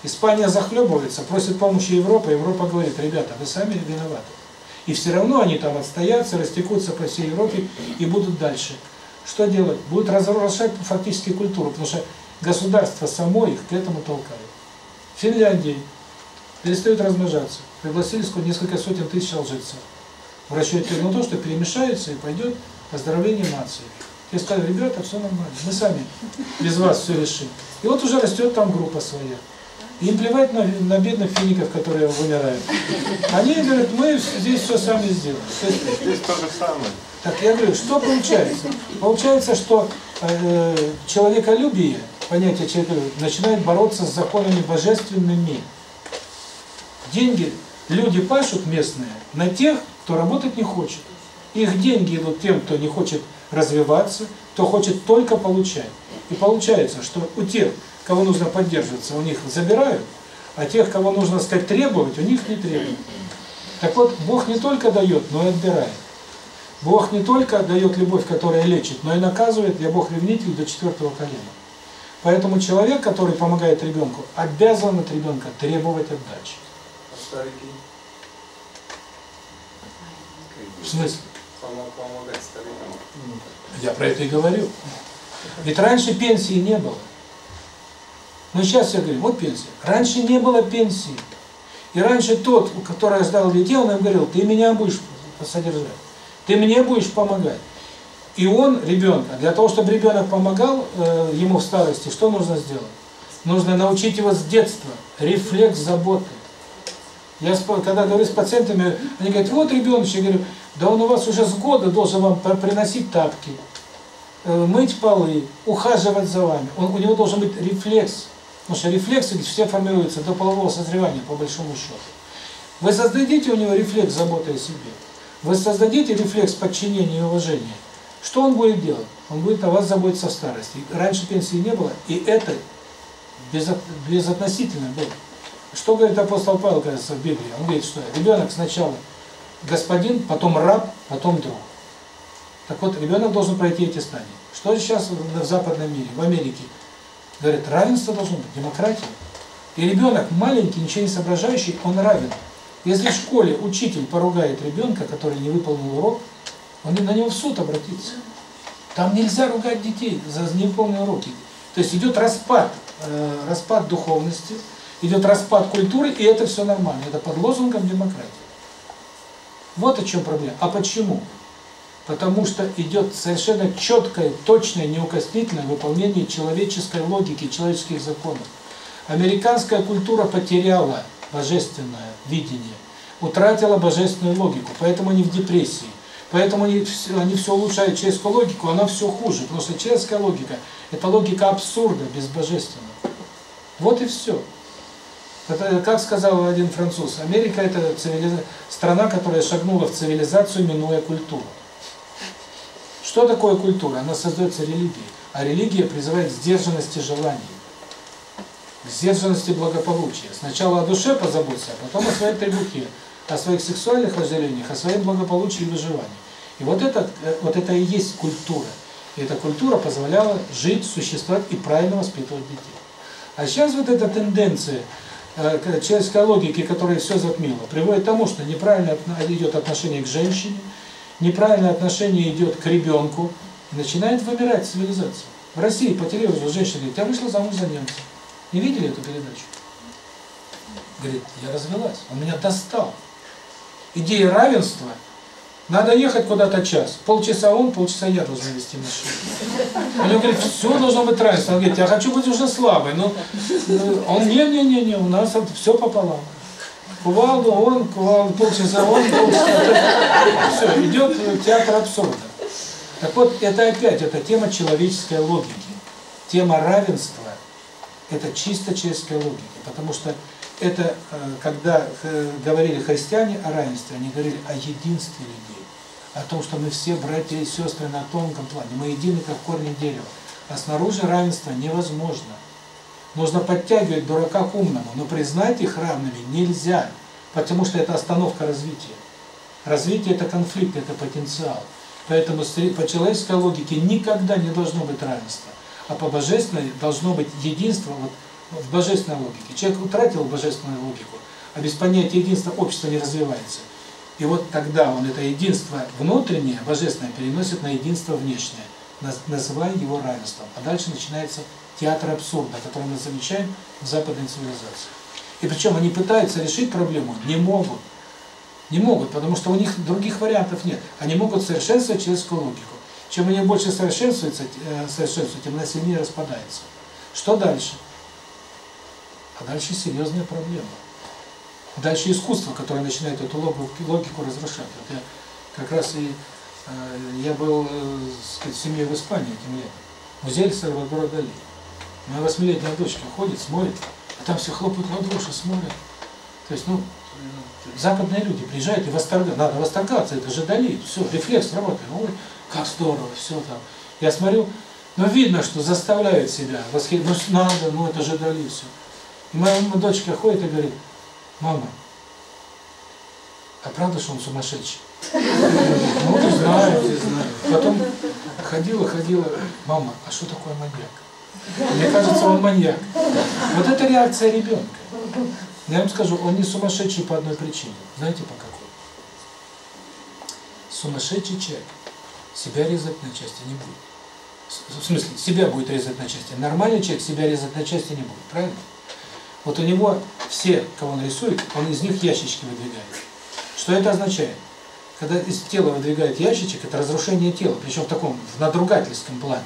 Испания захлебывается, просит помощи Европы, Европа говорит, ребята, вы сами виноваты. И все равно они там отстоятся, растекутся по всей Европе и будут дальше. Что делать? Будут разрушать фактически культуру, потому что государство само их к этому толкает. Финляндии перестают размножаться. Пригласили сколько несколько сотен тысяч алжирцев. В расчете на то, что перемешается и пойдет оздоровление нации. Те сказали, ребята, все нормально, мы сами без вас все решим. И вот уже растет там группа своя. Им плевать на, на бедных фиников, которые вымирают. Они говорят, мы здесь все сами сделаем. Здесь то же самое. так я говорю, что получается? Получается, что э, человеколюбие, понятие человеколюбия, начинает бороться с законами божественными. Деньги, люди пашут местные на тех, кто работать не хочет. Их деньги идут тем, кто не хочет развиваться, кто хочет только получать. И получается, что у тех, кого нужно поддерживаться, у них забирают, а тех, кого нужно, сказать, требовать, у них не требуют. Так вот, Бог не только дает, но и отбирает. Бог не только дает любовь, которая лечит, но и наказывает, я Бог ревнитель до четвертого колена. Поэтому человек, который помогает ребенку, обязан от ребенка требовать отдачи. Старики. В смысле? Помогать старикам. Я про это и говорю. Ведь раньше пенсии не было. Но сейчас я говорю, вот пенсия. Раньше не было пенсии. И раньше тот, который рождал детей, он им говорил, ты меня будешь содержать, ты мне будешь помогать. И он, ребенка, для того, чтобы ребенок помогал э, ему в старости, что нужно сделать? Нужно научить его с детства, рефлекс заботы. Я, когда говорю с пациентами, они говорят, вот ребеночек, я говорю, да он у вас уже с года должен вам приносить тапки, э, мыть полы, ухаживать за вами. Он, у него должен быть рефлекс. Потому что рефлексы все формируются до полового созревания, по большому счету. Вы создадите у него рефлекс заботы о себе. Вы создадите рефлекс подчинения и уважения. Что он будет делать? Он будет о вас заботиться в старости. Раньше пенсии не было, и это безот, безотносительно было. Что говорит апостол Павел, кажется, в Библии? Он говорит, что ребенок сначала господин, потом раб, потом друг. Так вот, ребенок должен пройти эти стадии. Что сейчас в западном мире, в Америке? Говорят, равенство должно быть, демократия. И ребенок маленький, ничего не соображающий, он равен. Если в школе учитель поругает ребенка, который не выполнил урок, он на него в суд обратится. Там нельзя ругать детей за невыполненные уроки. То есть идет распад, э, распад духовности, идет распад культуры, и это все нормально. Это под лозунгом демократии. Вот о чем проблема. А почему? Потому что идет совершенно четкое, точное, неукоснительное выполнение человеческой логики, человеческих законов. Американская культура потеряла божественное видение, утратила божественную логику, поэтому они в депрессии. Поэтому они, они все улучшают человеческую логику, она все хуже, потому что человеческая логика – это логика абсурда, без божественного. Вот и все. Как сказал один француз, Америка – это цивилиза... страна, которая шагнула в цивилизацию, минуя культуру. Что такое культура? Она создается религией. А религия призывает к сдержанности желаний, к сдержанности благополучия. Сначала о душе позаботься, а потом о своей требухе, о своих сексуальных вожделениях, о своем благополучии и выживании. И вот это, вот это и есть культура. И эта культура позволяла жить, существовать и правильно воспитывать детей. А сейчас вот эта тенденция э, человеческой логики, которая все затмила, приводит к тому, что неправильно идет отношение к женщине, неправильное отношение идет к ребенку, и начинает вымирать цивилизация. В России по телевизору женщина говорит, я вышла замуж за немца. Не видели эту передачу? Говорит, я развелась, он меня достал. Идея равенства, надо ехать куда-то час. Полчаса он, полчаса я должен вести машину. У него говорит, все должно быть равенство. Он говорит, я хочу быть уже слабой. Но он, не-не-не, у нас все пополам. Кувалду он, кувалду полчаса он, полчаса Все, идет театр абсурда. Так вот, это опять, это тема человеческой логики. Тема равенства – это чисто человеческая логика. Потому что это, э, когда э, говорили христиане о равенстве, они говорили о единстве людей. О том, что мы все братья и сестры на тонком плане. Мы едины, как корни дерева. А снаружи равенство невозможно. Нужно подтягивать дурака к умному, но признать их равными нельзя, потому что это остановка развития. Развитие – это конфликт, это потенциал. Поэтому по человеческой логике никогда не должно быть равенства, а по божественной должно быть единство вот, в божественной логике. Человек утратил божественную логику, а без понятия единства общество не развивается. И вот тогда он это единство внутреннее, божественное, переносит на единство внешнее, называя его равенством. А дальше начинается театр абсурда, который мы замечаем в западной цивилизации. И причем они пытаются решить проблему, не могут. Не могут, потому что у них других вариантов нет. Они могут совершенствовать человеческую логику. Чем они больше совершенствуются, э, совершенствуют, тем она сильнее распадается. Что дальше? А дальше серьезная проблема. Дальше искусство, которое начинает эту логику разрушать. Вот я как раз и э, я был э, сказать, в семье в Испании этим летом. Музей Сальвадора Дали. Моя восьмилетняя дочка ходит, смотрит, а там все хлопают в ладоши, смотрят. То есть, ну, западные люди приезжают и восторгаются. Надо восторгаться, это же Дали. Все, рефлекс работает. Ой, как здорово, все там. Я смотрю, ну, видно, что заставляют себя восхищаться. Ну, надо, ну, это же Дали, все. И моя дочка ходит и говорит, мама, а правда, что он сумасшедший? Ну, не знаю, не знаю. Потом ходила, ходила, мама, а что такое маньяк? Мне кажется, он маньяк. Вот это реакция ребенка. Я вам скажу, он не сумасшедший по одной причине. Знаете по какой? Сумасшедший человек себя резать на части не будет. В смысле, себя будет резать на части. Нормальный человек себя резать на части не будет, правильно? Вот у него все, кого он рисует, он из них ящички выдвигает. Что это означает? Когда из тела выдвигает ящичек, это разрушение тела, причем в таком, в надругательском плане.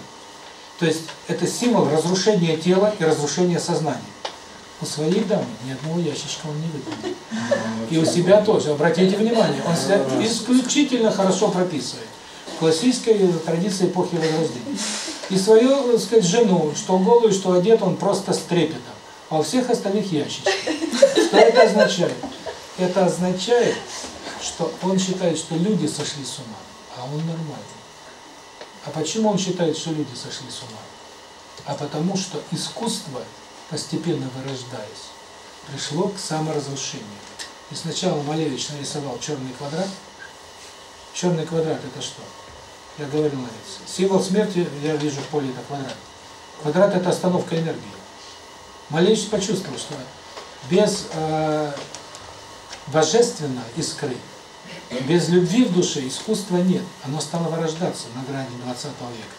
То есть это символ разрушения тела и разрушения сознания. У своей дамы ни одного ящичка он не выдвинул. И у себя тоже. Обратите внимание, он себя исключительно хорошо прописывает. В классической традиции эпохи Возрождения. И свою, так сказать, жену, что голую, что одет, он просто с трепетом. А у всех остальных ящички. Что это означает? Это означает, что он считает, что люди сошли с ума, а он нормальный. А почему он считает, что люди сошли с ума? А потому что искусство, постепенно вырождаясь, пришло к саморазрушению. И сначала Малевич нарисовал черный квадрат. Черный квадрат это что? Я говорил на лекции. Символ смерти, я вижу в поле это квадрат. Квадрат это остановка энергии. Малевич почувствовал, что без э, божественной искры без любви в душе искусства нет. Оно стало вырождаться на грани 20 века.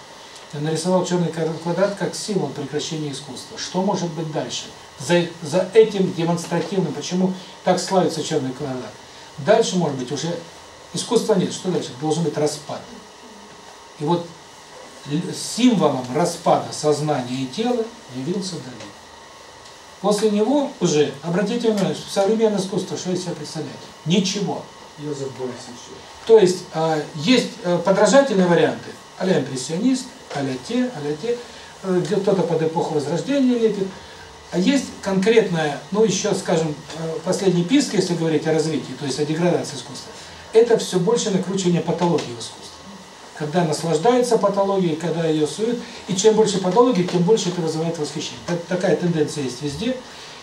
Я нарисовал черный квадрат как символ прекращения искусства. Что может быть дальше? За, за этим демонстративным, почему так славится черный квадрат? Дальше, может быть, уже искусства нет. Что дальше? Должен быть распад. И вот символом распада сознания и тела явился Дали. После него уже, обратите внимание, современное искусство, что из себя представляет? Ничего. Йозеф Борисович. То есть а, есть а, подражательные варианты, а-ля импрессионист, а-ля те, а-ля те, э, где кто-то под эпоху Возрождения лепит. А есть конкретная, ну еще, скажем, э, последний писк, если говорить о развитии, то есть о деградации искусства, это все больше накручивание патологии в искусстве. Когда наслаждается патологией, когда ее суют, и чем больше патологии, тем больше это вызывает восхищение. Такая тенденция есть везде,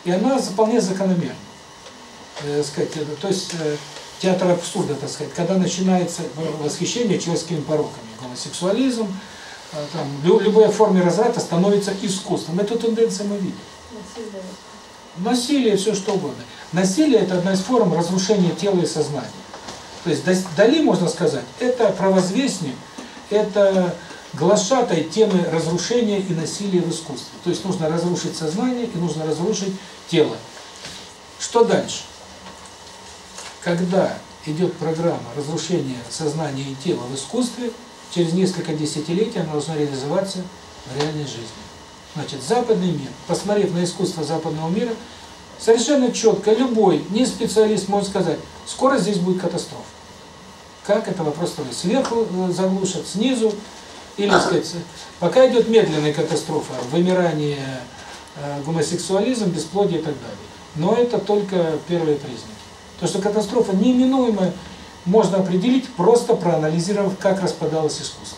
и она вполне закономерна. Э, сказать, то есть театр абсурда, так сказать, когда начинается восхищение человеческими пороками, гомосексуализм, а, там, любая форма разврата становится искусством. Эту тенденцию мы видим. Насилие. Насилие, все что угодно. Насилие – это одна из форм разрушения тела и сознания. То есть Дали, можно сказать, это провозвестник, это глашатай темы разрушения и насилия в искусстве. То есть нужно разрушить сознание и нужно разрушить тело. Что дальше? когда идет программа разрушения сознания и тела в искусстве, через несколько десятилетий она должна реализоваться в реальной жизни. Значит, западный мир, посмотрев на искусство западного мира, Совершенно четко, любой, не специалист может сказать, скоро здесь будет катастрофа. Как это вопрос второй. Сверху э, заглушат, снизу, или, сказать, пока идет медленная катастрофа, вымирание, э, гомосексуализм, бесплодие и так далее. Но это только первые признаки. То, что катастрофа неминуемая, можно определить, просто проанализировав, как распадалось искусство.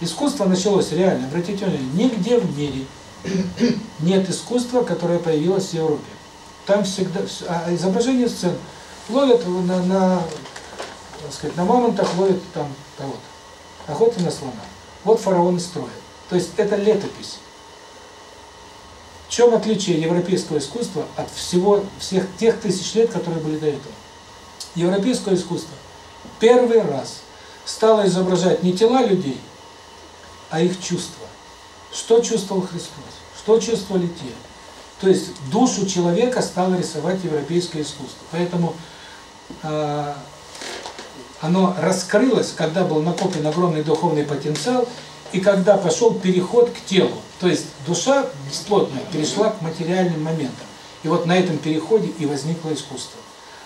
Искусство началось реально, обратите внимание, нигде в мире нет искусства, которое появилось в Европе. Там всегда, а изображение сцен ловят на, на, так сказать, на мамонтах, ловят там кого-то. Охота на слона. Вот фараоны строят. То есть это летопись. В чем отличие европейского искусства от всего всех тех тысяч лет, которые были до этого? Европейское искусство первый раз стало изображать не тела людей, а их чувства. Что чувствовал Христос? Что чувствовали те? То есть душу человека стало рисовать европейское искусство. Поэтому э, оно раскрылось, когда был накоплен огромный духовный потенциал, и когда пошел переход к телу. То есть душа бесплотная перешла к материальным моментам. И вот на этом переходе и возникло искусство.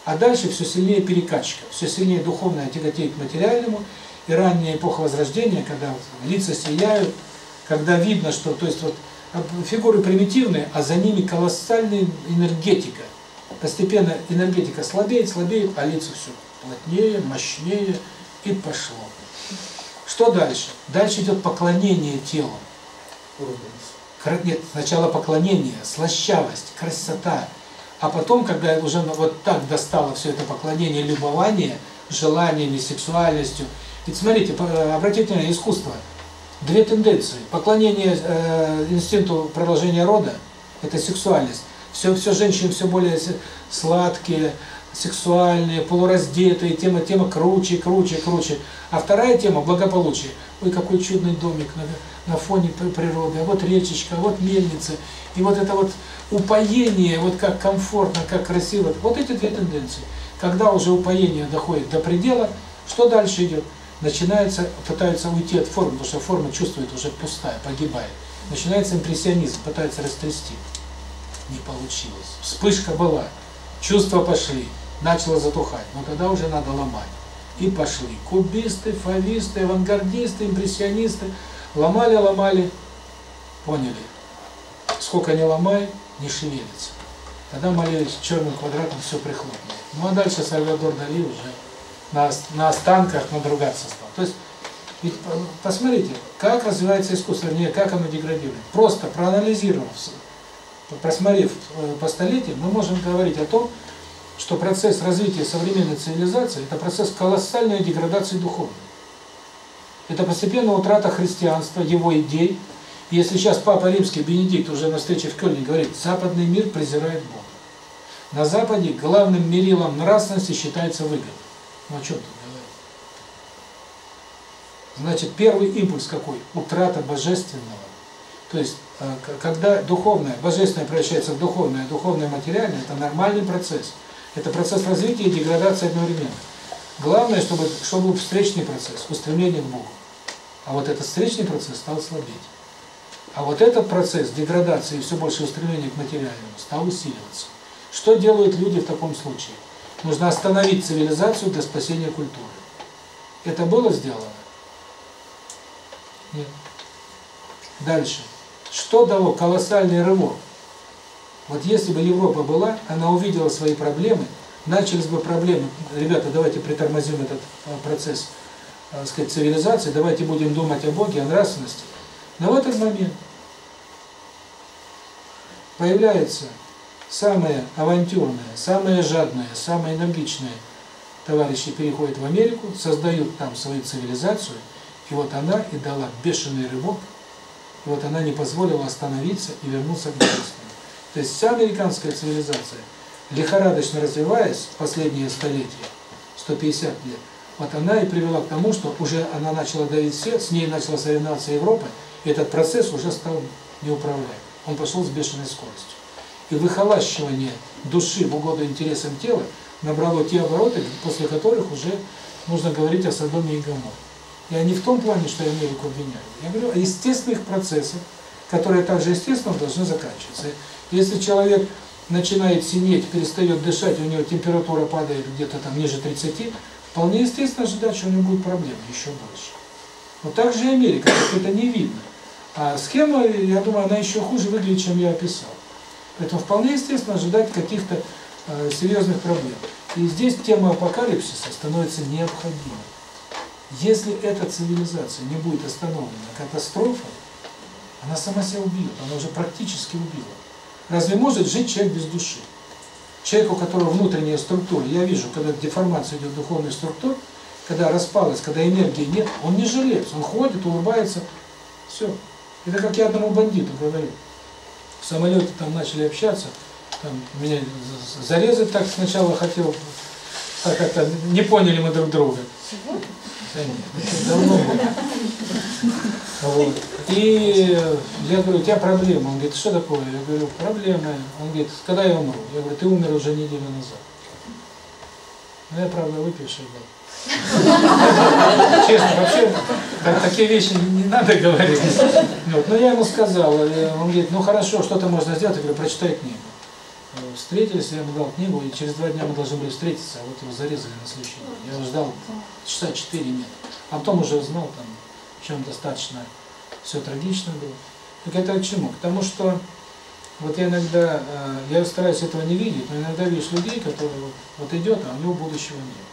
А дальше все сильнее перекачка, все сильнее духовное тяготеет к материальному, и ранняя эпоха Возрождения, когда лица сияют, когда видно, что, то есть вот фигуры примитивные, а за ними колоссальная энергетика. Постепенно энергетика слабеет, слабеет, а лица все плотнее, мощнее, и пошло. Что дальше? Дальше идет поклонение телу. Нет, сначала поклонение, слащавость, красота. А потом, когда уже вот так достало все это поклонение, любование, желаниями, сексуальностью. Ведь смотрите, обратите внимание, искусство. Две тенденции. Поклонение э, инстинкту продолжения рода – это сексуальность. Все, все женщины все более сладкие, сексуальные, полураздетые, тема, тема круче, круче, круче. А вторая тема – благополучие. Ой, какой чудный домик на, на фоне природы, а вот речечка, а вот мельница. И вот это вот упоение, вот как комфортно, как красиво. Вот эти две тенденции. Когда уже упоение доходит до предела, что дальше идет? Начинается, пытаются уйти от формы, потому что форма чувствует уже пустая, погибает. Начинается импрессионизм, пытаются растрясти. Не получилось. Вспышка была, чувства пошли, начало затухать. Но тогда уже надо ломать. И пошли. Кубисты, фависты, авангардисты, импрессионисты. Ломали, ломали, поняли. Сколько не ломай, не шевелится. Тогда молились черным квадратом, все прихлопнуло. Ну а дальше Сальвадор Дали уже на, на останках надругаться стал. То есть, ведь посмотрите, как развивается искусство, вернее, как оно деградирует. Просто проанализировав, просмотрев э, по столетиям, мы можем говорить о том, что процесс развития современной цивилизации – это процесс колоссальной деградации духовной. Это постепенная утрата христианства, его идей. И если сейчас Папа Римский Бенедикт уже на встрече в Кёльне говорит, западный мир презирает Бога. На Западе главным мерилом нравственности считается выгода. Ну о чем тут говорить? Значит, первый импульс какой? Утрата божественного. То есть, когда духовное, божественное превращается в духовное, духовное материальное, это нормальный процесс. Это процесс развития и деградации одновременно. Главное, чтобы, чтобы был встречный процесс, устремление к Богу. А вот этот встречный процесс стал слабеть. А вот этот процесс деградации и все больше устремления к материальному стал усиливаться. Что делают люди в таком случае? Нужно остановить цивилизацию для спасения культуры. Это было сделано? Нет. Дальше. Что дало колоссальный рывок? Вот если бы Европа была, она увидела свои проблемы, начались бы проблемы. Ребята, давайте притормозим этот процесс, так сказать, цивилизации, давайте будем думать о Боге, о нравственности. Но в этот момент появляется самые авантюрные, самые жадные, самые энергичные товарищи переходят в Америку, создают там свою цивилизацию, и вот она и дала бешеный рывок, и вот она не позволила остановиться и вернуться к божественному. То есть вся американская цивилизация, лихорадочно развиваясь последние столетия, 150 лет, вот она и привела к тому, что уже она начала давить все, с ней начала соревноваться Европа, и этот процесс уже стал неуправляем. Он пошел с бешеной скоростью и выхолащивание души в угоду интересам тела набрало те обороты, после которых уже нужно говорить о Содоме и Гоморре. Я не в том плане, что Америку обвиняю. Я говорю о естественных процессах, которые также естественно должны заканчиваться. Если человек начинает синеть, перестает дышать, у него температура падает где-то там ниже 30, вполне естественно ожидать, что у него будут проблемы еще больше. Вот так же и Америка, это не видно. А схема, я думаю, она еще хуже выглядит, чем я описал. Поэтому вполне естественно ожидать каких-то э, серьезных проблем. И здесь тема апокалипсиса становится необходимой. Если эта цивилизация не будет остановлена катастрофой, она сама себя убьет, она уже практически убила. Разве может жить человек без души? Человек, у которого внутренняя структура, я вижу, когда деформация идет духовных структур, когда распалась, когда энергии нет, он не жилец, он ходит, улыбается, все. Это как я одному бандиту говорил. В самолете там начали общаться, там меня зарезать так сначала хотел, так как-то не поняли мы друг друга. Давно было. Вот. И я говорю, у тебя проблема. Он говорит, что такое? Я говорю, проблема. Он говорит, когда я умру? Я говорю, ты умер уже неделю назад. Ну, я, правда, выпивший был. Честно, вообще, так, такие вещи не надо говорить. Вот. Но я ему сказал, э, он говорит, ну хорошо, что-то можно сделать. Я говорю, прочитай книгу. Встретились, я ему дал книгу, и через два дня мы должны были встретиться, а вот его зарезали на следующий день. Я его ждал часа четыре нет. А потом уже знал, там, чем достаточно все трагично было. Так это к чему? К тому, что вот я иногда, э, я стараюсь этого не видеть, но иногда видишь людей, которые вот, вот идет, а у него будущего нет.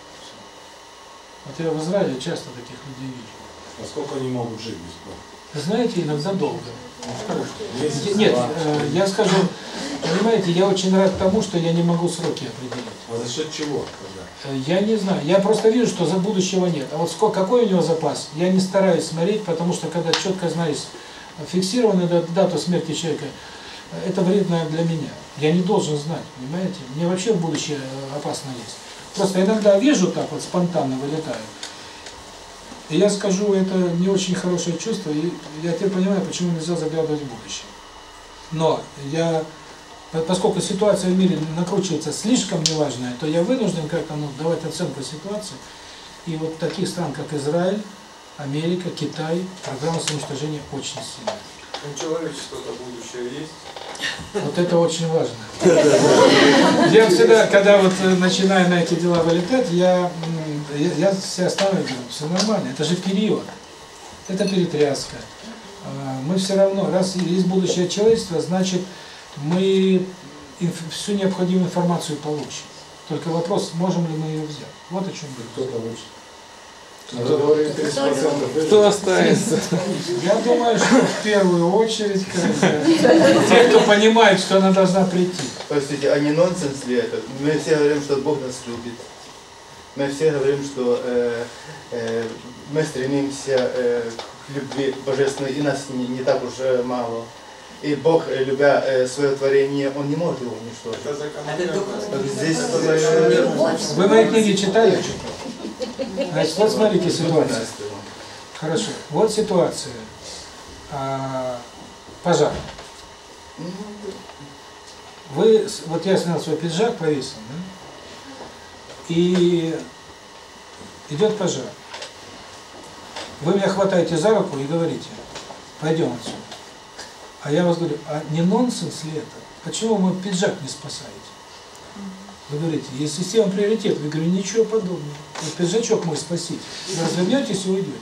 Вот я в Израиле часто таких людей вижу. А сколько они могут жить без? Вы знаете, иногда долго. Месяц, Нет, э, я скажу, понимаете, я очень рад тому, что я не могу сроки определить. А за счет чего тогда? Э, Я не знаю, я просто вижу, что за будущего нет. А вот сколько, какой у него запас, я не стараюсь смотреть, потому что когда четко знаешь фиксированную дат- дату смерти человека, это вредно для меня. Я не должен знать, понимаете? Мне вообще в будущее э, опасно есть. Просто иногда вижу так вот, спонтанно вылетаю. И я скажу, это не очень хорошее чувство, и я теперь понимаю, почему нельзя заглядывать в будущее. Но я, по- поскольку ситуация в мире накручивается слишком неважная, то я вынужден как-то ну, давать оценку ситуации. И вот таких стран, как Израиль, Америка, Китай, программа самоуничтожения очень сильная. У человечества-то будущее есть. Вот это очень важно. Я всегда, когда вот э, начинаю на эти дела вылетать, я, я, я себя останавливаю, все нормально, это же период, это перетряска. А, Мы все равно, раз есть будущее человечества, значит мы всю необходимую информацию получим. Только вопрос, можем ли мы ее взять. Вот о чем Кто говорит. получит? Надо говорить 30% Кто останется? Я думаю, что в первую очередь *laughs* те, кто понимает, что она должна прийти. Простите, а не нонсенс ли это? Мы все говорим, что Бог нас любит. Мы все говорим, что э, э, мы стремимся э, к любви божественной, и нас не, не так уж э, мало. И Бог, э, любя э, свое творение, Он не может его уничтожить. Это Здесь э, Вы мои книги читали? Значит, вот смотрите ситуацию. Хорошо. Вот ситуация. А, пожар. Вы, с- вот я снял свой пиджак, повесил, да? И идет пожар. Вы меня хватаете за руку и говорите, пойдем отсюда. А я вас говорю, а не нонсенс ли это? Почему мой пиджак не спасаете? Вы говорите, есть система приоритет. Вы говорите, ничего подобного. Вот пиджачок мой спасите. Вы развернетесь и уйдете.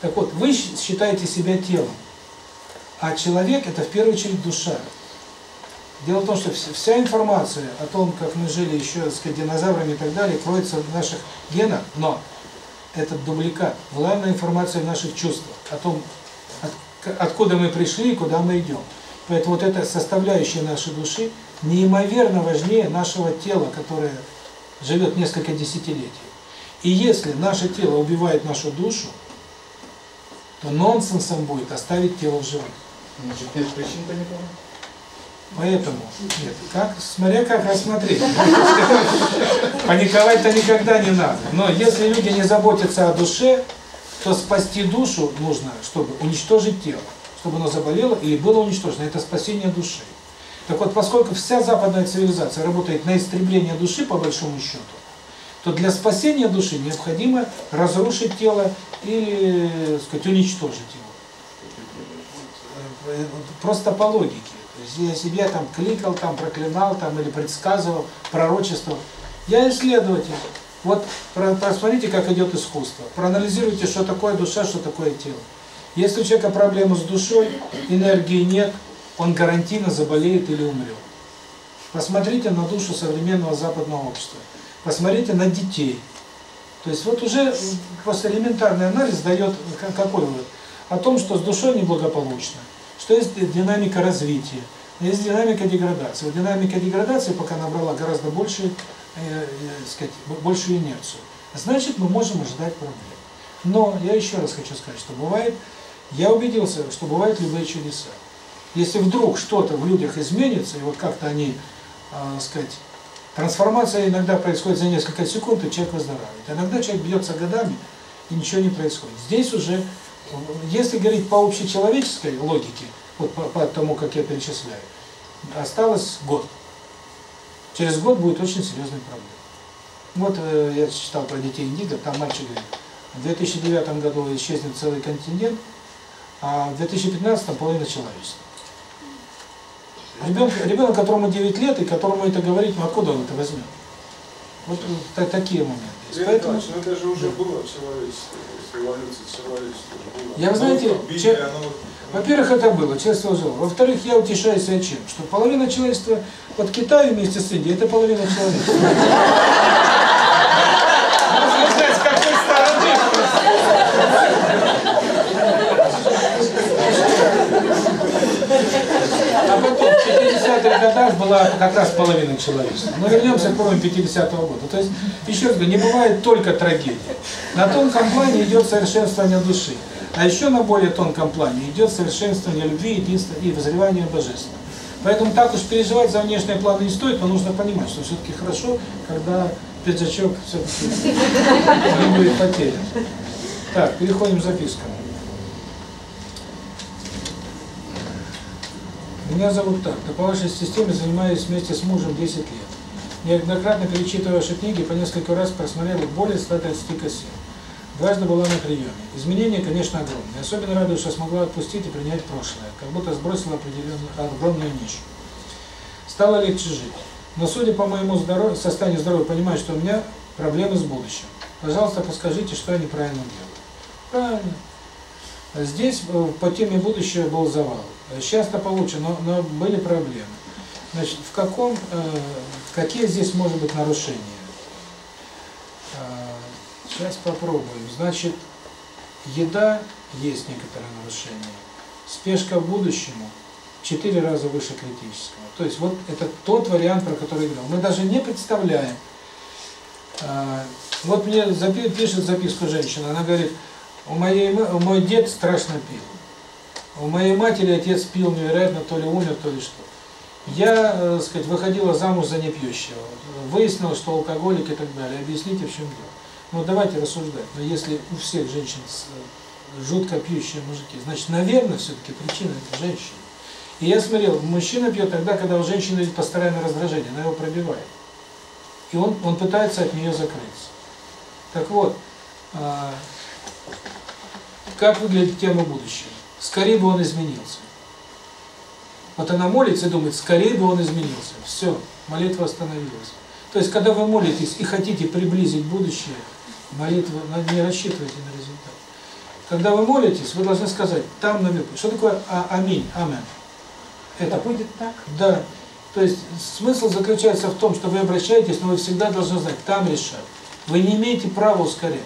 Так вот, вы считаете себя телом, а человек это в первую очередь душа. Дело в том, что вс- вся информация о том, как мы жили еще сказать, динозаврами и так далее, кроется в наших генах, но этот дубликат. Главная информация в наших чувствах, о том, от- откуда мы пришли и куда мы идем. Поэтому вот эта составляющая нашей души неимоверно важнее нашего тела, которое живет несколько десятилетий. И если наше тело убивает нашу душу, то нонсенсом будет оставить тело в живых. Значит, нет причин по никому. Поэтому, нет, как, смотря как рассмотреть. Паниковать-то никогда не надо. Но если люди не заботятся о душе, то спасти душу нужно, чтобы уничтожить тело. Чтобы оно заболело или было уничтожено. Это спасение души. Так вот, поскольку вся западная цивилизация работает на истребление души, по большому счету, то для спасения души необходимо разрушить тело или, так сказать, уничтожить его. Э, Просто по логике. Я там кликал, там проклинал, там или предсказывал, пророчествовал. Я исследователь. Вот посмотрите, как идет искусство. Проанализируйте, что такое душа, что такое тело. Если у человека проблемы с душой, энергии нет, он гарантийно заболеет или умрет. Посмотрите на душу современного западного общества. Посмотрите на детей. То есть вот уже просто элементарный анализ дает ка- какой вывод? О том, что с душой неблагополучно, что есть динамика развития, есть динамика деградации. Вот динамика деградации пока набрала гораздо больше, э, э, сказать, большую инерцию. Значит, мы можем ожидать проблем. Но я еще раз хочу сказать, что бывает, я убедился, что бывают любые чудеса. Если вдруг что-то в людях изменится, и вот как-то они, э, сказать, трансформация иногда происходит за несколько секунд, и человек выздоравливает. Иногда человек бьется годами, и ничего не происходит. Здесь уже, если говорить по общечеловеческой логике, вот по, по тому, как я перечисляю, осталось год. Через год будет очень серьезная проблема. Вот э, я читал про детей Индиго, там мальчик говорит, в 2009 году исчезнет целый континент, а в 2015 половина человечества. Ребенок, ребенок, которому 9 лет, и которому это говорить, ну откуда он это возьмет? Вот э, та- такие моменты есть. Поэтому, Иванович, ну это же уже было в человечестве, то есть эволюция человечества. Я, вы знаете, Библия, че- она вот- во-первых, это было, честно живо. Во-вторых, я утешаюсь себя чем? Что половина человечества, вот Китай вместе с Индией, это половина человечества. Можно взять с какой стороны. А потом в 50-х годах была как раз половина человечества. Но вернемся к уровню 50-го года. То есть, еще раз говорю, не бывает только трагедии. На тонком плане идет совершенствование души. А еще на более тонком плане идет совершенствование любви, единства и возревания божества. Поэтому так уж переживать за внешние планы не стоит, но нужно понимать, что все-таки хорошо, когда пиджачок все-таки не будет потерян. Так, переходим к запискам. Меня зовут так. по вашей системе занимаюсь вместе с мужем 10 лет. Неоднократно перечитывая ваши книги, по несколько раз просмотрел более 130 кассет. Дважды была на приеме. Изменения, конечно, огромные. Особенно радует, что смогла отпустить и принять прошлое, как будто сбросила определенную огромную нишу. Стало легче жить. Но судя по моему здоров... состоянию здоровья, понимаю, что у меня проблемы с будущим. Пожалуйста, подскажите, что я неправильно делаю. Правильно. Здесь э, по теме будущего был завал. Сейчас-то получше, но, но были проблемы. Значит, в каком, э, какие здесь может быть нарушения? Сейчас попробуем. Значит, еда есть некоторые нарушения. Спешка к будущему четыре раза выше критического. То есть вот это тот вариант, про который я говорил. Мы даже не представляем. А, Вот мне пишет записку женщина, она говорит, у моей ма- мой дед страшно пил. У моей матери отец пил невероятно, то ли умер, то ли что. Я, э, так сказать, выходила замуж за непьющего. Выяснилось, что алкоголик и так далее. Объясните, в чем дело. Ну, давайте рассуждать. Но если у всех женщин с- э, жутко пьющие мужики, значит, наверное, все-таки причина это женщина. И я смотрел, мужчина пьет тогда, когда у женщины идет постоянное раздражение, она его пробивает. И он, он пытается от нее закрыться. Так вот, а, как выглядит тема будущего? Скорее бы он изменился. Вот она молится и думает, скорее бы он изменился. Все, молитва остановилась. То есть, когда вы молитесь и хотите приблизить будущее, молитва, на- не рассчитывайте на результат. Когда вы молитесь, вы должны сказать, там наверху. Что такое а, аминь, амен? Это будет так? Да. То есть смысл заключается в том, что вы обращаетесь, но вы всегда должны знать, там решать. Вы не имеете права ускорять.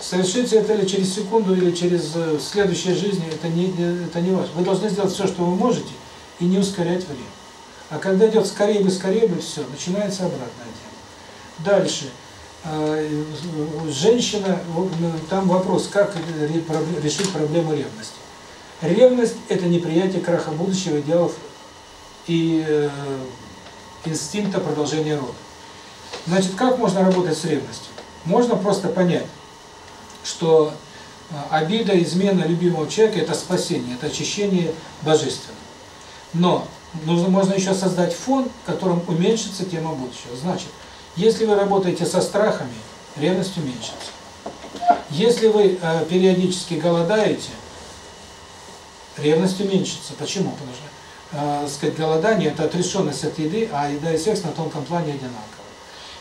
Совершится это или через секунду, или через э, следующей жизни, это не, не- это не важно. Вы должны сделать все, что вы можете, и не ускорять время. А когда идет скорее бы, скорее бы, все, начинается обратная тема. Дальше. Э, Женщина, э, там вопрос, как решить проблему ревности. Ревность – это неприятие краха будущего идеалов и э, инстинкта продолжения рода. Значит, как можно работать с ревностью? Можно просто понять, что э, обида, измена любимого человека – это спасение, это очищение божественного. Но нужно, можно еще создать фон, в котором уменьшится тема будущего. Значит, если вы работаете со страхами, ревность уменьшится. Если вы э, периодически голодаете, ревность уменьшится. Почему? Потому что э, сказать, голодание – это отрешенность от еды, а еда и секс на тонком плане одинаковы.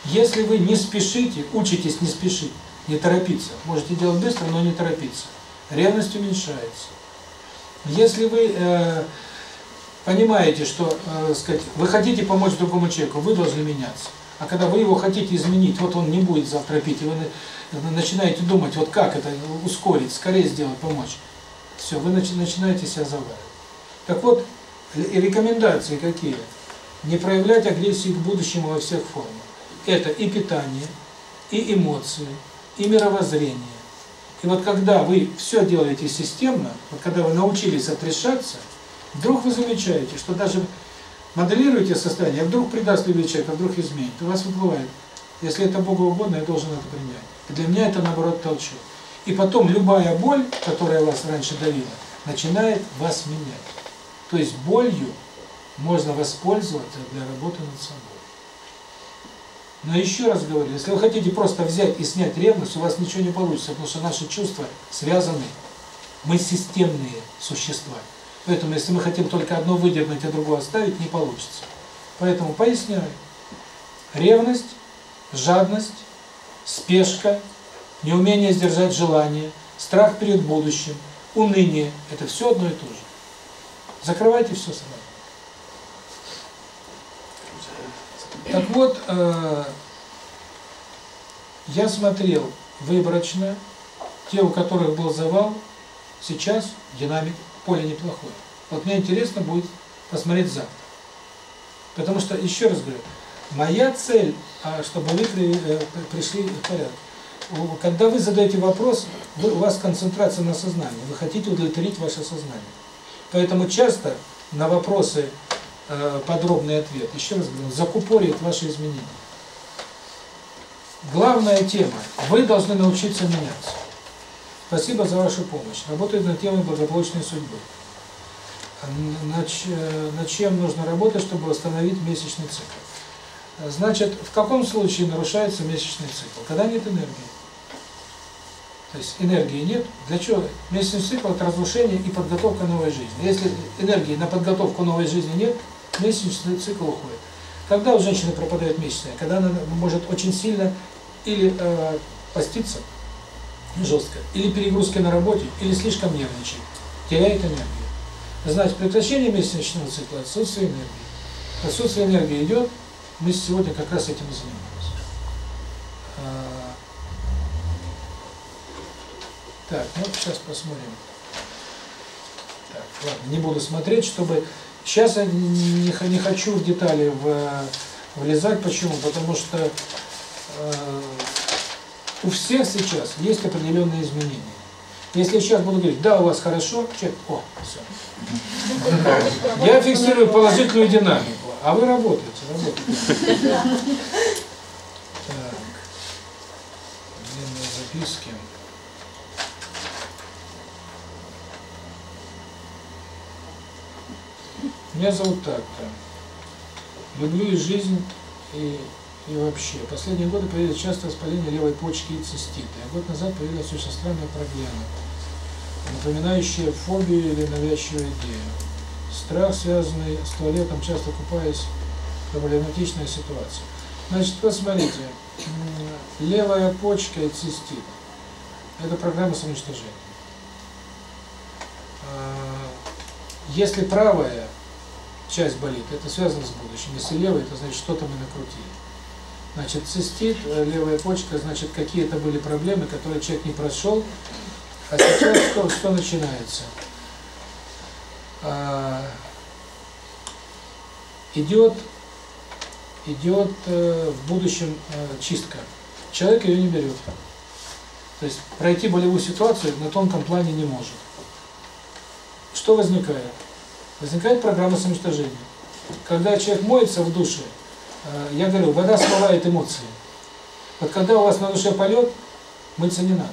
Если вы не спешите, учитесь не спешить, не торопиться, можете делать быстро, но не торопиться, ревность уменьшается. Если вы э, понимаете, что, э, сказать, вы хотите помочь другому человеку, вы должны меняться. А когда вы его хотите изменить, вот он не будет завтра пить, и вы на- начинаете думать, вот как это ускорить, скорее сделать, помочь, все, вы начи- начинаете себя заваривать. Так вот, рекомендации какие? Не проявлять агрессию к будущему во всех формах. Это и питание, и эмоции, и мировоззрение. И вот когда вы все делаете системно, вот когда вы научились отрешаться, вдруг вы замечаете, что даже моделируете состояние, а вдруг предаст любой человек, а вдруг изменит, у вас выплывает, если это Богу угодно, я должен это принять. И для меня это наоборот толчок. И потом любая боль, которая вас раньше давила, начинает вас менять. То есть болью можно воспользоваться для работы над собой. Но еще раз говорю, если вы хотите просто взять и снять ревность, у вас ничего не получится, потому что наши чувства связаны. Мы системные существа. Поэтому, если мы хотим только одно выдернуть, а другое оставить, не получится. Поэтому поясняю. Ревность, жадность, спешка, неумение сдержать желание, страх перед будущим, уныние – это все одно и то же. Закрывайте все сразу. Так вот, э, я смотрел выборочно, те, у которых был завал, сейчас динамик, поле неплохое. Вот мне интересно будет посмотреть завтра. Потому что, еще раз говорю, моя цель, а, чтобы вы э, пришли в порядок. Когда вы задаете вопрос, вы- у вас концентрация на сознании, вы хотите удовлетворить ваше сознание. Поэтому часто на вопросы э, подробный ответ, еще раз говорю, закупорит ваши изменения. Главная тема, вы должны научиться меняться. Спасибо за вашу помощь. Работаю над темой благополучной судьбы. Э, над чем нужно работать, чтобы восстановить месячный цикл? Значит, в каком случае нарушается месячный цикл? Когда нет энергии. То есть энергии нет. Для чего? Месячный цикл – это разрушение и подготовка новой жизни. Если энергии на подготовку новой жизни нет, месячный цикл уходит. Когда у женщины пропадает месячная? Когда она может очень сильно или э, поститься жестко, или перегрузки на работе, или слишком нервничает, теряет энергию. Значит, прекращение месячного цикла – отсутствие энергии. Отсутствие энергии идет, мы сегодня как раз этим и занимаемся. А, Так, ну сейчас посмотрим. Так, ладно, не буду смотреть, чтобы... Сейчас я не, не хочу в детали в, влезать. Почему? Потому что э, у всех сейчас есть определенные изменения. Если сейчас буду говорить, да, у вас хорошо, человек, о, все. *laughs* Я фиксирую положительную динамику, а вы работаете, работаете. Так, длинные записки. Меня зовут так-то. Люблю и жизнь, и, и вообще. Последние годы появились часто воспаление левой почки и циститы. А год назад появилась очень странная проблема, напоминающая фобию или навязчивую идею. Страх, связанный с туалетом, часто купаясь, проблематичная ситуация. Значит, посмотрите, левая почка и цистит – это программа самоуничтожения. А, Если правая часть болит, это связано с будущим. Если левая, это значит, что-то мы накрутили. Значит, цистит, э, левая почка, значит, какие-то были проблемы, которые человек не прошел. А сейчас что, что начинается? А, идет, идет э, в будущем э, чистка. Человек ее не берет. То есть пройти болевую ситуацию на тонком плане не может. Что возникает? Возникает программа самоуничтожения. Когда человек моется в душе, я говорю, вода смывает эмоции. Вот когда у вас на душе полет, мыться не надо.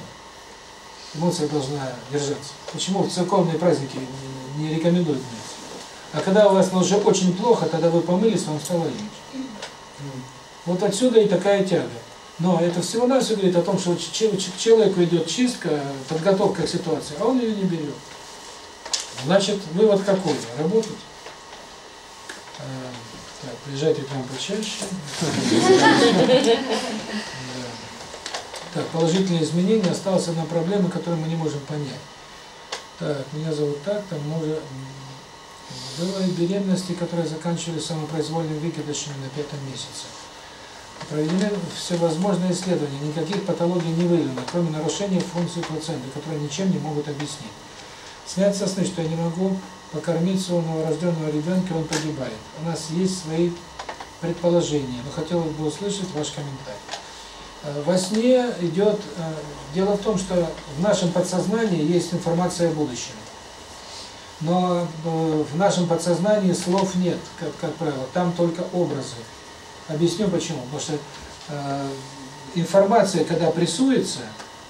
Эмоция должна держаться. Почему в церковные праздники не- рекомендуют мыться? А когда у вас на душе очень плохо, тогда вы помылись, вам стало легче. Вот отсюда и такая тяга. Но это всего-навсего говорит о том, что к человеку идет чистка, подготовка к ситуации, а он ее не берет. Значит, вывод какой? Работать. Так, приезжайте к нам почаще. Так, положительные изменения. Осталась одна проблема, которую мы не можем понять. Так, меня зовут так, там мужа... Было беременности, которые заканчивались самопроизвольным выкидышем на пятом месяце. Проведены всевозможные исследования, никаких патологий не выявлено, кроме нарушения функции плаценты, которые ничем не могут объяснить. Снятся сны, что я не могу покормить своего новорожденного ребенка, он погибает. У нас есть свои предположения, но хотелось бы услышать ваш комментарий. Э, Во сне идет... э, Дело в том, что в нашем подсознании есть информация о будущем. Но э, в нашем подсознании слов нет, как, как правило, там только образы. Объясню почему. Потому что э, информация, когда прессуется,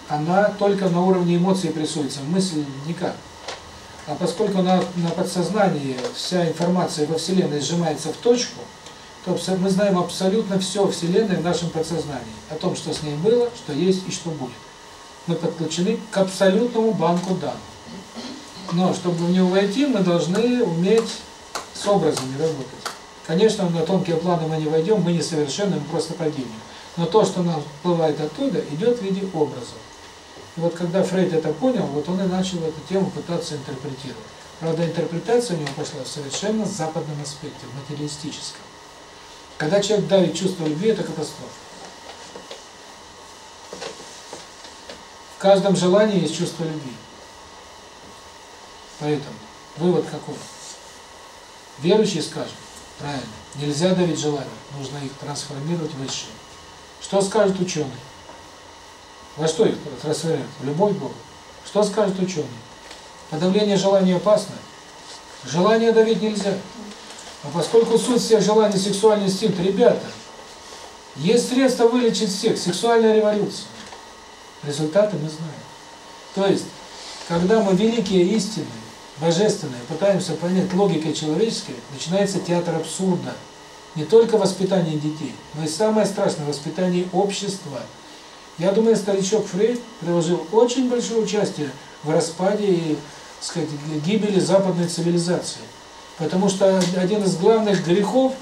она только на уровне эмоций прессуется, мысль никак. А поскольку на, на подсознании вся информация во Вселенной сжимается в точку, то мы знаем абсолютно все Вселенной в нашем подсознании. О том, что с ней было, что есть и что будет. Мы подключены к абсолютному банку данных. Но чтобы в него войти, мы должны уметь с образами работать. Конечно, на тонкие планы мы не войдем, мы несовершенны, мы просто погибнем. Но то, что нам всплывает оттуда, идет в виде образов. И вот когда Фрейд это понял, вот он и начал эту тему пытаться интерпретировать. Правда, интерпретация у него пошла в совершенно западном аспекте, в материалистическом. Когда человек давит чувство любви, это катастрофа. В каждом желании есть чувство любви. Поэтому вывод какой? Верующий скажет, правильно, нельзя давить желания, нужно их трансформировать в высшие. Что скажет ученый? Во что их трансформировать? В любовь к Богу. Что скажет ученый? Подавление желания опасно. Желание давить нельзя. А поскольку суть всех желаний сексуальный инстинкт, ребята, есть средства вылечить всех, сексуальная революция. Результаты мы знаем. То есть, когда мы великие истины, божественные, пытаемся понять логикой человеческой, начинается театр абсурда. Не только воспитание детей, но и самое страшное воспитание общества. Я думаю, старичок Фрейд приложил очень большое участие в распаде и, сказать, гибели западной цивилизации. Потому что один из главных грехов,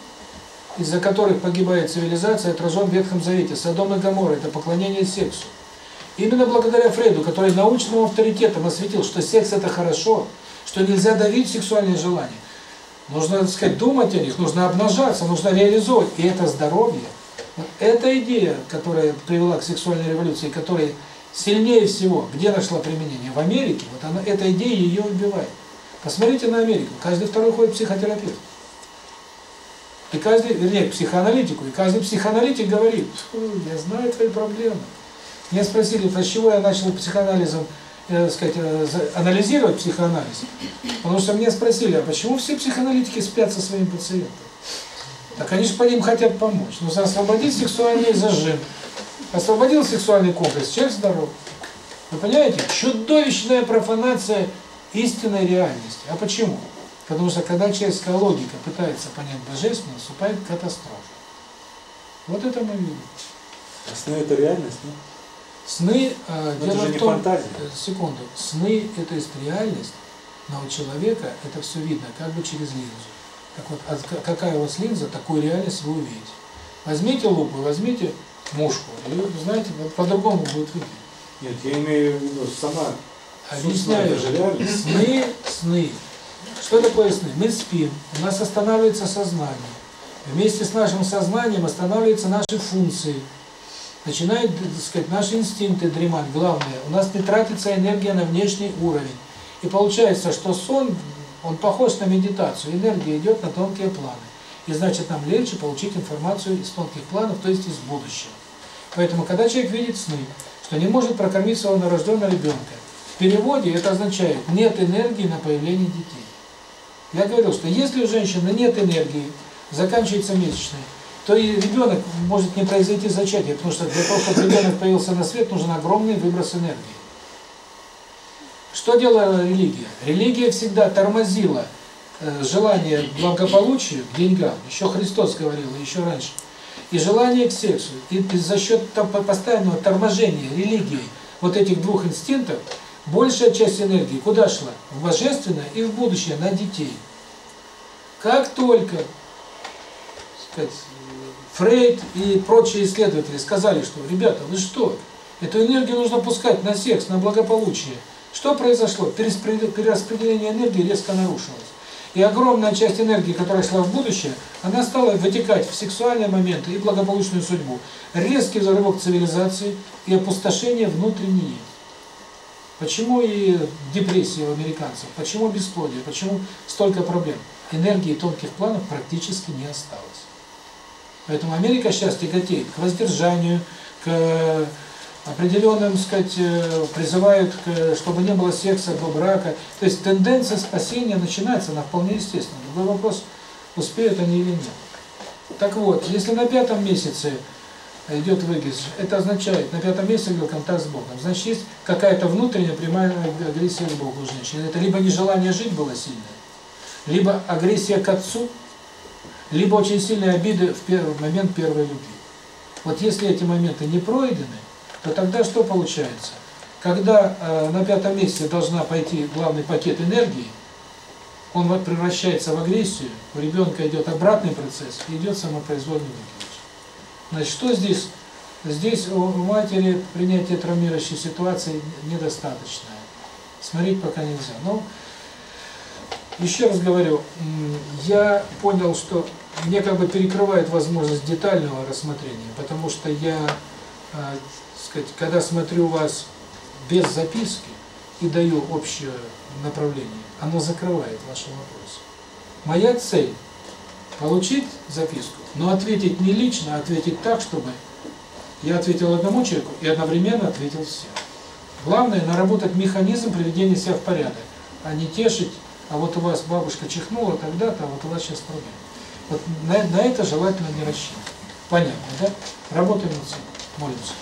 из-за которых погибает цивилизация, отражен в Ветхом Завете. Содом и Гоморра – это поклонение сексу. Именно благодаря Фрейду, который научным авторитетом осветил, что секс – это хорошо, что нельзя давить сексуальные желания. Нужно, так сказать, думать о них, нужно обнажаться, нужно реализовывать. И это здоровье. Эта идея, которая привела к сексуальной революции, которая сильнее всего, где нашла применение? В Америке. Вот она, эта идея ее убивает. Посмотрите на Америку. Каждый второй ходит к психотерапевту. И каждый, вернее, психоаналитику. И каждый психоаналитик говорит, «Фу, я знаю твои проблемы. Меня спросили, про чего я начал психоанализом, э, сказать, э, анализировать психоанализ. Потому что меня спросили, а почему все психоаналитики спят со своим пациентом? Так они же по ним хотят помочь. Нужно освободить сексуальный зажим. Освободил сексуальный комплекс, человек здоров. Вы понимаете? Чудовищная профанация истинной реальности. А почему? Потому что когда человеческая логика пытается понять божественное, наступает катастрофа. Вот это мы видим. А сны это реальность, ну? Сны, э, дело это же в не том, фантазия. э, секунду, сны это есть реальность, но у человека это все видно как бы через линзу. Так вот, а какая у вас линза, такую реальность вы увидите. Возьмите лупу, возьмите мушку, и вы знаете, по-другому будет выглядеть. Нет, я имею в виду сама Объясняю. Же. Сны, сны. Что такое сны? Мы спим, у нас останавливается сознание. Вместе с нашим сознанием останавливаются наши функции. Начинают, так сказать, наши инстинкты дремать. Главное, у нас не тратится энергия на внешний уровень. И получается, что сон, он похож на медитацию. Энергия идет на тонкие планы. И значит, нам легче получить информацию из тонких планов, то есть из будущего. Поэтому, когда человек видит сны, что не может прокормить своего новорожденного ребенка, в переводе это означает нет энергии на появление детей. Я говорил, что если у женщины нет энергии, заканчивается месячная, то и ребенок может не произойти зачатие, потому что для того, чтобы ребенок появился на свет, нужен огромный выброс энергии. Что делала религия? Религия всегда тормозила э, желание к благополучию, к деньгам. Еще Христос говорил, еще раньше. И желание к сексу. И за счет там постоянного торможения религии вот этих двух инстинктов, большая часть энергии куда шла? В божественное и в будущее, на детей. Как только сказать, Фрейд и прочие исследователи сказали, что, ребята, вы что, эту энергию нужно пускать на секс, на благополучие. Что произошло? Перераспред- Перераспределение энергии резко нарушилось. И огромная часть энергии, которая шла в будущее, она стала вытекать в сексуальные моменты и благополучную судьбу. Резкий взрывок цивилизации и опустошение внутреннее. Почему и депрессия у американцев? Почему бесплодие? Почему столько проблем? Энергии тонких планов практически не осталось. Поэтому Америка сейчас тяготеет к воздержанию, к определенным, сказать, э, призывают, к, чтобы не было секса до брака. То есть тенденция спасения начинается, она вполне естественна. Другой вопрос, успеют они или нет. Так вот, если на пятом месяце идет выгис, это означает, на пятом месяце идет контакт с Богом. Значит, есть какая-то внутренняя прямая агрессия к Богу у женщины. Это либо нежелание жить было сильное, либо агрессия к отцу, либо очень сильные обиды в первый момент первой любви. Вот если эти моменты не пройдены, то тогда что получается? Когда э, на пятом месяце должна пойти главный пакет энергии, он вот превращается в агрессию, у ребенка идет обратный процесс, идет самопроизвольный выкидыш. Значит, что здесь? Здесь у матери принятие травмирующей ситуации недостаточное. Смотреть пока нельзя. Но еще раз говорю, я понял, что мне как бы перекрывает возможность детального рассмотрения, потому что я, э, сказать, когда смотрю вас без записки и даю общее направление, оно закрывает ваши вопросы. Моя цель – получить записку, но ответить не лично, а ответить так, чтобы я ответил одному человеку и одновременно ответил всем. Главное – наработать механизм приведения себя в порядок, а не тешить, а вот у вас бабушка чихнула тогда-то, а вот у вас сейчас проблема. Вот на, на это желательно не рассчитывать. Понятно, да? Работаем над собой, молимся.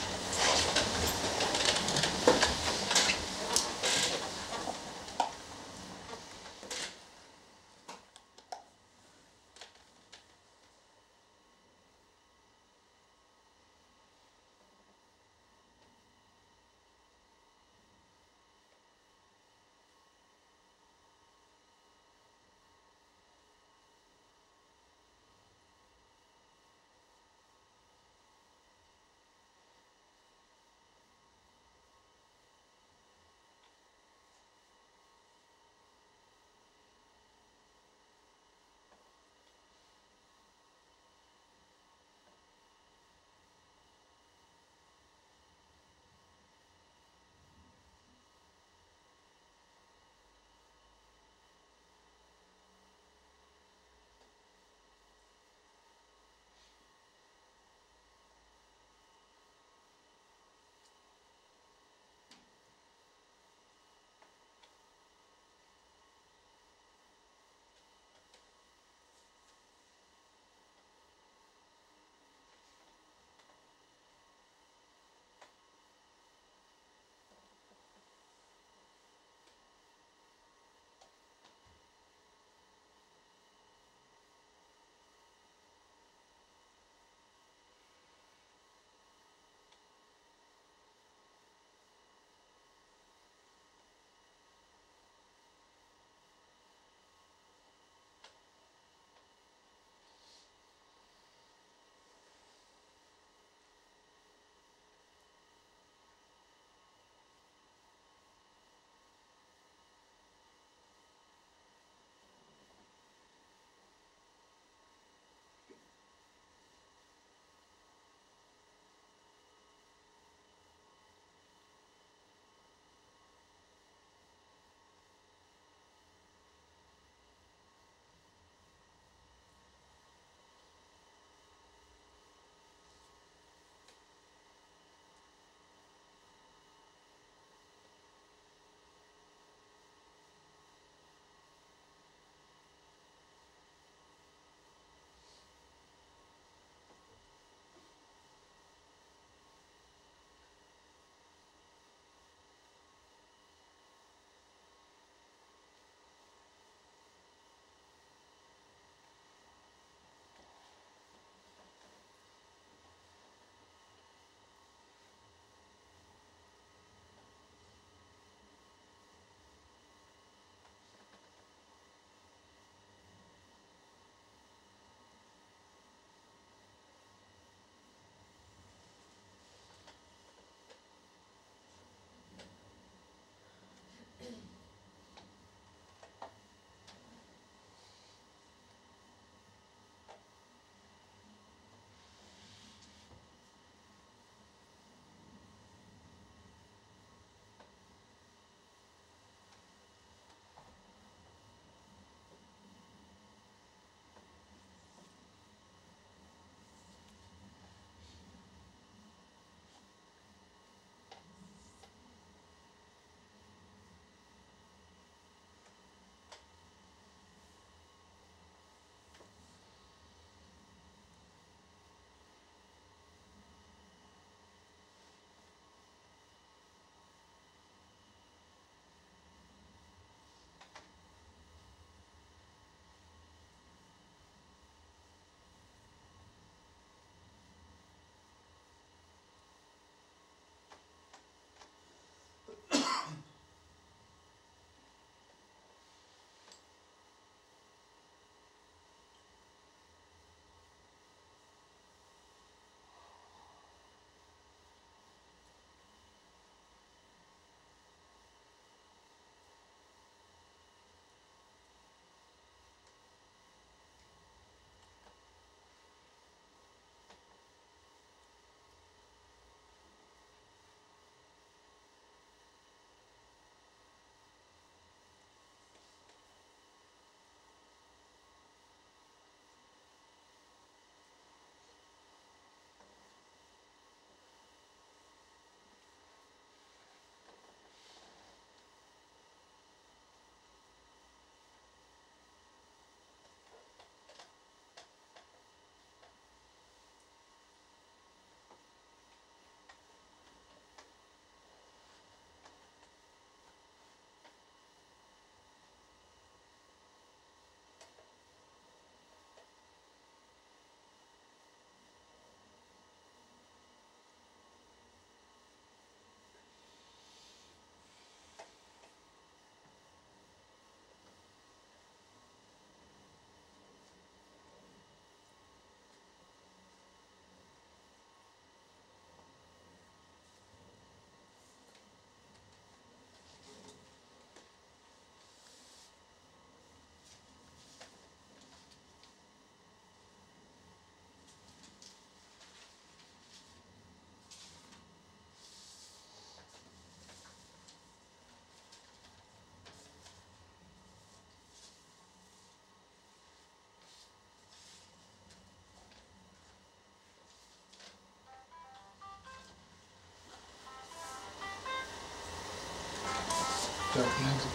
Так,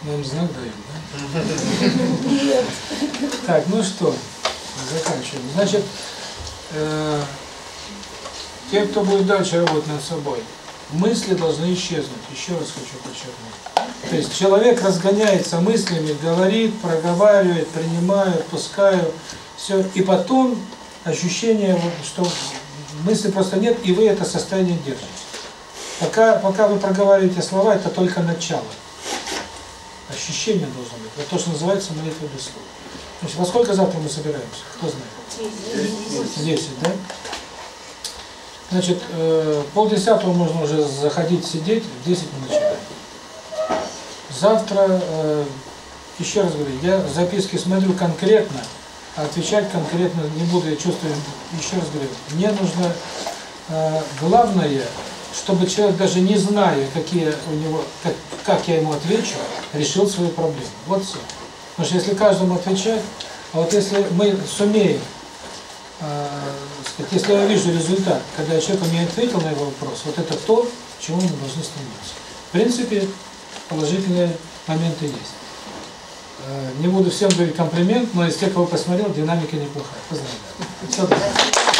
нам, знак дают, да? Так, ну что, заканчиваем. Значит, э, те, кто будет дальше работать над собой, мысли должны исчезнуть. Еще раз хочу подчеркнуть. То есть человек разгоняется мыслями, говорит, проговаривает, принимаю, отпускаю, все. И потом ощущение, что мысли просто нет, и вы это состояние держите. Пока, пока вы проговариваете слова, это только начало. Ощущение должно быть. Вот то, что называется молитва без слов. Значит, во сколько завтра мы собираемся? Кто знает? Десять, да? Значит, э, полдесятого можно уже заходить, сидеть, в 10 мы начинаем. Завтра, э, еще раз говорю, я записки смотрю конкретно, а отвечать конкретно не буду, я чувствую, еще раз говорю, мне нужно, э, главное, чтобы человек, даже не зная, какие у него, как, как я ему отвечу, решил свою проблему. Вот все. Потому что если каждому отвечать, а вот если мы сумеем э, сказать, если я вижу результат, когда человек мне ответил на его вопрос, вот это то, к чему мы должны стремиться. В принципе, положительные моменты есть. Э, Не буду всем говорить комплимент, но из тех, кого посмотрел, динамика неплохая. Поздравляю. Да.